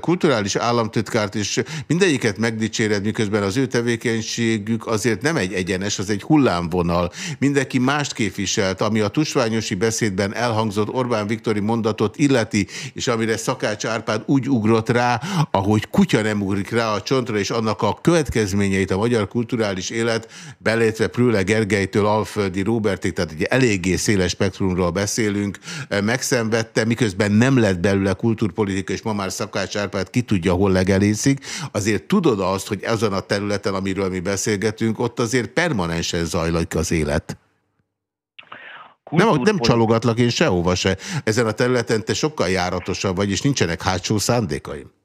kulturális államtitkárt, és mindegyiket megdicséred, miközben az ő tevékenységük azért nem egy egyenes, az egy hullámvonal. Mindenki mást képviselt, ami a tusványosi beszédben elhangzott Orbán Viktori mondatot illeti, és amire Szakács Árpád úgy ugrott rá, ahogy kutya kutya nem ugrik rá a csontra, és annak a következményeit a magyar kulturális élet, belétve Prüle Gergelytől Alföldi Róbertig, tehát egy eléggé széles spektrumról beszélünk, eh, megszenvedte, miközben nem lett belőle kulturpolitika, és ma már Szakács Árpád ki tudja, hol legelészik, azért tudod azt, hogy ezen a területen, amiről mi beszélgetünk, ott azért permanensen zajlik az élet. Nem, nem csalogatlak én sehova se. Ezen a területen te sokkal járatosabb vagy, és nincsenek hátsó szándékaim.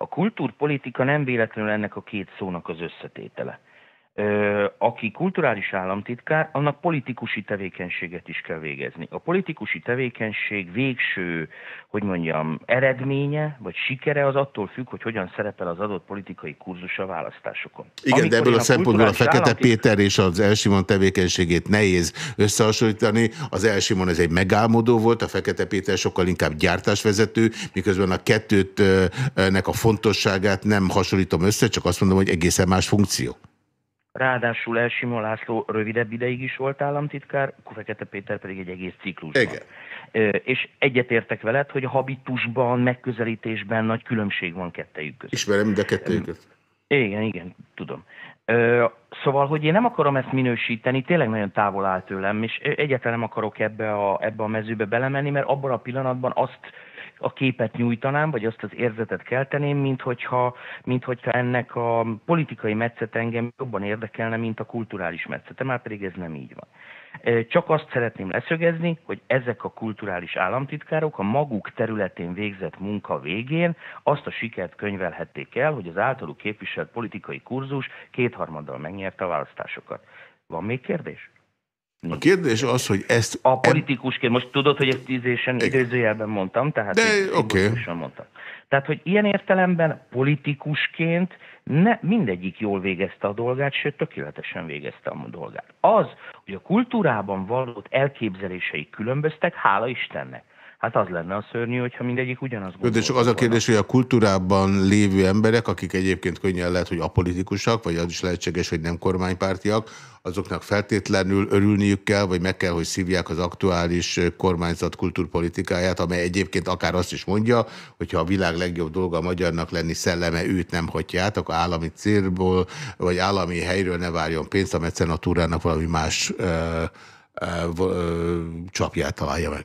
A kultúrpolitika nem véletlenül ennek a két szónak az összetétele. Aki kulturális államtitkár, annak politikusi tevékenységet is kell végezni. A politikusi tevékenység végső, hogy mondjam, eredménye vagy sikere az attól függ, hogy hogyan szerepel az adott politikai kurzus a választásokon. Igen, Amikor de ebből a, a szempontból a Fekete államtitkár... Péter és az Elsimon tevékenységét nehéz összehasonlítani. Az Elsimon ez egy megálmodó volt, a Fekete Péter sokkal inkább gyártásvezető, miközben a kettőtnek a fontosságát nem hasonlítom össze, csak azt mondom, hogy egészen más funkció. Ráadásul Elsimon László rövidebb ideig is volt államtitkár, Fekete Péter pedig egy egész ciklusban. Igen. És egyetértek veled, hogy a habitusban, megközelítésben nagy különbség van kettejük között. Ismerem de kettejüket. Igen, igen, tudom. Szóval, hogy én nem akarom ezt minősíteni, tényleg nagyon távol áll tőlem, és egyáltalán nem akarok ebbe a, ebbe a mezőbe belemenni, mert abban a pillanatban azt a képet nyújtanám, vagy azt az érzetet kelteném, mint hogyha, mint hogyha ennek a politikai metszet engem jobban érdekelne, mint a kulturális metszete, már pedig ez nem így van. Csak azt szeretném leszögezni, hogy ezek a kulturális államtitkárok a maguk területén végzett munka végén azt a sikert könyvelhették el, hogy az általuk képviselt politikai kurzus kétharmaddal megnyerte a választásokat. Van még kérdés? A kérdés az, hogy ezt... A politikusként, most tudod, hogy ezt tízésen időzőjelben mondtam, tehát De oké. Okay. mondtam. Tehát, hogy ilyen értelemben politikusként ne, mindegyik jól végezte a dolgát, sőt, tökéletesen végezte a dolgát. Az, hogy a kultúrában való elképzelései különböztek, hála Istennek. Hát az lenne a szörnyű, hogyha mindegyik ugyanaz gondolja. De csak az a kérdés, hogy a kultúrában lévő emberek, akik egyébként könnyen lehet, hogy apolitikusak, vagy az is lehetséges, hogy nem kormánypártiak, azoknak feltétlenül örülniük kell, vagy meg kell, hogy szívják az aktuális kormányzat kultúrpolitikáját, amely egyébként akár azt is mondja, hogyha a világ legjobb dolga a magyarnak lenni szelleme őt nem hagyja át, akkor állami célból, vagy állami helyről ne várjon pénzt, a mecenatúrának valami más ö, ö, ö, csapját találja meg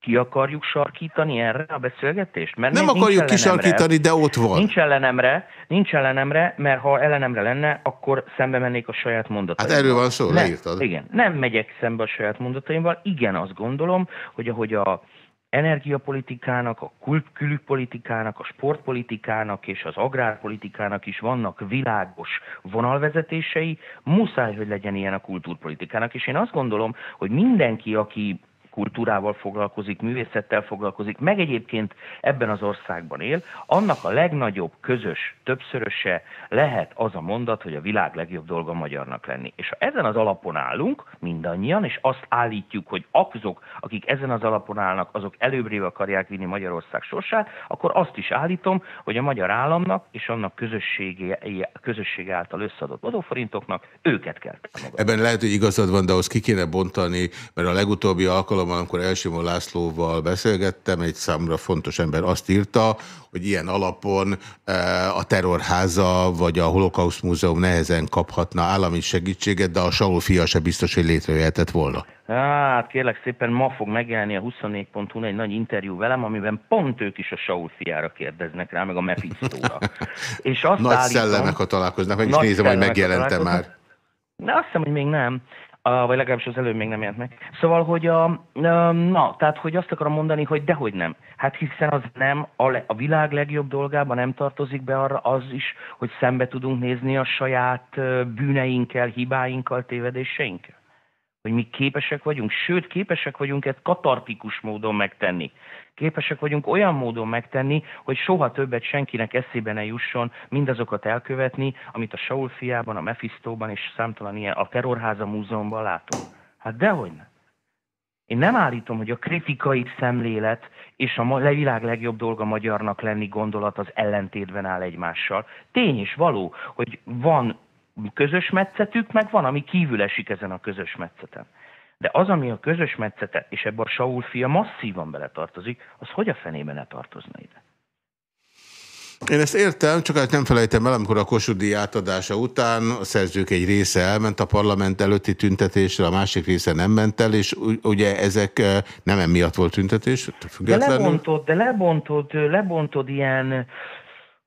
ki akarjuk sarkítani erre a beszélgetést? Mert nem akarjuk kisarkítani, de ott van. Nincs ellenemre, nincs ellenemre, mert ha ellenemre lenne, akkor szembe mennék a saját mondataimmal. Hát erről van szó, nem, leírtad. Igen, nem megyek szembe a saját mondataimmal. Igen, azt gondolom, hogy ahogy a energiapolitikának, a külügypolitikának, a sportpolitikának és az agrárpolitikának is vannak világos vonalvezetései, muszáj, hogy legyen ilyen a kultúrpolitikának. És én azt gondolom, hogy mindenki, aki kultúrával foglalkozik, művészettel foglalkozik, meg egyébként ebben az országban él, annak a legnagyobb közös többszöröse lehet az a mondat, hogy a világ legjobb dolga magyarnak lenni. És ha ezen az alapon állunk, mindannyian, és azt állítjuk, hogy azok, akik ezen az alapon állnak, azok előbbre akarják vinni Magyarország sorsát, akkor azt is állítom, hogy a magyar államnak és annak közössége, közössége által összeadott adóforintoknak őket kell támogatni. Ebben lehet, hogy igazad van, de ahhoz ki kéne bontani, mert a legutóbbi alkalom alkalommal, amikor Elsimó Lászlóval beszélgettem, egy számra fontos ember azt írta, hogy ilyen alapon e, a terrorháza vagy a holokauszt múzeum nehezen kaphatna állami segítséget, de a Saul fia se biztos, hogy létrejöhetett volna. Hát kérlek szépen, ma fog megjelenni a 24.hu egy nagy interjú velem, amiben pont ők is a Saul fiára kérdeznek rá, meg a Mephistóra. És azt nagy állítom, szellemek, ha találkoznak, meg is nézem, hogy megjelentem már. De azt hiszem, hogy még nem vagy legalábbis az előbb még nem jelent meg. Szóval, hogy a, na, tehát, hogy azt akarom mondani, hogy dehogy nem. Hát hiszen az nem a, a világ legjobb dolgában nem tartozik be arra az is, hogy szembe tudunk nézni a saját bűneinkkel, hibáinkkal, tévedéseinkkel hogy mi képesek vagyunk, sőt képesek vagyunk ezt katartikus módon megtenni. Képesek vagyunk olyan módon megtenni, hogy soha többet senkinek eszébe ne jusson mindazokat elkövetni, amit a Saul fiában, a Mephistóban és számtalan ilyen a Terrorháza Múzeumban látunk. Hát dehogy nem. Én nem állítom, hogy a kritikai szemlélet és a világ legjobb dolga magyarnak lenni gondolat az ellentétben áll egymással. Tény és való, hogy van közös metszetük, meg van, ami kívül esik ezen a közös metszeten. De az, ami a közös metszete, és ebben a Saul fia masszívan beletartozik, az hogy a fenében ne tartozna ide? Én ezt értem, csak hát nem felejtem el, amikor a Kossuth átadása után a szerzők egy része elment a parlament előtti tüntetésre, a másik része nem ment el, és ugye ezek eh, nem emiatt volt tüntetés, De lebontod, de lebontod, lebontod ilyen,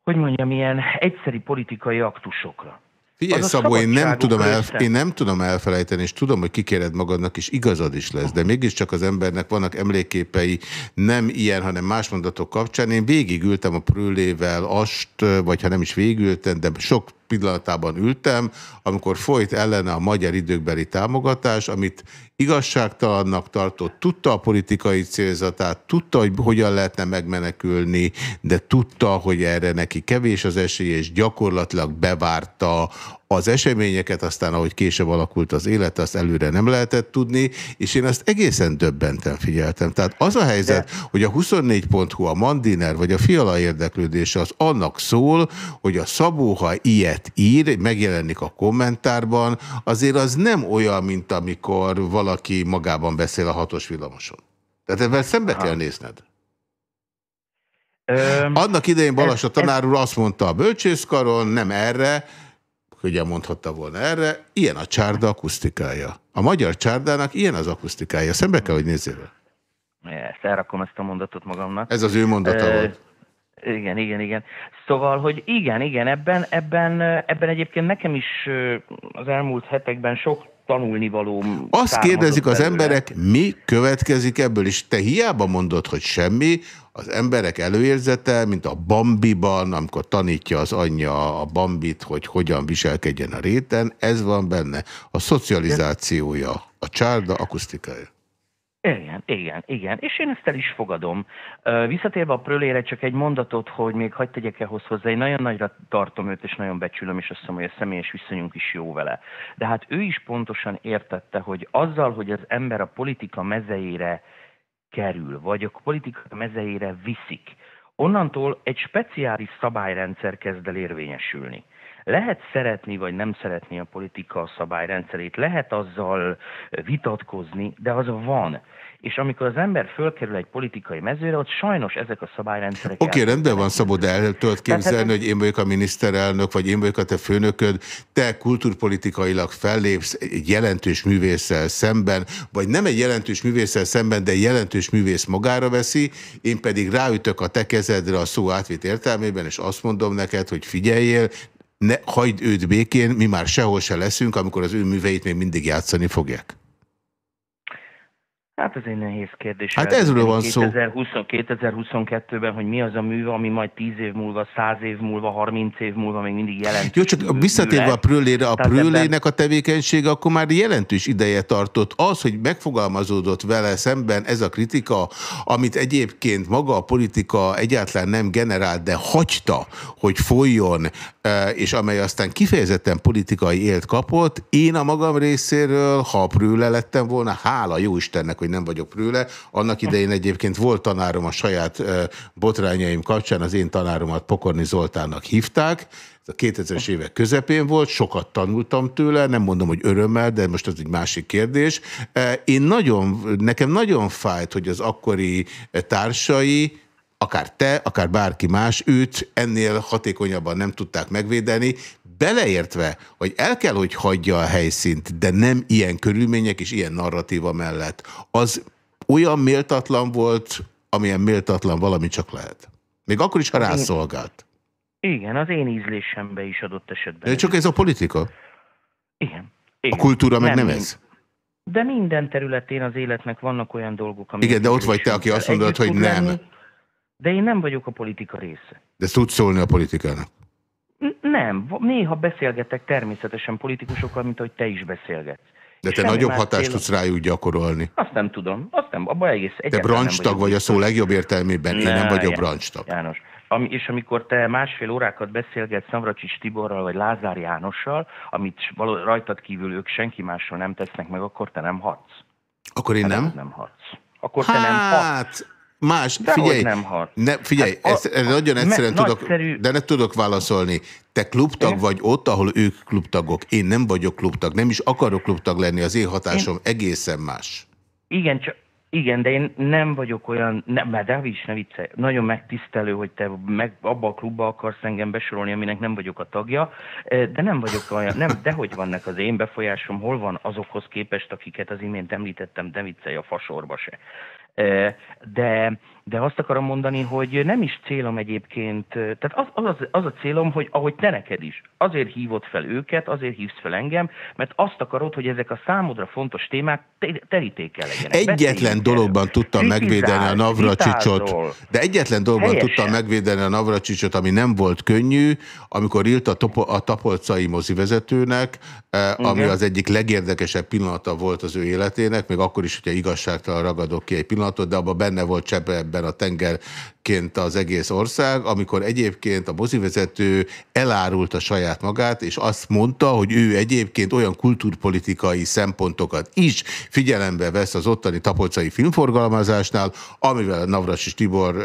hogy mondjam, ilyen egyszeri politikai aktusokra. Figyelj, Szabó, én nem, tudom el, én nem tudom elfelejteni, és tudom, hogy kikéred magadnak, és igazad is lesz, de mégiscsak az embernek vannak emléképei nem ilyen, hanem más mondatok kapcsán. Én végigültem a prőlével ast, vagy ha nem is végültem, de sok pillanatában ültem, amikor folyt ellene a magyar időkbeli támogatás, amit igazságtalannak tartott, tudta a politikai célzatát, tudta, hogy hogyan lehetne megmenekülni, de tudta, hogy erre neki kevés az esély, és gyakorlatilag bevárta az eseményeket, aztán ahogy később alakult az élet, azt előre nem lehetett tudni, és én azt egészen döbbenten figyeltem. Tehát az a helyzet, De... hogy a 24.hu, a Mandiner vagy a Fiala érdeklődése az annak szól, hogy a Szabó, ha ilyet ír, megjelenik a kommentárban, azért az nem olyan, mint amikor valaki magában beszél a hatos villamoson. Tehát ebben szembe kell nézned. Annak idején Balas a tanár úr azt mondta a bölcsészkaron, nem erre, ugye mondhatta volna erre, ilyen a csárda akusztikája. A magyar csárdának ilyen az akusztikája. Szembe kell, hogy nézzél Ezt elrakom ezt a mondatot magamnak. Ez az ő mondata volt. Igen, igen, igen. Szóval, hogy igen, igen, ebben, ebben, ebben egyébként nekem is az elmúlt hetekben sok tanulnivaló. Azt kérdezik az belőle. emberek, mi következik ebből, és te hiába mondod, hogy semmi, az emberek előérzete, mint a Bambiban, amikor tanítja az anyja a Bambit, hogy hogyan viselkedjen a réten, ez van benne. A szocializációja, a csárda akusztikája. Igen, igen, igen. És én ezt el is fogadom. Visszatérve a prölére csak egy mondatot, hogy még hagyd tegyek ehhoz hozzá. Én nagyon nagyra tartom őt, és nagyon becsülöm, és azt hiszem, hogy a személyes viszonyunk is jó vele. De hát ő is pontosan értette, hogy azzal, hogy az ember a politika mezejére kerül, vagy a politika mezeire viszik, onnantól egy speciális szabályrendszer kezd el érvényesülni. Lehet szeretni vagy nem szeretni a politika szabályrendszerét, lehet azzal vitatkozni, de az van. És amikor az ember fölkerül egy politikai mezőre, ott sajnos ezek a szabályrendszerek... Oké, okay, rendben van, szabad el tudod képzelni, hogy én vagyok a miniszterelnök, vagy én vagyok a te főnököd, te kulturpolitikailag fellépsz egy jelentős művésszel szemben, vagy nem egy jelentős művésszel szemben, de egy jelentős művész magára veszi, én pedig ráütök a te kezedre a szó átvét értelmében, és azt mondom neked, hogy figyeljél, ne, hagyd őt békén, mi már sehol se leszünk, amikor az ő műveit még mindig játszani fogják. Hát ez egy nehéz kérdés. Hát ezről van 2020, szó. 2022-ben, hogy mi az a mű, ami majd 10 év múlva, 100 év múlva, 30 év múlva még mindig jelentős. Jó, csak visszatérve a prőlére, a prőlének a tevékenysége akkor már jelentős ideje tartott. Az, hogy megfogalmazódott vele szemben ez a kritika, amit egyébként maga a politika egyáltalán nem generált, de hagyta, hogy folyjon, e, és amely aztán kifejezetten politikai élt kapott, én a magam részéről, ha a prőle lettem volna, hála jó Istennek, hogy nem vagyok prőle. Annak idején egyébként volt tanárom a saját botrányaim kapcsán, az én tanáromat Pokorni Zoltánnak hívták, ez a 2000-es évek közepén volt, sokat tanultam tőle, nem mondom, hogy örömmel, de most az egy másik kérdés. Én nagyon, nekem nagyon fájt, hogy az akkori társai, akár te, akár bárki más, őt ennél hatékonyabban nem tudták megvédeni, beleértve, hogy el kell, hogy hagyja a helyszínt, de nem ilyen körülmények és ilyen narratíva mellett, az olyan méltatlan volt, amilyen méltatlan valami csak lehet. Még akkor is, ha rászolgált. Igen, az én ízlésembe is adott esetben. De csak ez a politika? Igen. Igen. A kultúra meg nem, nem ez? De minden területén az életnek vannak olyan dolgok, amik... Igen, de ott vagy te, aki azt mondod, hogy nem. Lenni, de én nem vagyok a politika része. De tudsz szólni a politikának? Nem, néha beszélgetek természetesen politikusokkal, mint ahogy te is beszélgetsz. De te nagyobb hatást tudsz rájuk gyakorolni. Azt nem tudom, azt nem, abban egész Te brancstag vagy a szó legjobb értelmében, ne, én nem vagyok brancstag. János, ami, és amikor te másfél órákat beszélgetsz Navracsics Tiborral vagy Lázár Jánossal, amit való, rajtad kívül ők senki mással nem tesznek meg, akkor te nem hatsz. Akkor én nem? Nem hatsz. Akkor hát, te nem hatsz. Más, de figyelj, nem hat. Ne, figyelj, hát ezt, ezt nagyon egyszerűen tudok, nagyszerű... de ne tudok válaszolni. Te klubtag én? vagy ott, ahol ők klubtagok. Én nem vagyok klubtag, nem is akarok klubtag lenni, az én hatásom én... egészen más. Igen, csak igen, de én nem vagyok olyan, nem, mert de is ne viccelj, nagyon megtisztelő, hogy te meg abba a klubba akarsz engem besorolni, aminek nem vagyok a tagja, de nem vagyok olyan, nem, de hogy vannak az én befolyásom, hol van azokhoz képest, akiket az imént említettem, de viccelj a fasorba se. De, de azt akarom mondani, hogy nem is célom egyébként, tehát az az, az, az a célom, hogy ahogy te neked is, azért hívott fel őket, azért hívsz fel engem, mert azt akarod, hogy ezek a számodra fontos témák terítékel legyenek. Egyetlen dologban tudtam megvédeni a Navracsicsot, de egyetlen dologban Helyesen. tudtam megvédeni a Navracsicsot, ami nem volt könnyű, amikor írt a, topo, a tapolcai mozivezetőnek, uh, ami az egyik legérdekesebb pillanata volt az ő életének, még akkor is, hogyha igazságtalan ragadok ki egy pillanatot, de abban benne volt cseppe ebben a tengerként az egész ország, amikor egyébként a mozivezető a saját magát, és azt mondta, hogy ő egyébként olyan kulturpolitikai szempontokat is figyelembe vesz az ottani tapolcai filmforgalmazásnál, amivel Navras Tibor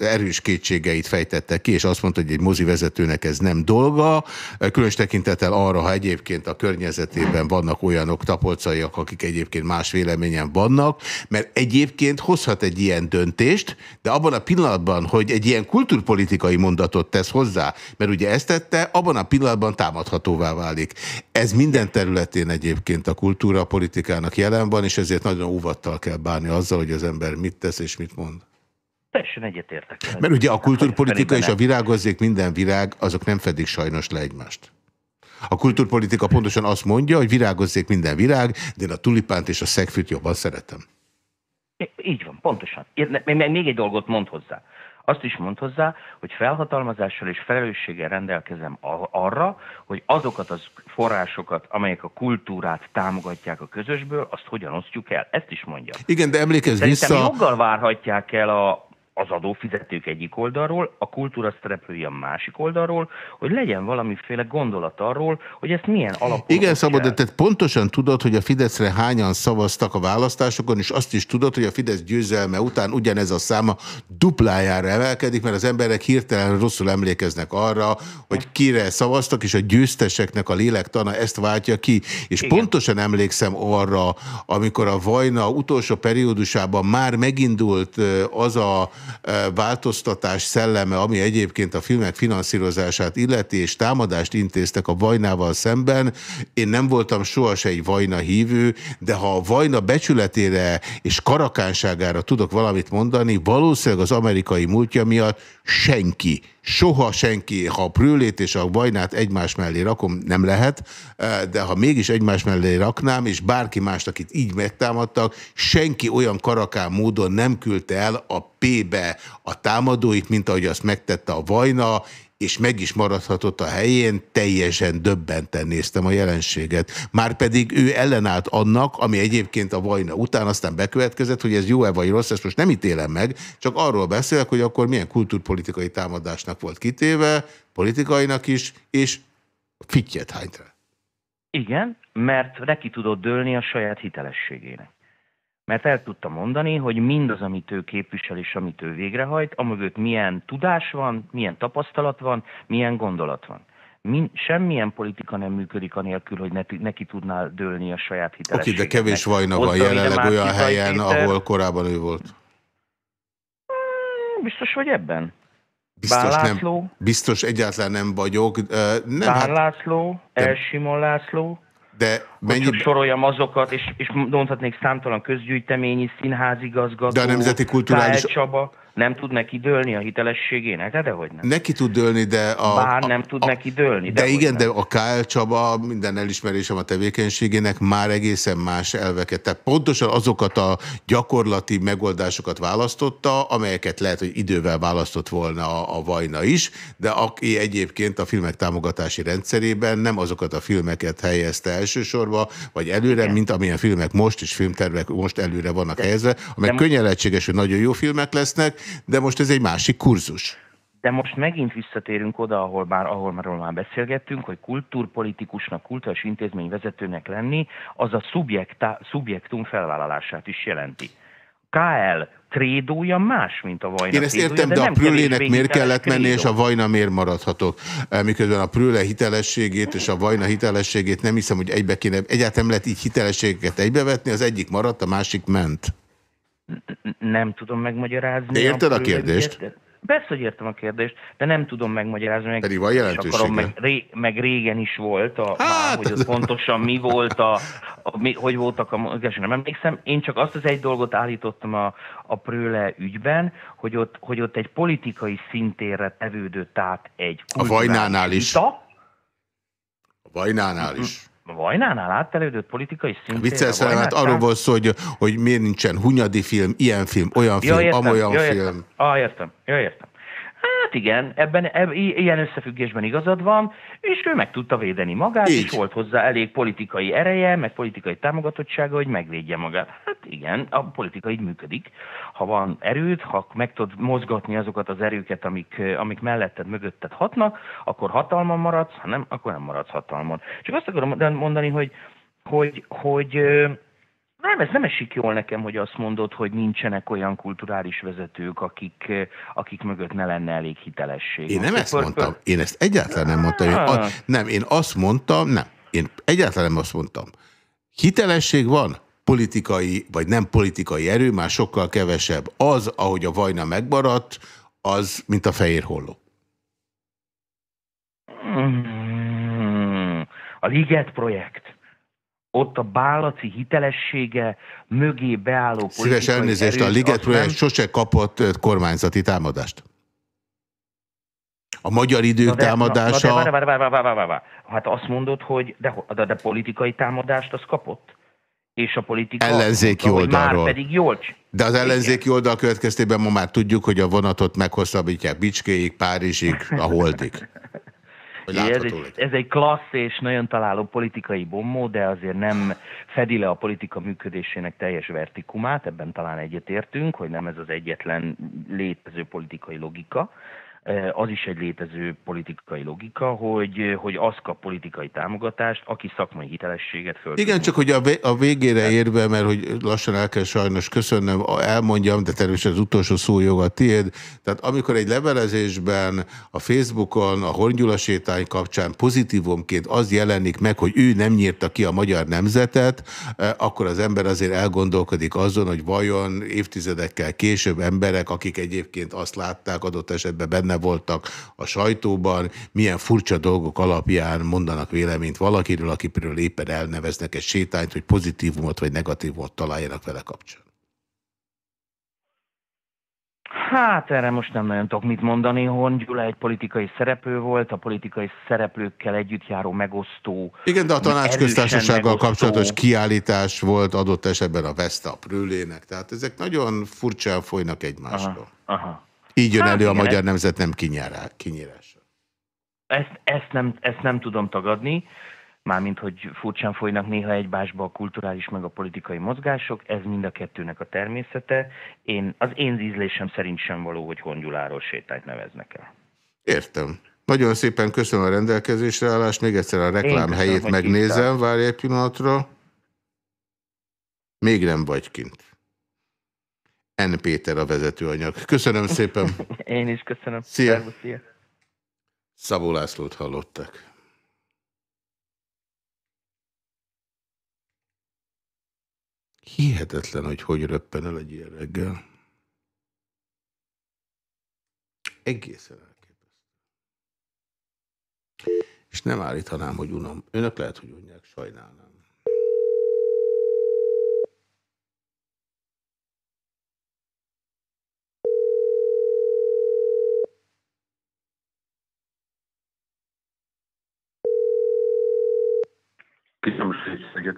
erős kétségeit fejtette ki, és azt mondta, hogy egy mozivezetőnek ez nem dolga, különös tekintettel arra, ha egyébként a környezetében vannak olyanok tapolcaiak, akik egyébként más véleményen vannak, mert egyébként hozhat egy ilyen döntést, de abban a pillanatban, hogy egy ilyen kulturpolitikai mondatot tesz hozzá, mert ugye ezt tette, abban a pillanatban támadhatóvá válik. Ez minden területén egyébként a kultúra politikának jelen van, és ezért nagyon óvattal kell bánni azzal, hogy az ember mit tesz és mit mond. Teljesen egyetértek. Mert ugye a kulturpolitika és a virágozzék minden virág, azok nem fedik sajnos le egymást. A kulturpolitika pontosan azt mondja, hogy virágozzék minden virág, de én a tulipánt és a szegfűt jobban szeretem. Így van, pontosan. Még egy dolgot mond hozzá. Azt is mond hozzá, hogy felhatalmazással és felelősséggel rendelkezem arra, hogy azokat az forrásokat, amelyek a kultúrát támogatják a közösből, azt hogyan osztjuk el. Ezt is mondja. Igen, de emlékezz vissza... joggal várhatják el a, az adófizetők egyik oldalról, a kultúra szereplői a másik oldalról, hogy legyen valamiféle gondolat arról, hogy ezt milyen alapon... Igen, Szabad, de te pontosan tudod, hogy a Fideszre hányan szavaztak a választásokon, és azt is tudod, hogy a Fidesz győzelme után ugyanez a száma duplájára emelkedik, mert az emberek hirtelen rosszul emlékeznek arra, hogy kire szavaztak, és a győzteseknek a lélektana ezt váltja ki. És Igen. pontosan emlékszem arra, amikor a Vajna utolsó periódusában már megindult az a változtatás szelleme, ami egyébként a filmek finanszírozását illeti, és támadást intéztek a Vajnával szemben. Én nem voltam sohasem egy Vajna hívő, de ha a Vajna becsületére és karakánságára tudok valamit mondani, valószínűleg az amerikai múltja miatt senki soha senki, ha a prőlét és a vajnát egymás mellé rakom, nem lehet, de ha mégis egymás mellé raknám, és bárki mást, akit így megtámadtak, senki olyan karakán módon nem küldte el a P-be a támadóit, mint ahogy azt megtette a vajna, és meg is maradhatott a helyén, teljesen döbbenten néztem a jelenséget. Márpedig ő ellenállt annak, ami egyébként a vajna után aztán bekövetkezett, hogy ez jó-e vagy rossz, ezt most nem ítélem meg, csak arról beszélek, hogy akkor milyen kulturpolitikai támadásnak volt kitéve, politikainak is, és fittyet hányt rá. Igen, mert neki tudott dőlni a saját hitelességének mert el tudta mondani, hogy mindaz, amit ő képvisel és amit ő végrehajt, amögött milyen tudás van, milyen tapasztalat van, milyen gondolat van. Min, semmilyen politika nem működik anélkül, hogy neki, neki tudná dőlni a saját hitelességnek. Oké, de kevés vajna van jelenleg olyan helyen, Péter, ahol korábban ő volt. Hmm, biztos, hogy ebben. Biztos, nem, biztos egyáltalán nem vagyok. Nem, Bár hát, László, Elsimon László, de mennyi... Hogy soroljam azokat, és, és mondhatnék számtalan közgyűjteményi, színházigazgató, de a Nemzeti Kulturális... Csaba nem tud neki dőlni a hitelességének? De dehogy nem. Neki tud dőlni, de a... Bár nem tud a, neki dőlni. De igen, nem. de a KL Csaba minden elismerésem a tevékenységének már egészen más elveket. Tehát pontosan azokat a gyakorlati megoldásokat választotta, amelyeket lehet, hogy idővel választott volna a, a Vajna is, de aki egyébként a filmek támogatási rendszerében nem azokat a filmeket helyezte elsősorba, vagy előre, igen. mint amilyen filmek most, és filmtervek most előre vannak de, helyezve, amelyek könnyen lehetséges, hogy nagyon jó filmek lesznek, de most ez egy másik kurzus. De most megint visszatérünk oda, ahol már, ahol már, már beszélgettünk, hogy kultúrpolitikusnak, kultúrás intézményvezetőnek lenni, az a szubjektá, szubjektum felvállalását is jelenti. KL krédója más, mint a Vajna Én ezt értem, de, de a Prülének miért kellett krédó. menni, és a Vajna miért maradhatok? Eh, miközben a Prüle hitelességét és a Vajna hitelességét nem hiszem, hogy egybe kéne, egyáltalán lehet így hitelességeket egybevetni, az egyik maradt, a másik ment nem tudom megmagyarázni. De érted a, kérdést? Persze, hogy értem a kérdést, de nem tudom megmagyarázni. Meg, Pedig van jelentősége. akarom, meg, ré, meg régen is volt, a, hát, már, hogy az- pontosan mi volt, a, a, mi, hogy voltak a mozgások, nem emlékszem. Én csak azt az egy dolgot állítottam a, a Prőle ügyben, hogy ott, hogy ott egy politikai szintérre tevődött át egy A Vajnánál is. vita. A Vajnánál is. Vajnánál átterődött politikai szintérre. Viccelsz hát arról volt szó, hogy, hogy miért nincsen hunyadi film, ilyen film, olyan film, értem, amolyan ja, film. Értem. Ah, értem. Ja, értem. Hát igen, ebben, eb, ilyen összefüggésben igazad van, és ő meg tudta védeni magát, Így. és volt hozzá elég politikai ereje, meg politikai támogatottsága, hogy megvédje magát. Hát igen, a politika így működik. Ha van erőd, ha meg tudod mozgatni azokat az erőket, amik, amik melletted, mögötted hatnak, akkor hatalman maradsz, ha nem, akkor nem maradsz hatalmon. Csak azt akarom mondani, hogy, hogy, hogy ö, nem, ez nem esik jól nekem, hogy azt mondod, hogy nincsenek olyan kulturális vezetők, akik, eh, akik mögött ne lenne elég hitelesség. Én nem ezt mondtam. Én ezt egyáltalán nem mondtam. Én a, Ah. nem, én azt mondtam, nem. Én egyáltalán nem azt mondtam. Hitelesség van, politikai vagy nem politikai erő, már sokkal kevesebb. Az, ahogy a vajna megmaradt, az, mint a fehér holló. Mm, A Liget projekt. Ott a Bálaci hitelessége mögé beálló Szíves elnézést, a erőt, Liget azt projekt nem- sose kapott kormányzati támadást. A magyar idők Na de- támadása... Na, na de, várj, várj, várj, várj, várj. Hát azt mondod, hogy de, de, de politikai támadást az kapott? És a politika Ellenzéki mondta, oldalról. Már pedig jól De az ellenzéki oldal következtében ma már tudjuk, hogy a vonatot meghosszabbítják Bicskéig, Párizsig, a Holdig. Ez, egy, ez egy klassz és nagyon találó politikai bombó, de azért nem fedi le a politika működésének teljes vertikumát, ebben talán egyetértünk, hogy nem ez az egyetlen létező politikai logika. Eh, Az is egy létező politikai logika, hogy, hogy az kap politikai támogatást, aki szakmai hitelességet föl. Igen, csak hogy a, vé- a végére érve, mert hogy lassan el kell sajnos köszönnöm, elmondjam, de természetesen az utolsó szó joga tiéd. Tehát amikor egy levelezésben a Facebookon, a Horngyula sétány kapcsán pozitívumként az jelenik meg, hogy ő nem nyírta ki a magyar nemzetet, eh, akkor az ember azért elgondolkodik azon, hogy vajon évtizedekkel később emberek, akik egyébként azt látták, adott esetben benne voltak a sajtóban, milyen furcsa dolgok alapján mondanak véleményt valakiről, akiről éppen elneveznek egy sétányt, hogy pozitívumot vagy negatívumot találjanak vele kapcsán. Hát erre most nem nagyon tudok mit mondani. Horn Gyula egy politikai szereplő volt, a politikai szereplőkkel együtt járó megosztó. Igen, de a tanácsköztársasággal kapcsolatos kiállítás volt adott esetben a Veszta Prülének, tehát ezek nagyon furcsán folynak egymásba. Aha, aha. Így jön Hát elő a igen, magyar ez- nemzet nem kinyírása. Ezt, ezt, nem, ezt nem tudom tagadni, mármint, hogy furcsán folynak néha egymásba a kulturális meg a politikai mozgások, ez mind a kettőnek a természete. Én, az én ízlésem szerint sem való, hogy Hongyuláról sétányt neveznek el. Értem. Nagyon szépen köszönöm a rendelkezésre állást, még egyszer a reklám köszönöm, helyét megnézem, várj egy pillanatra. Még nem vagy kint. N. Péter a vezetőanyag. Köszönöm szépen. Én is köszönöm. Szia. Szervusz, szia. Szabó Lászlót hallottak. Hihetetlen, hogy hogy röppen el egy ilyen reggel. Egészen elképesztő. És nem állítanám, hogy unom. Önök lehet, hogy unják, sajnálnám.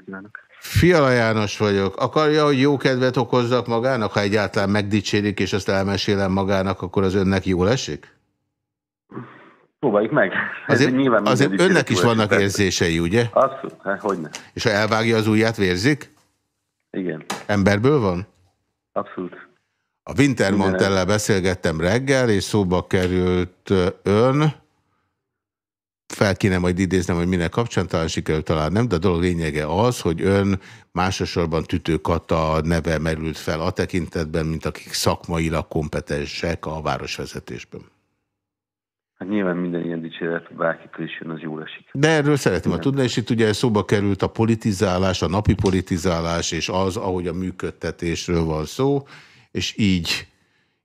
Kívánok. Fiala János vagyok. Akarja, hogy jó kedvet okozzak magának, ha egyáltalán megdicsérik, és azt elmesélem magának, akkor az önnek jól esik? Próbáljuk meg. Azért, nyilván azért önnek is vannak esik, érzései, ugye? Abszolút, hát hogyne. És ha elvágja az ujját, vérzik? Igen, Emberből van? abszolút. A Wintermantellel beszélgettem reggel, és szóba került ön. Fel kéne majd idéznem, hogy minek kapcsán, talán sikerült, talán nem, de a dolog lényege az, hogy ön másosorban Tütő Kata neve merült fel a tekintetben, mint akik szakmailag kompetensek a városvezetésben. Hát nyilván minden ilyen dicséret, bárkitől is jön, az jól esik. De erről szeretném Igen. tudni, és itt ugye szóba került a politizálás, a napi politizálás, és az, ahogy a működtetésről van szó, és így,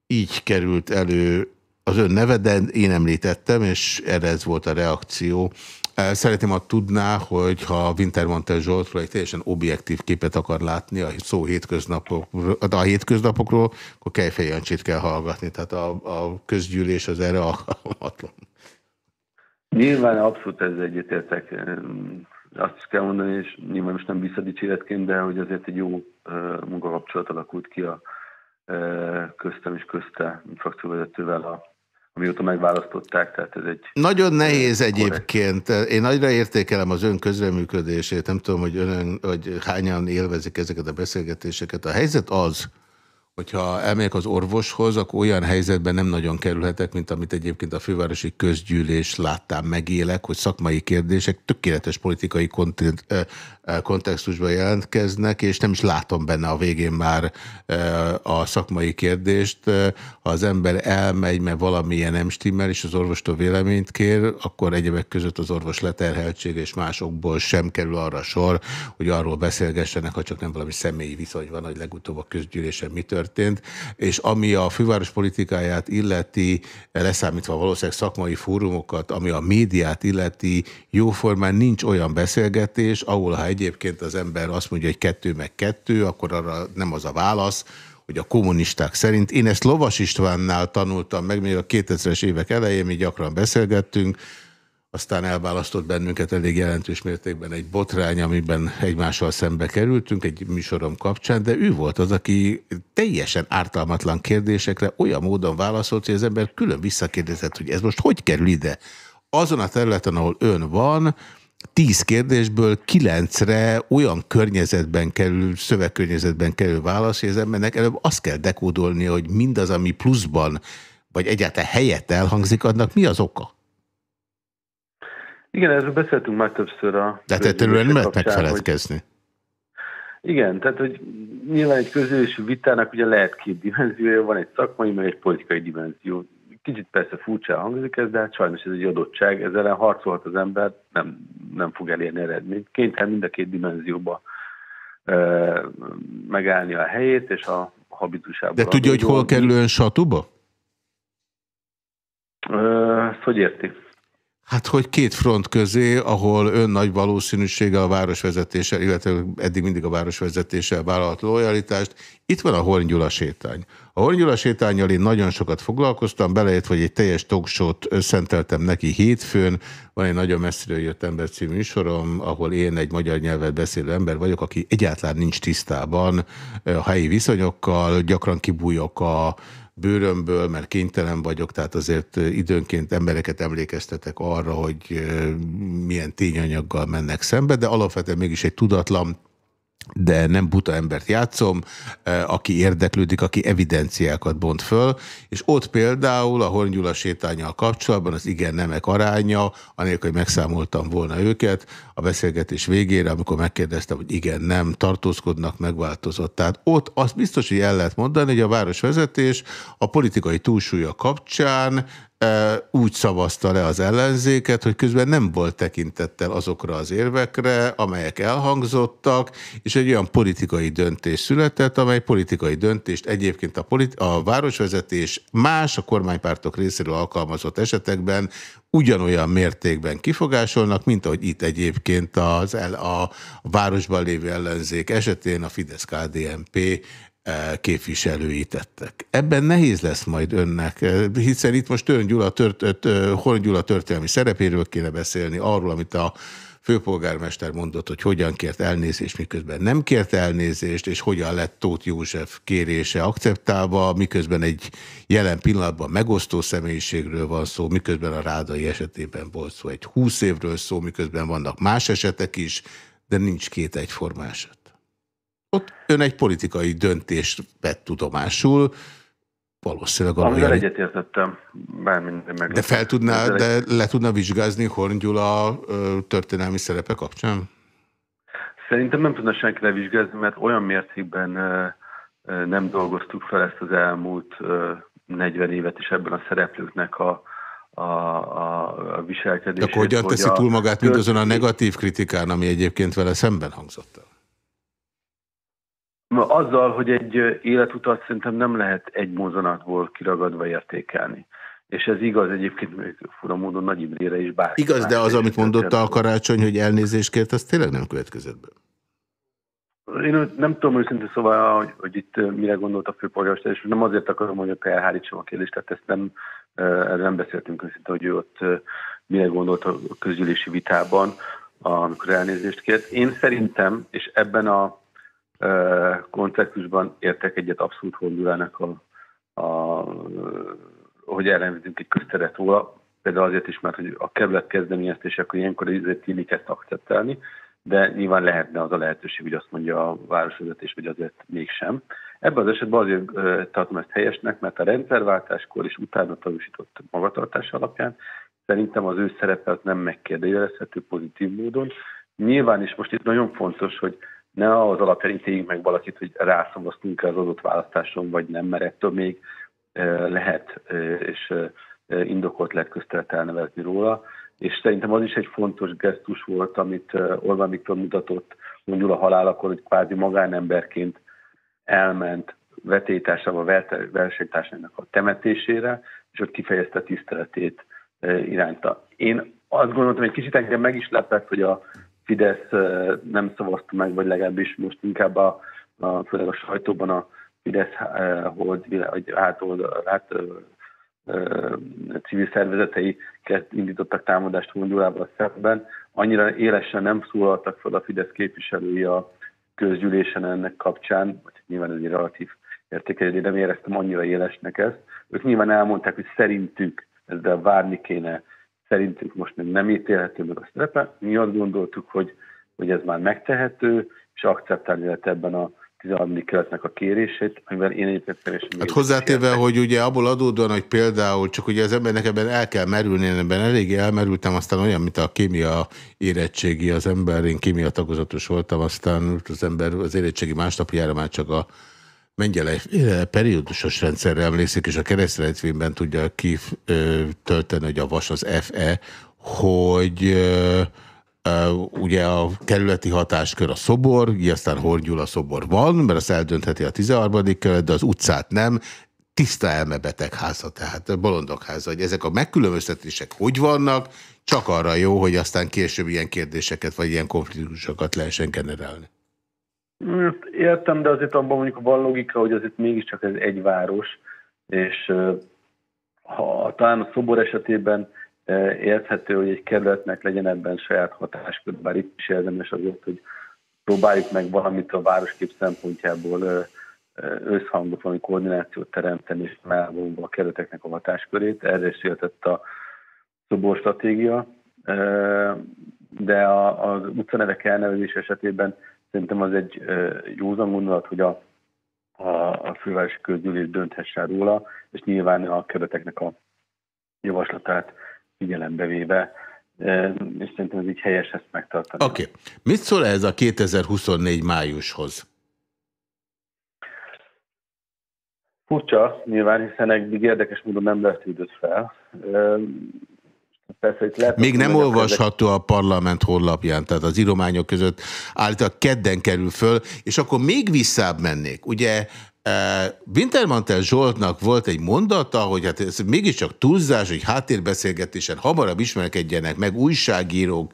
így került elő az ön neve, de én említettem, és erre ez volt a reakció. Szeretném, ha tudná, hogy ha Wintermantel Zsoltról egy teljesen objektív képet akar látni a szó hétköznapokról, a hétköznapokról, akkor Kejfej Jancsét kell hallgatni. Tehát a, a közgyűlés az erre alkalmatlan. Nyilván abszolút ez egyetértek. Azt kell mondani, és nyilván most nem visszadicséretként, de hogy azért egy jó munkakapcsolat alakult ki a köztem és közte frakcióvezetővel a amióta megválasztották, tehát ez egy... Nagyon nehéz egyébként. Én nagyra értékelem az ön közreműködését, nem tudom, hogy, ön, hogy hányan élvezik ezeket a beszélgetéseket. A helyzet az, hogyha elmegyek az orvoshoz, akkor olyan helyzetben nem nagyon kerülhetek, mint amit egyébként a fővárosi közgyűlés láttám megélek, hogy szakmai kérdések tökéletes politikai kontextusban jelentkeznek, és nem is látom benne a végén már a szakmai kérdést. Ha az ember elmegy, mert valamilyen nem stimmel, és az orvostól véleményt kér, akkor egyebek között az orvos leterheltség és másokból sem kerül arra sor, hogy arról beszélgessenek, ha csak nem valami személyi viszony van, hogy legutóbb a közgyűlésen mi. És ami a főváros politikáját illeti, leszámítva valószínűleg szakmai fórumokat, ami a médiát illeti, jóformán nincs olyan beszélgetés, ahol ha egyébként az ember azt mondja, hogy kettő meg kettő, akkor arra nem az a válasz, hogy a kommunisták szerint. Én ezt Lovas Istvánnál tanultam meg, még a 2000-es évek elején mi gyakran beszélgettünk, aztán elválasztott bennünket elég jelentős mértékben egy botrány, amiben egymással szembe kerültünk egy műsorom kapcsán, de ő volt az, aki teljesen ártalmatlan kérdésekre olyan módon válaszolt, hogy az ember külön visszakérdezett, hogy ez most hogy kerül ide. Azon a területen, ahol ön van, tíz kérdésből kilencre olyan környezetben kerül, szövegkörnyezetben kerül válasz, hogy az embernek előbb azt kell dekódolni, hogy mindaz, ami pluszban, vagy egyáltalán helyett elhangzik, annak mi az oka? Igen, erről beszéltünk már többször a... De hát ettől nem lehet megfeledkezni. Hogy... Igen, tehát hogy nyilván egy közös vitának ugye lehet két dimenziója, van egy szakmai, meg egy politikai dimenzió. Kicsit persze furcsa hangzik ez, de hát sajnos ez egy adottság, ezzel ellen harcolhat az ember, nem, nem fog elérni eredményt. Kénytelen mind a két dimenzióba e, megállni a helyét, és a habitusából. De tudja, hogy hol kerül satuba? Ezt hogy érti? Hát, hogy két front közé, ahol ön nagy valószínűséggel a városvezetéssel, illetve eddig mindig a városvezetéssel vállalt lojalitást, itt van a Horn Gyula sétány. A Horn Gyula sétányjal én nagyon sokat foglalkoztam, belejött, hogy egy teljes talkshow szenteltem neki hétfőn, van egy nagyon messziről jött ember című műsorom, ahol én egy magyar nyelvet beszélő ember vagyok, aki egyáltalán nincs tisztában a helyi viszonyokkal, gyakran kibújok a bőrömből, mert kénytelen vagyok, tehát azért időnként embereket emlékeztetek arra, hogy milyen tényanyaggal mennek szembe, de alapvetően mégis egy tudatlan de nem buta embert játszom, aki érdeklődik, aki evidenciákat bont föl, és ott például a Horngyula sétányjal kapcsolatban az igen-nemek aránya, anélkül, hogy megszámoltam volna őket, a beszélgetés végére, amikor megkérdeztem, hogy igen-nem, tartózkodnak, megváltozott. Tehát ott azt biztos, hogy el lehet mondani, hogy a városvezetés a politikai túlsúlya kapcsán úgy szavazta le az ellenzéket, hogy közben nem volt tekintettel azokra az érvekre, amelyek elhangzottak, és egy olyan politikai döntés született, amely politikai döntést egyébként a, a városvezetés más a kormánypártok részéről alkalmazott esetekben ugyanolyan mértékben kifogásolnak, mint ahogy itt egyébként az, a városban lévő ellenzék esetén a Fidesz-KDNP képviselői tettek. Ebben nehéz lesz majd önnek, hiszen itt most Törn Gyula, tört, Horn Gyula történelmi szerepéről kéne beszélni, arról, amit a főpolgármester mondott, hogy hogyan kért elnézést, miközben nem kért elnézést, és hogyan lett Tóth József kérése akceptálva, miközben egy jelen pillanatban megosztó személyiségről van szó, miközben a Rádai esetében volt szó egy húsz évről szó, miközben vannak más esetek is, de nincs két egyforma eset. Ott ön egy politikai döntést vett tudomásul, valószínűleg valójában... Amivel egyetértettem, bármint meg. De fel tudná, de le tudna vizsgázni Horn Gyula történelmi szerepe kapcsán? Szerintem nem tudna senki levizsgázni, mert olyan mértékben nem dolgoztuk fel ezt az elmúlt 40 évet is ebben a szereplőknek a, a, a, a viselkedését. De akkor hogyan teszi túl magát mindazon a negatív kritikán, ami egyébként vele szemben hangzott el? Azzal, hogy egy életutat szerintem nem lehet egy mozanatból kiragadva értékelni. És ez igaz egyébként fura módon Nagy Imrére is bár. Igaz, de az, amit mondott a karácsony, hogy elnézést kért, az tényleg nem következett be. Én nem tudom őszintén szóval, hogy, hogy itt mire gondolt a főpolgármester, és nem azért akarom, hogy elhárítsam a kérdést, tehát ezt nem, erről nem beszéltünk őszintén, hogy ő ott mire gondolt a közgyűlési vitában, amikor elnézést kért. Én szerintem, és ebben a kontextusban értek egyet abszolút Hondurának, a, a, hogy ellenvezünk egy közteret róla, például azért is, mert hogy a kerület kezdeményeztés, akkor ilyenkor azért illik ezt akceptálni, de nyilván lehetne az a lehetőség, hogy azt mondja a városvezetés, hogy azért mégsem. Ebben az esetben azért tartom ezt helyesnek, mert a rendszerváltáskor és utána tanúsított magatartás alapján szerintem az ő szerepe az nem megkérdőjelezhető pozitív módon. Nyilván is most itt nagyon fontos, hogy ne az alapján ítéljünk meg valakit, hogy rászavaztunk az adott választáson, vagy nem, mert ettől még lehet és indokolt lehet köztelet elnevezni róla. És szerintem az is egy fontos gesztus volt, amit Orbán Viktor mutatott mondjuk a halálakor, hogy kvázi magánemberként elment vetétársával, versenytársának a temetésére, és ott kifejezte tiszteletét iránta. Én azt gondoltam, hogy kicsit engem meg is lepett, hogy a Fidesz nem szavazta meg, vagy legalábbis most inkább a, a főleg a sajtóban a Fidesz hold, vagy hát, hát civil szervezetei indítottak támadást Hondurával szemben. Annyira élesen nem szólaltak fel a Fidesz képviselői a közgyűlésen ennek kapcsán, vagy nyilván ez egy relatív értékelés, nem éreztem annyira élesnek ezt. Ők nyilván elmondták, hogy szerintük ezzel várni kéne, szerintük most még nem ítélhető meg a szerepe. Mi azt gondoltuk, hogy, hogy ez már megtehető, és akceptálni lehet ebben a 13. keletnek a kérését, amivel én egyébként teljesen... Hát hozzátéve, hogy ugye abból adódóan, hogy például csak ugye az embernek ebben el kell merülni, én ebben eléggé elmerültem, aztán olyan, mint a kémia érettségi az ember, én kémia tagozatos voltam, aztán az ember az érettségi másnapjára már csak a mennyele periódusos rendszerre emlékszik, és a keresztrejtvényben tudja kitölteni, hogy a vas az FE, hogy ugye a kerületi hatáskör a szobor, így aztán Horgyul a szobor van, mert azt eldöntheti a 13. kerület, de az utcát nem, tiszta elmebeteg-háza, tehát bolondokháza, hogy ezek a megkülönböztetések hogy vannak, csak arra jó, hogy aztán később ilyen kérdéseket, vagy ilyen konfliktusokat lehessen generálni. Értem, de azért abban mondjuk van logika, hogy azért mégiscsak ez egy város, és ha talán a szobor esetében érthető, hogy egy kerületnek legyen ebben saját hatáskör, bár itt is érdemes azért, hogy próbáljuk meg valamit a városkép szempontjából összhangot, valami koordinációt teremteni, és elvonva a kerületeknek a hatáskörét. Erre is született a szobor stratégia. De az utcanevek elnevezés esetében szerintem az egy józan gondolat, hogy a, a, a fővárosi közgyűlés dönthessen róla, és nyilván a kerületeknek a javaslatát figyelembe véve, és szerintem ez így helyes ezt megtartani. Oké. Okay. Mit szól ez a 2024 májushoz? Furcsa, nyilván, hiszen egy érdekes módon nem időt fel. Persze, lehet, Még nem olvasható a parlament honlapján, tehát az írományok között állítólag kedden kerül föl, és akkor még visszább mennék. Ugye Wintermantel Zsoltnak volt egy mondata, hogy hát ez mégiscsak túlzás, hogy háttérbeszélgetésen hamarabb ismerkedjenek meg újságírók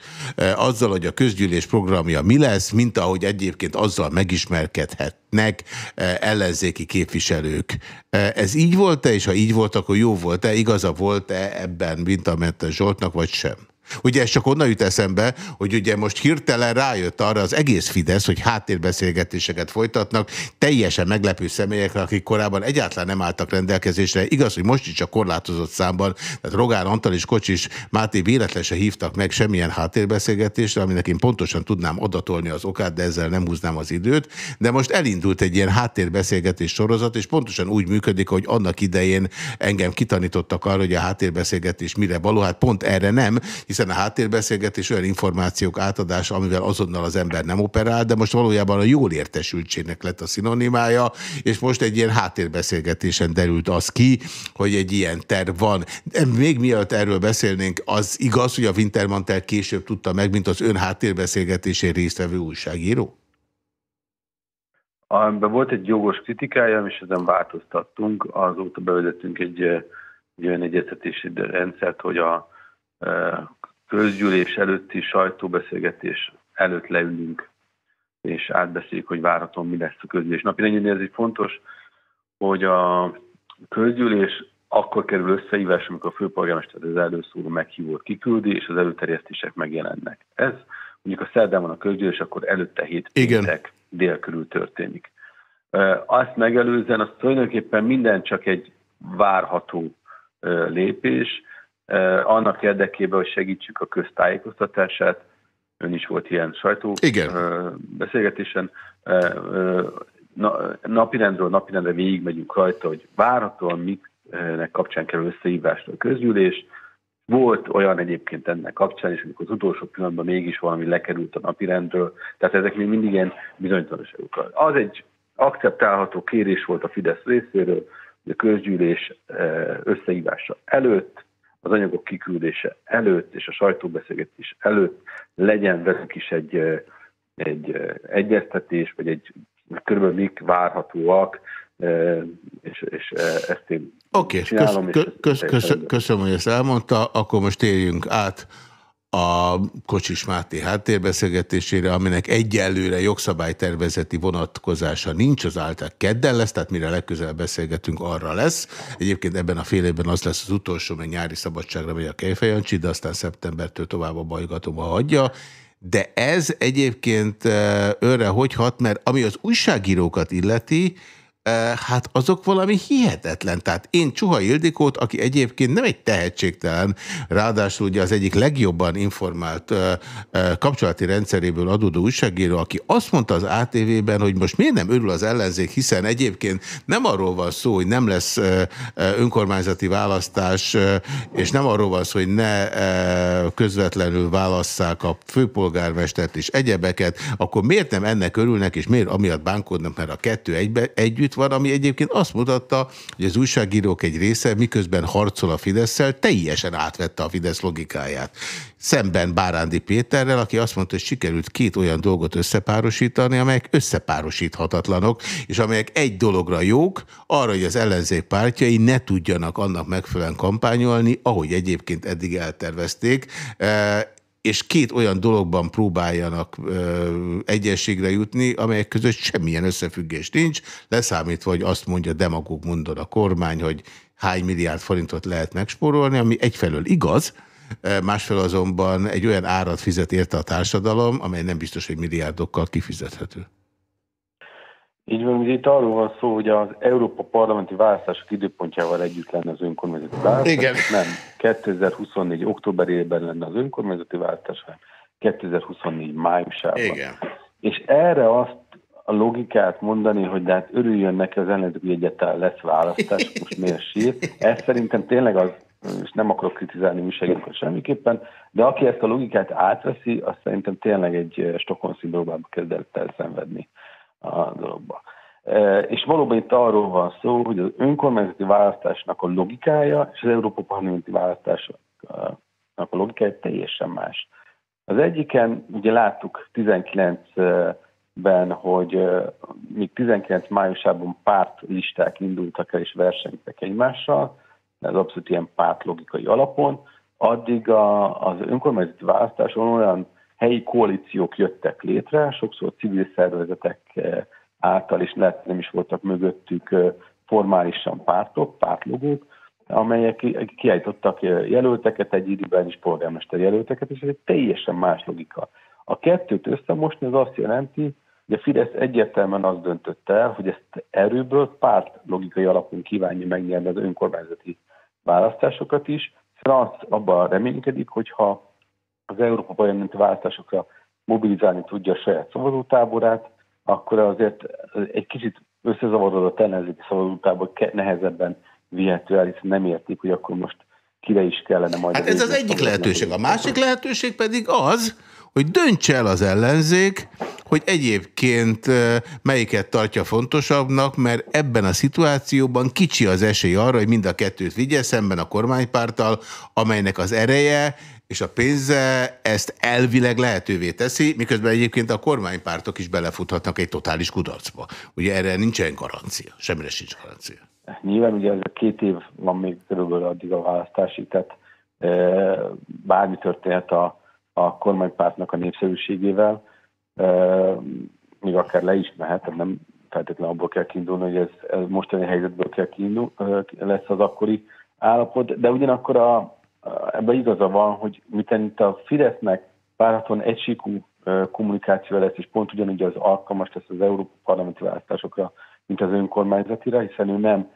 azzal, hogy a közgyűlés programja mi lesz, mint ahogy egyébként azzal megismerkedhetnek ellenzéki képviselők. Ez így volt-e, és ha így volt, akkor jó volt-e, igaza volt-e ebben Wintermantel Zsoltnak, vagy sem? Ugye ez csak onnan jut eszembe, hogy ugye most hirtelen rájött arra az egész Fidesz, hogy háttérbeszélgetéseket folytatnak teljesen meglepő személyekre, akik korábban egyáltalán nem álltak rendelkezésre. Igaz, hogy most is csak korlátozott számban, tehát Rogán Antal és Kocsis Máté véletlen se hívtak meg semmilyen háttérbeszélgetésre, aminek én pontosan tudnám adatolni az okát, de ezzel nem húznám az időt. De most elindult egy ilyen háttérbeszélgetés sorozat, és pontosan úgy működik, hogy annak idején engem kitanítottak arra, hogy a háttérbeszélgetés mire való, hát pont erre nem, hiszen hiszen a háttérbeszélgetés olyan információk átadása, amivel azonnal az ember nem operál, de most valójában a jól értesültségnek lett a szinonimája, és most egy ilyen háttérbeszélgetésen derült az ki, hogy egy ilyen terv van. De még mielőtt erről beszélnénk, az igaz, hogy a Wintermantel később tudta meg, mint az ön háttérbeszélgetésén résztvevő újságíró? Amiben volt egy jogos kritikája, és ezen változtattunk, azóta bevezettünk egy egy olyan egyeztetési rendszert, hogy a közgyűlés előtti sajtóbeszélgetés előtt leülünk, és átbeszéljük, hogy várhatóan mi lesz a közgyűlés napi. Ez egy fontos, hogy a közgyűlés akkor kerül összeívás, amikor a főpolgármester az előszóló meghívót kiküldi, és az előterjesztések megjelennek. Ez mondjuk a szerdán van a közgyűlés, akkor előtte hét péntek dél körül történik. Azt megelőzően, az tulajdonképpen minden csak egy várható lépés, annak érdekében, hogy segítsük a köztájékoztatását, ön is volt ilyen sajtó Igen. beszélgetésen, napirendről napirendre végigmegyünk rajta, hogy várhatóan miknek kapcsán kerül összehívásra a közgyűlés. Volt olyan egyébként ennek kapcsán, és amikor az utolsó pillanatban mégis valami lekerült a napirendről, tehát ezek még mindig ilyen bizonytalanságok. Az egy akceptálható kérés volt a Fidesz részéről, hogy a közgyűlés összehívása előtt az anyagok kiküldése előtt és a sajtóbeszélgetés előtt legyen velük is egy, egy egyeztetés, vagy egy körülbelül mik várhatóak, és, és ezt én okay, csinálom. Kösz, kösz, kösz, köszönöm, hogy ezt elmondta, akkor most térjünk át a Kocsis Máté háttérbeszélgetésére, aminek egyelőre jogszabálytervezeti vonatkozása nincs, az által kedden lesz, tehát mire legközelebb beszélgetünk, arra lesz. Egyébként ebben a fél évben az lesz az utolsó, mert nyári szabadságra megy a Kejfejancsi, de aztán szeptembertől tovább a bajgatom, ha hagyja. De ez egyébként őre hogy hat, mert ami az újságírókat illeti, hát azok valami hihetetlen. Tehát én Csuha Ildikót, aki egyébként nem egy tehetségtelen, ráadásul ugye az egyik legjobban informált kapcsolati rendszeréből adódó újságíró, aki azt mondta az ATV-ben, hogy most miért nem örül az ellenzék, hiszen egyébként nem arról van szó, hogy nem lesz önkormányzati választás, és nem arról van szó, hogy ne közvetlenül válasszák a főpolgármestert és egyebeket, akkor miért nem ennek örülnek, és miért amiatt bánkodnak, mert a kettő egybe, együtt együtt van, ami egyébként azt mutatta, hogy az újságírók egy része miközben harcol a fidesz teljesen átvette a Fidesz logikáját. Szemben Bárándi Péterrel, aki azt mondta, hogy sikerült két olyan dolgot összepárosítani, amelyek összepárosíthatatlanok, és amelyek egy dologra jók, arra, hogy az ellenzék pártjai ne tudjanak annak megfelelően kampányolni, ahogy egyébként eddig eltervezték, és két olyan dologban próbáljanak ö, egyességre jutni, amelyek között semmilyen összefüggés nincs, leszámítva, hogy azt mondja demagóg mondod a kormány, hogy hány milliárd forintot lehet megspórolni, ami egyfelől igaz, másfelől azonban egy olyan árat fizet érte a társadalom, amely nem biztos, hogy milliárdokkal kifizethető. Így van, ugye itt arról van szó, hogy az Európa parlamenti választások időpontjával együtt lenne az önkormányzati választás. Igen. Nem, 2024 októberében lenne az önkormányzati választás, hanem 2024 májusában. Igen. És erre azt a logikát mondani, hogy de hát örüljön neki az ellenzék, hogy egyáltalán lesz választás, most miért sír. Ez szerintem tényleg az, és nem akarok kritizálni újságírókat semmiképpen, de aki ezt a logikát átveszi, az szerintem tényleg egy Stockholm szindrómába kezdett el szenvedni a dologba. És valóban itt arról van szó, hogy az önkormányzati választásnak a logikája és az Európa Parlamenti választásnak a logikája teljesen más. Az egyiken ugye láttuk 19-ben, hogy még 19 májusában pártlisták indultak el és versenytek egymással, ez abszolút ilyen pártlogikai alapon, addig a, az önkormányzati választáson olyan helyi koalíciók jöttek létre, sokszor civil szervezetek eh, által is lehet, nem is voltak mögöttük eh, formálisan pártok, pártlogók, amelyek kiállítottak eh, jelölteket, egy időben is polgármester jelölteket, és ez egy teljesen más logika. A kettőt összemosni az azt jelenti, hogy a Fidesz egyértelműen azt döntött el, hogy ezt erőből párt logikai alapon kívánja megnyerni az önkormányzati választásokat is, hiszen abban reménykedik, hogyha az Európa parlamenti választásokra mobilizálni tudja a saját szavazótáborát, akkor azért egy kicsit összezavarodott ellenzéki szavazótábor nehezebben vihető el, hiszen nem értik, hogy akkor most kire is kellene majd... Hát ez az egyik lehetőség. A másik lehetőség pedig az, hogy döntse el az ellenzék, hogy egyébként melyiket tartja fontosabbnak, mert ebben a szituációban kicsi az esély arra, hogy mind a kettőt vigye szemben a kormánypárttal, amelynek az ereje és a pénze ezt elvileg lehetővé teszi, miközben egyébként a kormánypártok is belefuthatnak egy totális kudarcba. Ugye erre nincsen garancia, semmire sincs garancia. Nyilván ugye ez a két év van még körülbelül addig a választásig, tehát e, bármi történhet a, a kormánypártnak a népszerűségével, e, még akár le is mehet, tehát nem feltétlenül abból kell kiindulni, hogy ez, ez mostani helyzetből kell kiindulni, lesz az akkori állapot, de ugyanakkor a, ebben igaza van, hogy miten a Fidesznek várhatóan egysíkú kommunikáció lesz, és pont ugyanúgy az alkalmas lesz az Európa parlamenti választásokra, mint az önkormányzatira, hiszen ő nem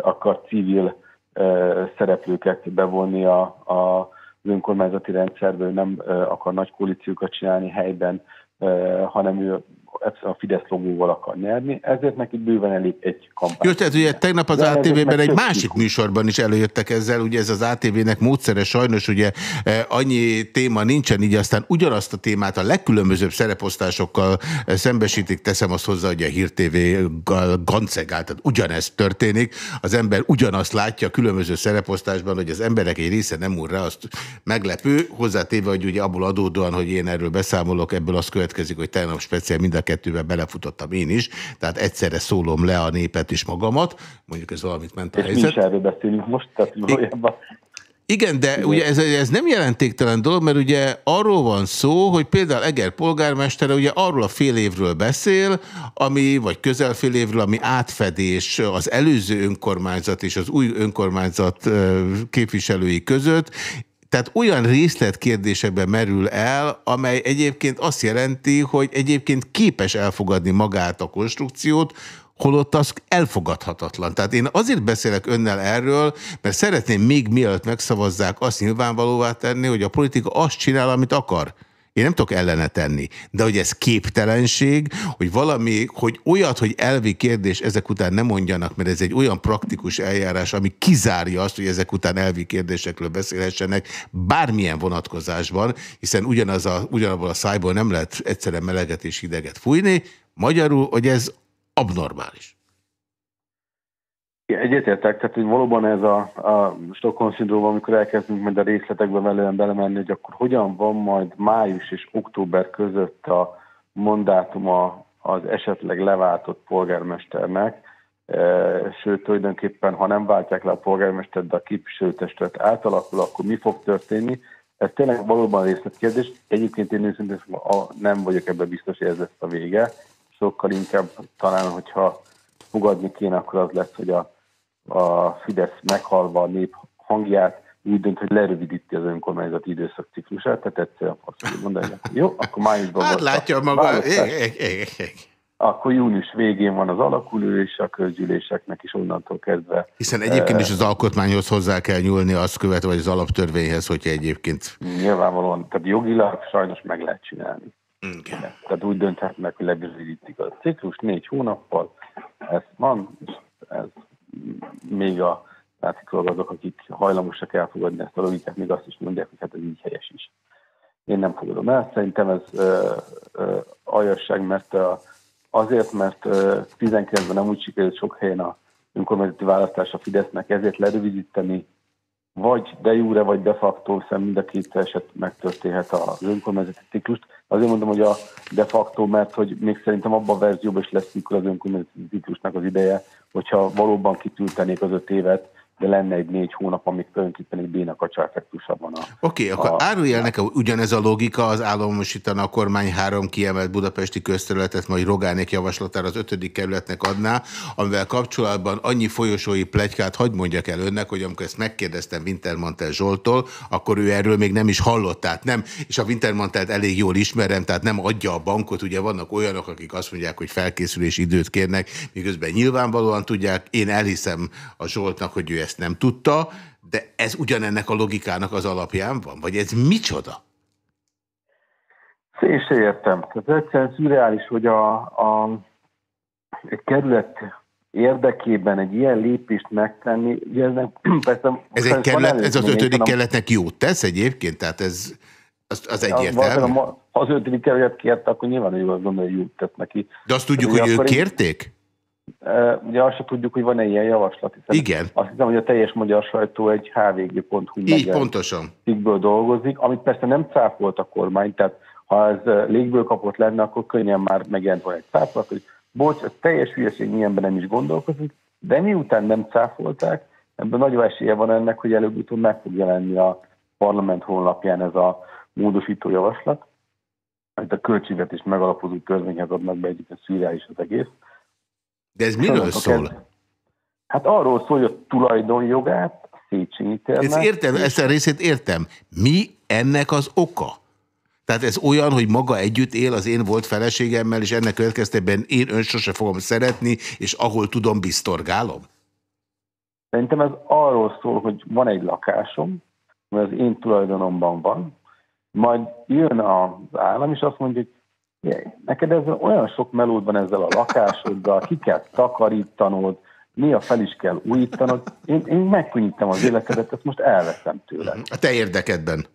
akar civil szereplőket bevonni a, a, az önkormányzati rendszerbe, nem akar nagy koalíciókat csinálni helyben, hanem ő a Fidesz logóval akar nyerni, ezért neki bőven elég egy kampány. Jó, tehát ugye tegnap az ATV-ben egy másik műsorban is előjöttek ezzel, ugye ez az ATV-nek módszere sajnos ugye e, annyi téma nincsen, így aztán ugyanazt a témát a legkülönbözőbb szereposztásokkal e, szembesítik, teszem azt hozzá, hogy a Hír TV gancegál, tehát ugyanezt történik, az ember ugyanazt látja a különböző szereposztásban, hogy az emberek egy része nem úr rá, azt meglepő, hozzátéve, hogy ugye abból adódóan, hogy én erről beszámolok, ebből az következik, hogy tegnap speciál mind a kettőbe belefutottam én is, tehát egyszerre szólom le a népet is magamat, mondjuk ez valamit ment a És helyzet. mi is erről beszélünk most, tehát valójában igen, de ugye ez, ez nem jelentéktelen dolog, mert ugye arról van szó, hogy például Eger polgármestere ugye arról a fél évről beszél, ami, vagy közel fél évről, ami átfedés az előző önkormányzat és az új önkormányzat képviselői között, tehát olyan részletkérdésekben merül el, amely egyébként azt jelenti, hogy egyébként képes elfogadni magát a konstrukciót, holott az elfogadhatatlan. Tehát én azért beszélek önnel erről, mert szeretném még mielőtt megszavazzák azt nyilvánvalóvá tenni, hogy a politika azt csinál, amit akar. Én nem tudok ellene tenni. De hogy ez képtelenség, hogy valami, hogy olyat, hogy elvi kérdés ezek után nem mondjanak, mert ez egy olyan praktikus eljárás, ami kizárja azt, hogy ezek után elvi kérdésekről beszélhessenek bármilyen vonatkozásban, hiszen ugyanaz a, ugyanabból a szájból nem lehet egyszerűen meleget és hideget fújni. Magyarul, hogy ez abnormális. Egyetértek, tehát hogy valóban ez a, a Stockholm-szindróma, amikor elkezdünk majd a részletekbe velően belemenni, hogy akkor hogyan van majd május és október között a mandátuma az esetleg leváltott polgármesternek, e, sőt, tulajdonképpen, ha nem váltják le a polgármestert, de a képviselőtestet átalakul, akkor mi fog történni? Ez tényleg valóban részletkérdés. Egyébként én őszintén nem vagyok ebben biztos, hogy ez lesz a vége. Sokkal inkább talán, hogyha fogadni kéne, akkor az lesz, hogy a a Fidesz meghalva a nép hangját, úgy dönt, hogy lerövidíti az önkormányzati időszak ciklusát, tehát egyszerűen azt mondani, jó, akkor májusban Hát látja maga, é, é, é, akkor június végén van az alakulülés, a közgyűléseknek is onnantól kezdve. Hiszen egyébként is az alkotmányhoz hozzá kell nyúlni, azt követve, vagy az alaptörvényhez, hogyha egyébként... Nyilvánvalóan, tehát jogilag sajnos meg lehet csinálni. Igen. Tehát úgy dönthetnek, hogy lerövidítik a ciklus négy hónappal, ez van, és ez még a látszik azok, akik hajlamosak elfogadni ezt a logikát, még azt is mondják, hogy hát ez így helyes is. Én nem fogadom el, szerintem ez ö, ö, aljasság, mert ö, azért, mert 19-ben nem úgy sikerült sok helyen a önkormányzati választás a Fidesznek, ezért lerövidíteni, vagy de jure, vagy de facto, hiszen mind a két eset megtörténhet az önkormányzati ciklust. Azért mondom, hogy a de facto, mert hogy még szerintem abban a verzióban is lesz, mikor az önkormányzati ciklusnak az ideje, hogyha valóban kitültenék az öt évet, de lenne egy négy hónap, amik tulajdonképpen egy béna kacsárfektusa van. Oké, okay, akkor árulj el nekem, ugyanez a logika az államosítana a kormány három kiemelt budapesti közterületet, majd Rogánék javaslatára az ötödik kerületnek adná, amivel kapcsolatban annyi folyosói plegykát hagy mondjak el önnek, hogy amikor ezt megkérdeztem Wintermantel Zsoltól, akkor ő erről még nem is hallott, tehát nem, és a Wintermantelt elég jól ismerem, tehát nem adja a bankot, ugye vannak olyanok, akik azt mondják, hogy felkészülés időt kérnek, miközben nyilvánvalóan tudják, én elhiszem a Zsoltnak, hogy ő ezt nem tudta, de ez ugyanennek a logikának az alapján van? Vagy ez micsoda? Én se értem. Tehát egyszerűen szürreális, hogy a, a, egy kerület érdekében egy ilyen lépést megtenni, ugye ez, nem, persze, ez, egy kerület, ez az ötödik kerületnek jót tesz egyébként? Tehát ez az, az egyértelmű? Ha az ötödik kerület kérte, akkor nyilván ő azt gondolja, hogy jót tesz neki. De azt tudjuk, hogy ők kérték? Ugye azt se tudjuk, hogy van-e ilyen javaslat. Hiszen Igen. Azt hiszem, hogy a teljes magyar sajtó egy hvg.hu Így pontosan. cikkből dolgozik, amit persze nem cáfolt a kormány, tehát ha ez légből kapott lenne, akkor könnyen már megjelent volna egy cáfolat, hogy bocs, ez teljes hülyeség, ilyenben nem is gondolkozik, de miután nem cáfolták, ebben nagy esélye van ennek, hogy előbb-utóbb meg fog jelenni a parlament honlapján ez a módosító javaslat, amit a költségvetés megalapozó törvényhez adnak be, egyébként szűrális az egész. De ez miről szól? Hát arról szól, hogy a tulajdonjogát Széchenyi Ezt értem, ezt a részét értem. Mi ennek az oka? Tehát ez olyan, hogy maga együtt él az én volt feleségemmel, és ennek következtében én ön sose fogom szeretni, és ahol tudom, biztorgálom? Szerintem ez arról szól, hogy van egy lakásom, mert az én tulajdonomban van, majd jön az állam, és azt mondja, hogy neked ez olyan sok melód van ezzel a lakásoddal, ki kell takarítanod, néha fel is kell újítanod. Én, én megkönnyítem az életedet, ezt most elveszem tőle. A te érdekedben.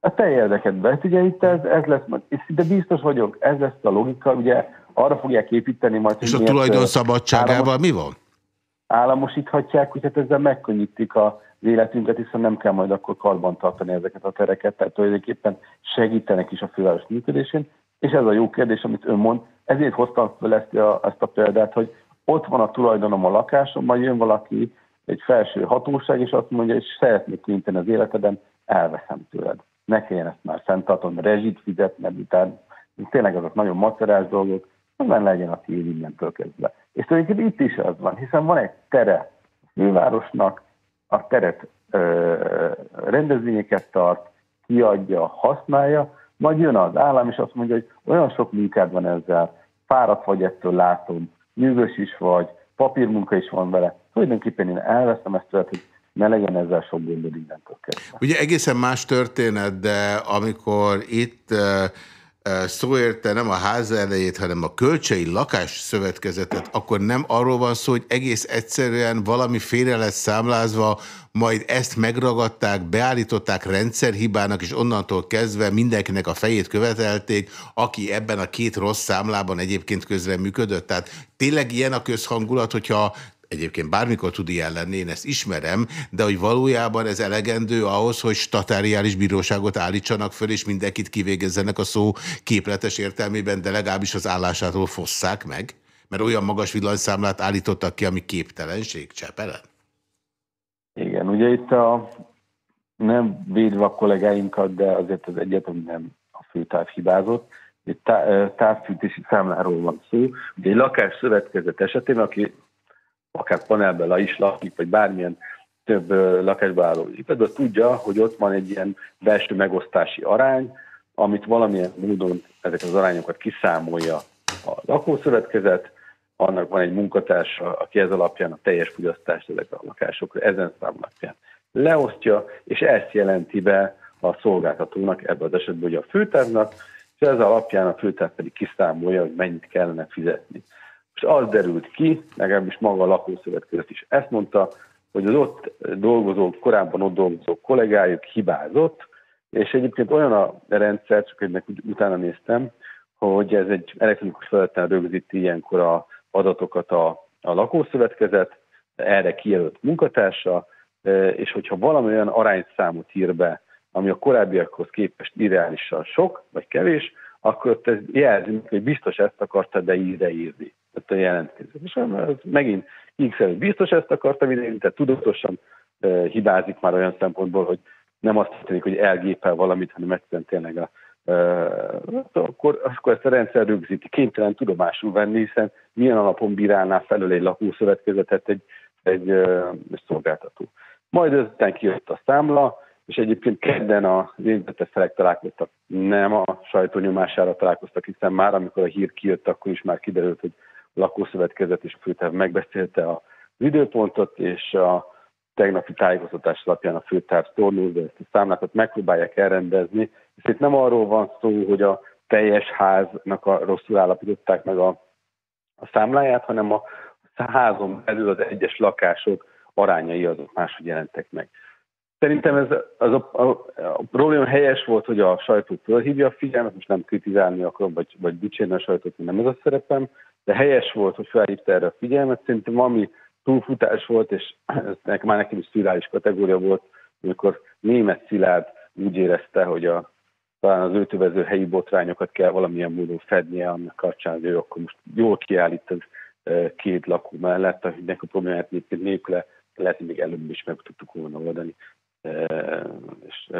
A te érdekedben. Hát ugye itt ez, ez lesz, de biztos vagyok, ez lesz a logika, ugye arra fogják építeni majd. És a tulajdon szabadságával mi van? Államosíthatják, hogy hát ezzel megkönnyítik a életünket, hiszen nem kell majd akkor karban tartani ezeket a tereket, tehát tulajdonképpen segítenek is a főváros működésén. És ez a jó kérdés, amit ön mond, ezért hoztam fel ezt a, ezt a példát, hogy ott van a tulajdonom a lakásom, majd jön valaki, egy felső hatóság, és azt mondja, hogy szeretnék kinteni az életeden, elveszem tőled. Ne kelljen ezt már fenntartani, rezsit fizetni, után tényleg azok nagyon macerás dolgok, nem legyen a tiéd innentől kezdve. És tulajdonképpen itt is az van, hiszen van egy tere a fővárosnak, a teret ö, rendezvényeket tart, kiadja, használja, majd jön az állam, és azt mondja, hogy olyan sok munkád van ezzel, fáradt vagy ettől látom, nyűgös is vagy, papírmunka is van vele. Tulajdonképpen én elveszem ezt tőled, hogy ne legyen ezzel sok gondod innentől kezdve. Ugye egészen más történet, de amikor itt szó érte nem a ház elejét, hanem a kölcsei lakásszövetkezetet, akkor nem arról van szó, hogy egész egyszerűen valami félre lesz számlázva, majd ezt megragadták, beállították rendszerhibának, és onnantól kezdve mindenkinek a fejét követelték, aki ebben a két rossz számlában egyébként közre működött. Tehát tényleg ilyen a közhangulat, hogyha Egyébként bármikor tud ilyen lenni, én ezt ismerem, de hogy valójában ez elegendő ahhoz, hogy statáriális bíróságot állítsanak föl, és mindenkit kivégezzenek a szó képletes értelmében, de legalábbis az állásától fosszák meg? Mert olyan magas villanyszámlát állítottak ki, ami képtelenség Csepelen? Igen, ugye itt a nem védve a kollégáinkat, de azért az egyetem nem a főtáv hibázott. Egy távfűtési számláról van szó. Ugye egy lakás szövetkezet esetén, aki akár panelben is lakik, vagy bármilyen több lakásba álló épületben, tudja, hogy ott van egy ilyen belső megosztási arány, amit valamilyen módon ezeket az arányokat kiszámolja a lakószövetkezet, annak van egy munkatársa, aki ez alapján a teljes fogyasztást ezekre a lakásokra, ezen szám alapján leosztja, és ezt jelenti be a szolgáltatónak, ebben az esetben ugye a főtárnak, és ez alapján a főtáv pedig kiszámolja, hogy mennyit kellene fizetni. És az derült ki, legalábbis maga a lakószövetkezet is ezt mondta, hogy az ott dolgozó, korábban ott dolgozó kollégájuk hibázott, és egyébként olyan a rendszer, csak ennek utána néztem, hogy ez egy elektronikus felületen rögzíti ilyenkor a adatokat a, a lakószövetkezet, erre kijelölt munkatársa, és hogyha valami olyan arányszámot ír be, ami a korábbiakhoz képest irreálisan sok, vagy kevés, akkor ez jelzi, hogy biztos ezt akarta be ide írni tehát a jelentkező. És ez megint x biztos ezt akartam idején, tehát tudatosan hibázik már olyan szempontból, hogy nem azt történik, hogy elgépel valamit, hanem egyszerűen tényleg a, e, akkor, akkor ezt a rendszer rögzíti. Kénytelen tudomásul venni, hiszen milyen alapon bírálná felül egy lakószövetkezetet egy, egy, egy szolgáltató. Majd ezután kijött a számla, és egyébként kedden az érintett felek találkoztak, nem a sajtó nyomására találkoztak, hiszen már amikor a hír kijött, akkor is már kiderült, hogy lakószövetkezet és a főterv megbeszélte a időpontot, és a tegnapi tájékoztatás alapján a főtárs tornózza ezt a számlákat, megpróbálják elrendezni. És itt nem arról van szó, hogy a teljes háznak a rosszul állapították meg a, a számláját, hanem a házon belül az egyes lakások arányai azok máshogy jelentek meg. Szerintem ez az a, a, a probléma helyes volt, hogy a sajtó fölhívja a figyelmet, most nem kritizálni akarom, vagy, vagy dicsérni a sajtót, nem ez a szerepem, de helyes volt, hogy felhívta erre a figyelmet. Szerintem ami túlfutás volt, és ez már nekem is szürális kategória volt, amikor német Szilárd úgy érezte, hogy a, talán az őtövező helyi botrányokat kell valamilyen módon fednie annak kapcsán, hogy ő akkor most jól kiállít az két lakó mellett, hogy a problémát nélküle lehet, hogy még előbb is meg tudtuk volna oldani, és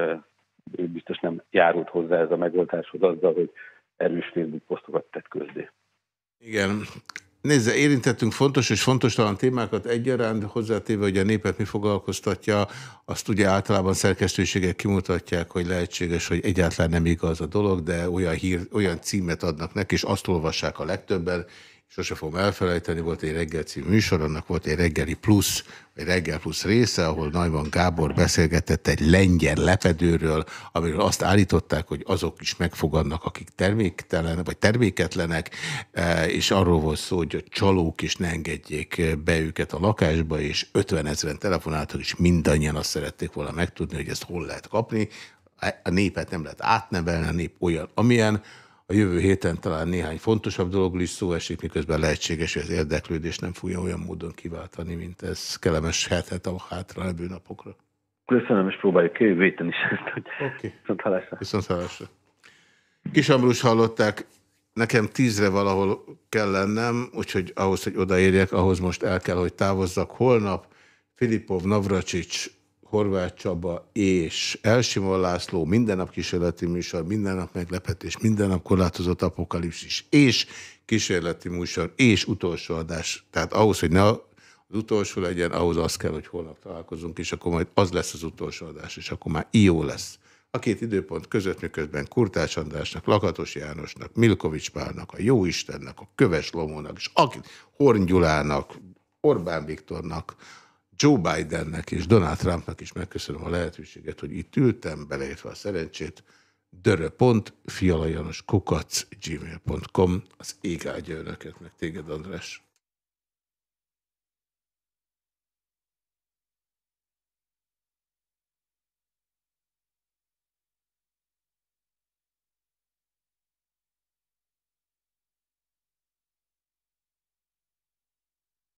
ő biztos nem járult hozzá ez a megoldáshoz azzal, hogy erős Facebook posztokat tett közzé. Igen. Nézze, érintettünk fontos és fontos talán témákat egyaránt, hozzátéve, hogy a népet mi foglalkoztatja, azt ugye általában szerkesztőségek kimutatják, hogy lehetséges, hogy egyáltalán nem igaz a dolog, de olyan, hír, olyan címet adnak neki, és azt olvassák a legtöbben, sose fogom elfelejteni, volt egy reggel című műsor, annak volt egy reggeli plusz, egy reggel plusz része, ahol Najman Gábor beszélgetett egy lengyel lepedőről, amiről azt állították, hogy azok is megfogadnak, akik terméktelen, vagy terméketlenek, e, és arról volt szó, hogy a csalók is ne engedjék be őket a lakásba, és 50 ezeren telefonáltak, és mindannyian azt szerették volna megtudni, hogy ezt hol lehet kapni. A népet nem lehet átnevelni, a nép olyan, amilyen, a jövő héten talán néhány fontosabb dologról is szó esik, miközben lehetséges, hogy az érdeklődés nem fogja olyan módon kiváltani, mint ez kellemes hetet a hátra levő napokra. Köszönöm, és próbáljuk jövő héten is ezt, hogy okay. viszont hallásra. Viszont hallásra. Kis Ambrus hallották, nekem tízre valahol kell lennem, úgyhogy ahhoz, hogy odaérjek, ahhoz most el kell, hogy távozzak. Holnap Filipov, Navracsics, Horváth Csaba és Elsimon László, minden nap kísérleti műsor, minden nap meglepetés, minden nap korlátozott apokalipszis, és kísérleti műsor, és utolsó adás. Tehát ahhoz, hogy ne az utolsó legyen, ahhoz az kell, hogy holnap találkozunk, és akkor majd az lesz az utolsó adás, és akkor már jó lesz. A két időpont között, miközben Kurtás Andrásnak, Lakatos Jánosnak, Milkovics Pálnak, a Jóistennek, a Köves Lomónak, és akit Horn Gyulának, Orbán Viktornak, Joe Bidennek és Donald Trumpnak is megköszönöm a lehetőséget, hogy itt ültem, beleértve a szerencsét. dörö.fialajanoskukac gmail.com az ég áldja önöket, meg téged, András.